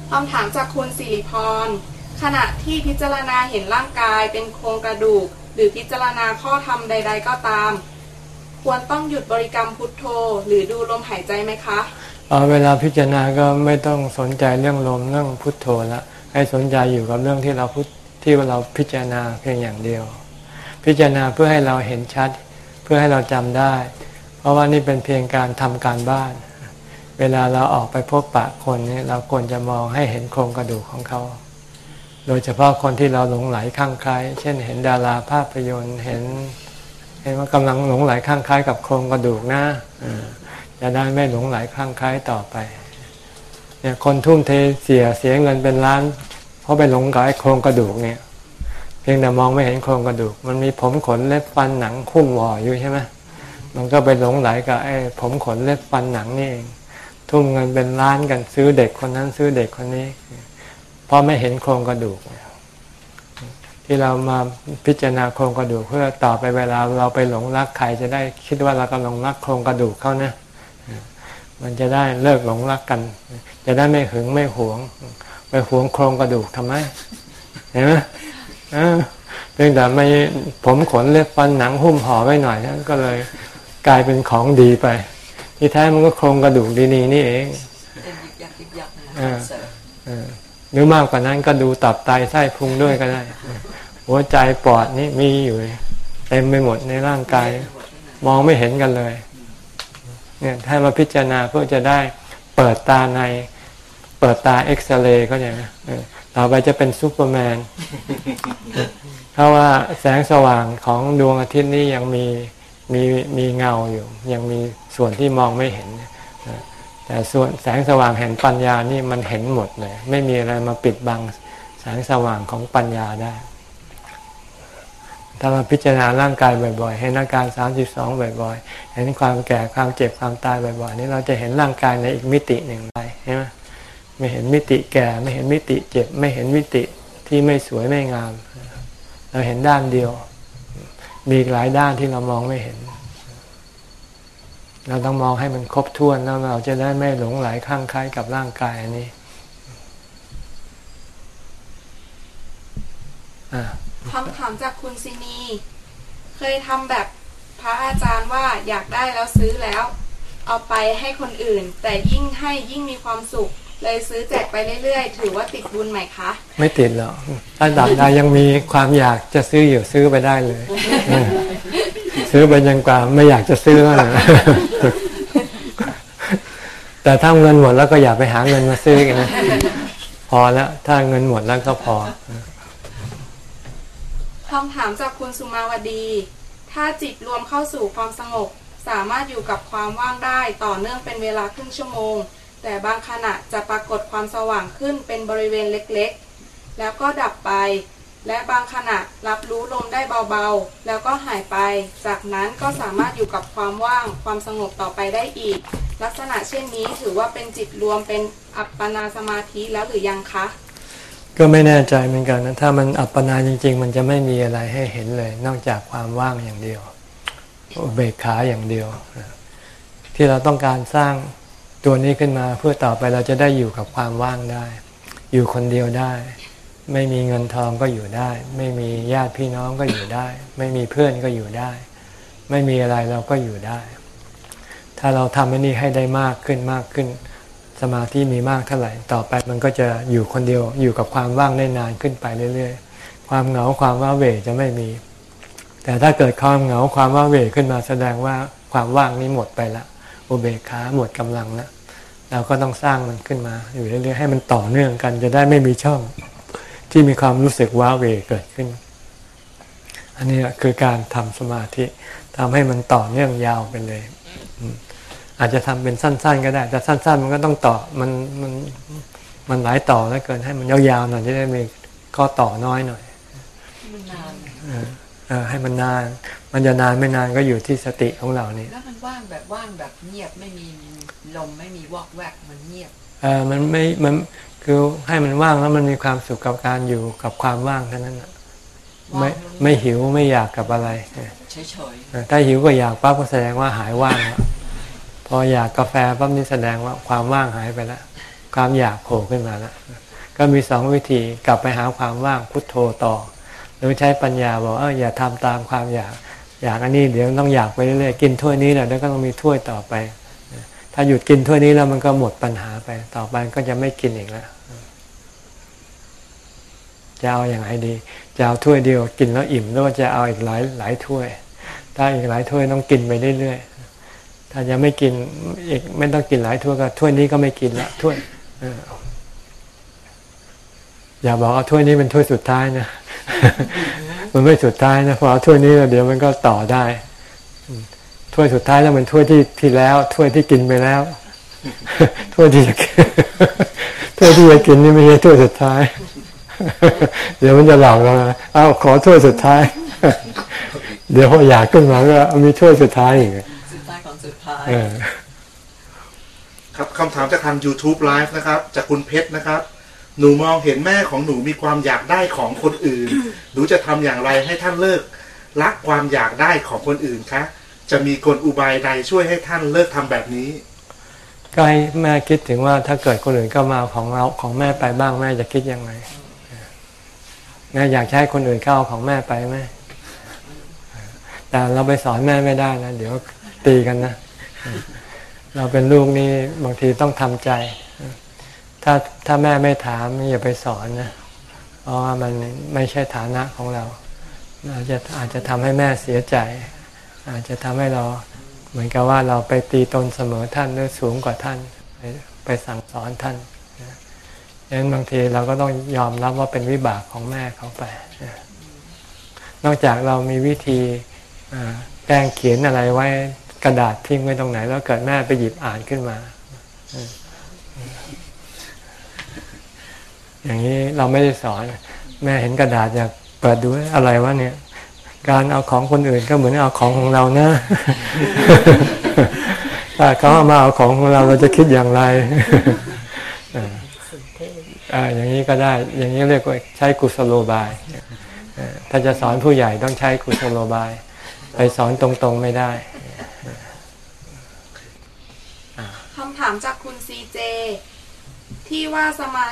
คำถามจากคุณสิริพร ขณะที่พิจารณาเห็นร่างกายเป็นโครงกระดูก หรือพิจารณาข้อธรรมใด ๆ ก็ตาม ควรต้องหยุดบริกรรมพุทโธ หรือดูลมหายใจไหมคะ เวลาพิจารณาก็ไม่ต้องสนใจเรื่องลมเรื่องพุทโธละให้สนใจอยู่กับเรื่องที่เราพุทที่เราพิจารณาเพียงอย่างเดียว พิจารณาเพื่อให้เราเห็นชัด เพื่อให้เราจำได้ เพราะว่านี่เป็นเพียงการทำการบ้าน เวลาเราออกไปพบปะคนนี่เราควรจะมองให้เห็นโครงกระดูกของเขา โดยเฉพาะคนที่เราหลงไหลข้างใครเช่นเห็นดาราภาพยนตร์เห็นเห็นว่ากำลังหลงไหลข้างคล้ายกับโครงกระดูกนะ จะได้ไม่หลงไหลคลั่งไคล้ต่อไปเนี่ยคนทุ่มเทเสียเสียเงินเป็นล้าน เพราะไปหลงกับไอ้โครงกระดูกเนี่ยเพียงแต่มองไม่เห็นโครงกระดูก มันมีผมขนเล็บฟันหนังคุ้มห่ออยู่ใช่ไหมมันก็ไปหลงไหลกับไอ้ผมขนเล็บฟันหนังนี่เองทุ่มเงินเป็นล้านกันซื้อเด็กคนนั้นซื้อเด็กคนนี้เพราะไม่เห็นโครงกระดูก ที่เรามาพิจารณาโครงกระดูกเพื่อต่อไปเวลาเราไปหลงรักใครจะได้คิดว่าเรากำลังรักโครงกระดูกเขานะ มันจะได้เลิกหลงรักกัน จะได้ไม่หึงไม่หวง ไปหวงโครงกระดูกทำไมเห็นไหมเพียงแต่ไม่ผมขนเล็บฟันหนังหุ้มห่อไว้หน่อยนั้นก็เลยกลายเป็นของดีไป ที่แท้มันก็โครงกระดูกดีๆนี่เองหรือมากกว่านั้นก็ดูตับไตไส้พุงด้วยก็ได้ หัวใจปอดนี่มีอยู่ เต็มไปหมดในร่างกาย มองไม่เห็นกันเลย เนี่ยให้มาพิจารณาเพื่อจะได้เปิดตาใน เปิดตาเอ็กซเรย์ก็อย่างนี้ต่อไปจะเป็นซูเปอร์แมนเพราะว่าแสงสว่างของดวงอาทิตย์นี้ยังมีมีมีเงาอยู่ ยังมีส่วนที่มองไม่เห็น แต่ส่วนแสงสว่างแห่งปัญญานี่มันเห็นหมดเลย ไม่มีอะไรมาปิดบังแสงสว่างของปัญญาได้ ถ้าเราพิจารณาร่างกายบ่อยๆ เห็นอาการสามสิบสองบ่อยๆ เห็นความแก่ความเจ็บความตายบ่อยๆ นี่เราจะเห็นร่างกายในอีกมิติหนึ่งไปใช่ไหมไม่เห็นมิติแก่ไม่เห็นมิติเจ็บ ไม่เห็นมิติที่ไม่สวยไม่งาม เราเห็นด้านเดียว มีหลายด้านที่เรามองไม่เห็น เราต้องมองให้มันครบถ้วนแล้วเราจะได้ไม่หลงไหลข้างคล้ายกับร่างกายอันนี้อ่า คำถามจากคุณซินี เคยทำแบบพระอาจารย์ว่าอยากได้แล้วซื้อแล้ว เอาไปให้คนอื่น แต่ยิ่งให้ยิ่งมีความสุข เลยซื้อแจกไปเรื่อยๆ ถือว่าติดบุญไหมคะ ไม่ติดหรอกถ้าดับใดยังมีความอยากจะซื้ออยู่ซื้อไปได้เลย ซื้อไปยังกว่าไม่อยากจะซื้อแล้วนะแต่ถ้าเงินหมดแล้วก็อย่าไปหาเงินมาซื้อกันนะพอแล้วถ้าเงินหมดแล้วก็พอ คำถามจากคุณสุมาวดี ถ้าจิตรวมเข้าสู่ความสงบ สามารถอยู่กับความว่างได้ต่อเนื่องเป็นเวลาครึ่งชั่วโมง แต่บางขณะจะปรากฏความสว่างขึ้นเป็นบริเวณเล็กๆ แล้วก็ดับไป และบางขณะรับรู้ลมได้เบาๆ แล้วก็หายไป จากนั้นก็สามารถอยู่กับความว่าง ความสงบต่อไปได้อีก ลักษณะเช่นนี้ถือว่าเป็นจิตรวมเป็นอัปปนาสมาธิแล้วหรือยังคะ ก็ไม่แน่ใจเหมือนกันนะถ้ามันอัปปนาจริง ๆ มันจะไม่มีอะไรให้เห็นเลย นอกจากความว่างอย่างเดียวเบกขาอย่างเดียว ที่เราต้องการสร้างตัวนี้ขึ้นมาเพื่อต่อไปเราจะได้อยู่กับความว่างได้ อยู่คนเดียวได้ ไม่มีเงินทองก็อยู่ได้ ไม่มีญาติพี่น้องก็อยู่ได้ ไม่มีเพื่อนก็อยู่ได้ ไม่มีอะไรเราก็อยู่ได้ ถ้าเราทำอันนี้ให้ได้มากขึ้นมากขึ้น สมาธิมีมากเท่าไหร่ ต่อไปมันก็จะอยู่คนเดียวอยู่กับความว่างได้นานขึ้นไปเรื่อย ๆ ความเหงาความว้าเหวจะไม่มี แต่ถ้าเกิดความเหงาความว้าเหวขึ้นมาแสดงว่าความว่างนี้หมดไปละอุเบกขาหมดกำลังแล้วเราก็ต้องสร้างมันขึ้นมา อยู่เรื่อยๆให้มันต่อเนื่องกัน จะได้ไม่มีช่องที่มีความรู้สึกว้าเหวเกิดขึ้น อันนี้คือการทำสมาธิทำให้มันต่อเนื่องยาวไปเลย อืมอาจจะทำเป็นสั้น ๆ ก็ได้ แต่สั้น ๆ มันก็ต้องต่อมันมันมันหลายต่อแล้วเกินให้มันยาวๆหน่อยจะได้มีข้อต่อน้อยหน่อยมันนานเออเออให้มันนาน มันจะนานไม่นานก็อยู่ที่สติของเรานี่แล้วมันว่างแบบว่างแบบเงียบไม่มีลมไม่มีวอกแวกมันเงียบเออมันไม่มันคือให้มันว่างแล้วมันมีความสุขกับการอยู่กับความว่างเท่านั้นน่ะไม่ไม่หิวไม่อยากกับอะไรเออเฉยเออถ้าหิวก็อยากปั๊บก็แสดงว่าหายว่างแล้ว พออยากกาแฟปั๊บนี่แสดงว่าความว่างหายไปแล้วความอยากโผล่ขึ้นมาแล้วก็มีสองวิธีกลับไปหาความว่างพุทโธต่อ หรือใช้ปัญญาบอกเอออย่าทำตามความอยาก อยากอันนี้เดี๋ยวต้องอยากไปเรื่อยๆกินถ้วยนี้แหละแล้วก็ต้องมีถ้วยต่อไป ถ้าหยุดกินถ้วยนี้แล้วมันก็หมดปัญหาไป ต่อไปก็จะไม่กินอีกแล้วจะเอาอย่างไรดีจะเอาถ้วยเดียวกินแล้วอิ่มหรือว่าจะเอาอีกหลายหลายถ้วย ถ้าอีกหลายถ้วยต้องกินไปเรื่อยๆ ถ้าจะไม่กินอีกไม่ต้องกินหลายถ้วยก็ถ้วยนี้ก็ไม่กินละถ้วยอย่าบอกเอาถ้วยนี้เป็นถ้วยสุดท้ายนะมันไม่สุดท้ายนะพอเอาถ้วยนี้แล้วเดี๋ยวมันก็ต่อได้ถ้วยสุดท้ายแล้วมันถ้วยที่ที่แล้วถ้วยที่กินไปแล้วถ้วยที่จะกินถ้วยที่จะกินนี่ไม่ใช่ถ้วยสุดท้าย เดี๋ยวมันจะหลอกเรานะเอาขอถ้วยสุดท้าย เดี๋ยวพออยากขึ้นมาก็มีถ้วยสุดท้ายอีก สุดท้ายของสุดท้ายเออครับคำถามจากทาง YouTube Live นะครับ จากคุณเพชรนะครับ หนูมองเห็นแม่ของหนูมีความอยากได้ของคนอื่น หนูจะทำอย่างไรให้ท่านเลิกรักความอยากได้ของคนอื่นคะ จะมีกลอุบายใดช่วยให้ท่านเลิกทำแบบนี้ก็ให้แม่คิดถึงว่าถ้าเกิดคนอื่นก็มาเอาของเราของแม่ไปบ้างแม่จะคิดยังไงแม่อยากจะให้คนอื่นเข้าเอาของแม่ไปไหมแต่เราไปสอนแม่ไม่ได้นะเดี๋ยว ตีกันนะ เราเป็นลูกนี่บางทีต้องทำใจ ถ้าถ้าแม่ไม่ถามอย่าไปสอนนะเพราะว่ามันไม่ใช่ฐานะของเราอาจจะอาจจะทำให้แม่เสียใจ อาจจะทำให้เราเหมือนกับว่าเราไปตีตนเสมอท่านหรือสูงกว่าท่าน ไปไปสั่งสอนท่านนะดังนั้นบางทีเราก็ต้องยอมรับว่าเป็นวิบากของแม่เขาไปนะนอกจากเรามีวิธีอ่าแกล้งเขียนอะไรไว้ กระดาษทิ้งไว้ตรงไหน แล้วเกิดแม่ไปหยิบอ่านขึ้นมา อย่างนี้เราไม่ได้สอน แม่เห็นกระดาษอยากเปิดดูอะไรวะเนี่ย การเอาของคนอื่นก็เหมือนเอาของของเรานะถ้าเขาเอามาเอาของของเราเราจะคิดอย่างไรอ่าอย่างนี้ก็ได้ อย่างนี้เรียกว่าใช้กุศโลบาย ถ้าจะสอนผู้ใหญ่ต้องใช้กุศโลบาย ไปสอนตรงๆไม่ได้ คำถามจากคุณซีเจที่ว่าสมา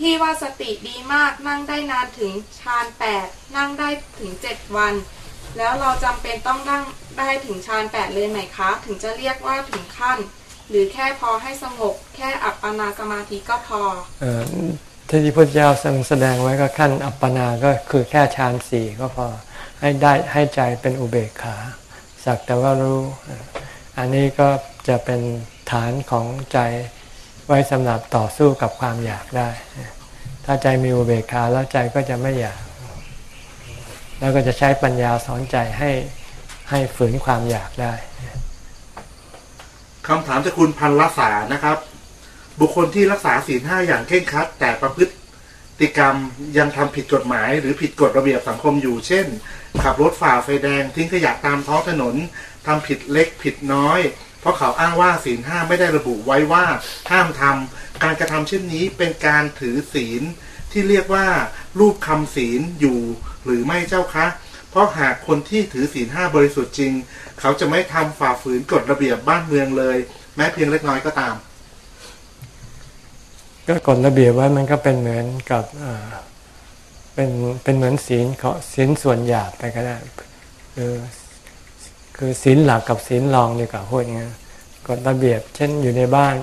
ที่ว่าสติดีมากนั่งได้นานถึงฌานแปดนั่งได้ถึงเจ็ดวัน แล้วเราจำเป็นต้องดั้งได้ถึงฌานแปดเลยไหมคะ ถึงจะเรียกว่าถึงขั้น หรือแค่พอให้สงบ แค่อัปปนาสมาธิก็พอเออที่ที่พุทธเจ้าทรงแสดงไว้ก็ขั้นอัปปนาก็คือแค่ฌานสี่ก็พอให้ได้ให้ใจเป็นอุเบกขา สักแต่ว่ารู้ อันนี้ก็จะเป็น ฐานของใจไว้สำหรับต่อสู้กับความอยากได้ ถ้าใจมีอุเบกขาแล้วใจก็จะไม่อยาก แล้วก็จะใช้ปัญญาสอนใจให้ให้ฝืนความอยากได้คำถามจากคุณพันรักษานะครับ บุคคลที่รักษาศีลห้าอย่างเคร่งครัด แต่ประพฤติกรรมยังทำผิดกฎหมาย หรือผิดกฎระเบียบสังคมอยู่ เช่น ขับรถฝ่าไฟแดงทิ้งขยะตามท้องถนนทำผิดเล็กผิดน้อย เพราะเขาอ้างว่าศีลห้าไม่ได้ระบุไว้ว่าห้ามทำการกระทำเช่นนี้เป็นการถือศีลที่เรียกว่ารูปคำศีลอยู่หรือไม่เจ้าคะ เพราะหากคนที่ถือศีลห้าบริสุทธิ์จริง เขาจะไม่ทำฝ่าฝืนกฎระเบียบบ้านเมืองเลย แม้เพียงเล็กน้อยก็ตาม ก็กฎระเบียบไว้มันก็เป็นเหมือนกับเอ่อเป็นเป็นเหมือนศีลเขาศีลส่วนหยาบไปก็ได้คือ คือศีลหลักกับศีลรองดีกว่าพูดงนี้กฎระเบียบ เช่นอยู่ในบ้าน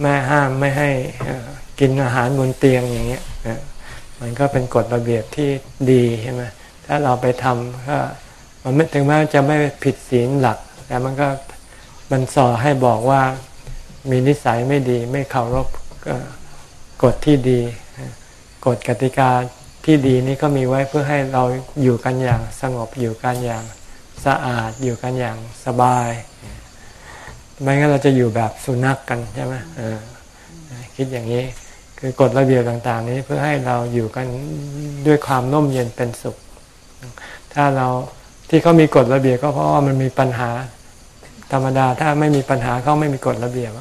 แม่ห้ามไม่ให้กินอาหารบนเตียงอย่างเงี้ยมันก็เป็นกฎระเบียบที่ดีใช่ไหมถ้าเราไปทำก็มันไม่ถึงแม้จะไม่ผิดศีลหลัก แต่มันก็มันสอให้บอกว่ามีนิสัยไม่ดี ไม่เคารพกฎที่ดีกฎกติกาที่ดีนี้ก็มีไว้เพื่อให้เราอยู่กันอย่างสงบอยู่กันอย่าง สะอาดอยู่กันอย่างสบาย ไม่งั้นเราจะอยู่แบบสุนัขกกันใช่ไหมเออคิดอย่างนี้คือกฎระเบียบต่างๆ นี้เพื่อให้เราอยู่กันด้วยความน่มเย็นเป็นสุข ถ้าเราที่เขามีกฎระเบียบก็เพราะว่ามันมีปัญหาธรรมดา ถ้าไม่มีปัญหาเขาไม่มีกฎระเบียบ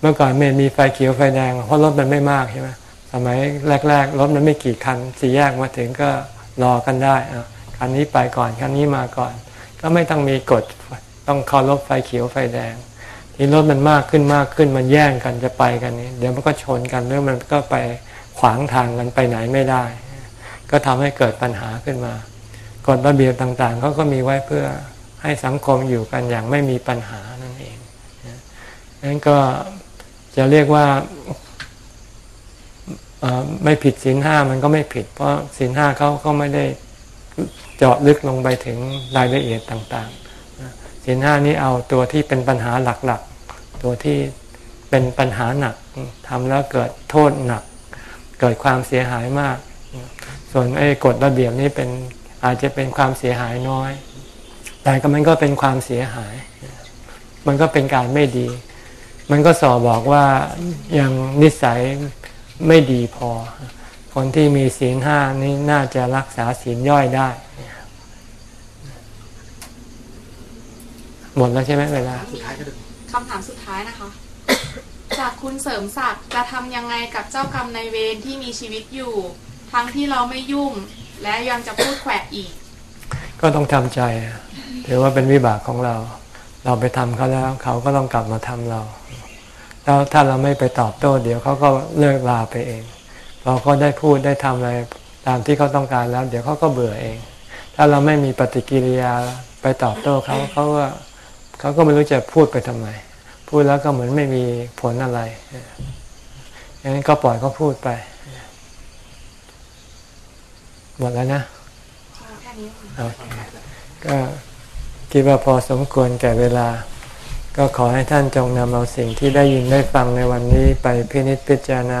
เมื่อก่อนไม่มีไฟเขียวไฟแดง เพราะรถมันไม่มากใช่ไหมสมัยแรก ๆ รถมันไม่กี่คันสี่แยกมาถึงก็รอกันได้อะคันนี้ไปก่อนคันนี้มาก่อน ก็ไม่ต้องมีกฎต้องเคารพไฟเขียวไฟแดง ที่รถมันมากขึ้นมากขึ้นมันแย่งกันจะไปกันนี้เดี๋ยวมันก็ชนกันแล้วมันก็ไปขวางทางกันไปไหนไม่ได้ ก็ทำให้เกิดปัญหาขึ้นมากฎระเบียบต่างๆเขาก็มีไว้เพื่อให้สังคมอยู่กันอย่างไม่มีปัญหานั่นเองนั้นก็จะเรียกว่าไม่ผิดศีลห้ามันก็ไม่ผิด เพราะศีลห้าเขาก็ไม่ได้ เจาะลึกลงไปถึงรายละเอียดต่างๆศีลห้านี้เอาตัวที่เป็นปัญหาหลักๆ ตัวที่เป็นปัญหาหนักทำแล้วเกิดโทษหนัก เกิดความเสียหายมาก ส่วนไอ้กฎระเบียบนี้เป็นอาจจะเป็นความเสียหายน้อย แต่ก็มันก็เป็นความเสียหาย มันก็เป็นการไม่ดี มันก็สอบอกว่ายังนิสัยไม่ดีพอ คนที่มีศีลห้านี่น่าจะรักษาศีลย่อยได้ หมดแล้วใช่ไหมเวลาสุดท้ายก็ได้คำถามสุดท้ายนะคะ จากคุณเสริมศักดิ์จะทำยังไงกับเจ้ากรรมนายเวรที่มีชีวิตอยู่ ทั้งที่เราไม่ยุ่ง และยังจะพูดแขวะอีก ก็ต้องทำใจถือว่าเป็นวิบากของเรา เราไปทำเขาแล้ว เขาก็ต้องกลับมาทำเรา แล้วถ้าเราไม่ไปตอบโต้เดี๋ยวเขาก็เลิกลาไปเอง พอเขาได้พูดได้ทำอะไรตามที่เขาต้องการแล้ว เดี๋ยวเขาก็เบื่อเอง ถ้าเราไม่มีปฏิกิริยาไปตอบโต้เขาเขาก็เขาก็ไม่รู้จะพูดไปทำไม พูดแล้วก็เหมือนไม่มีผลอะไรอย่างนั้นก็ปล่อยเขาพูดไปหมดแล้วนะโอเคก็คิดว่าพอสมควรแก่เวลา ก็ขอให้ท่านจงนำเอาสิ่งที่ได้ยินได้ฟังในวันนี้ไปพินิจพิจารณา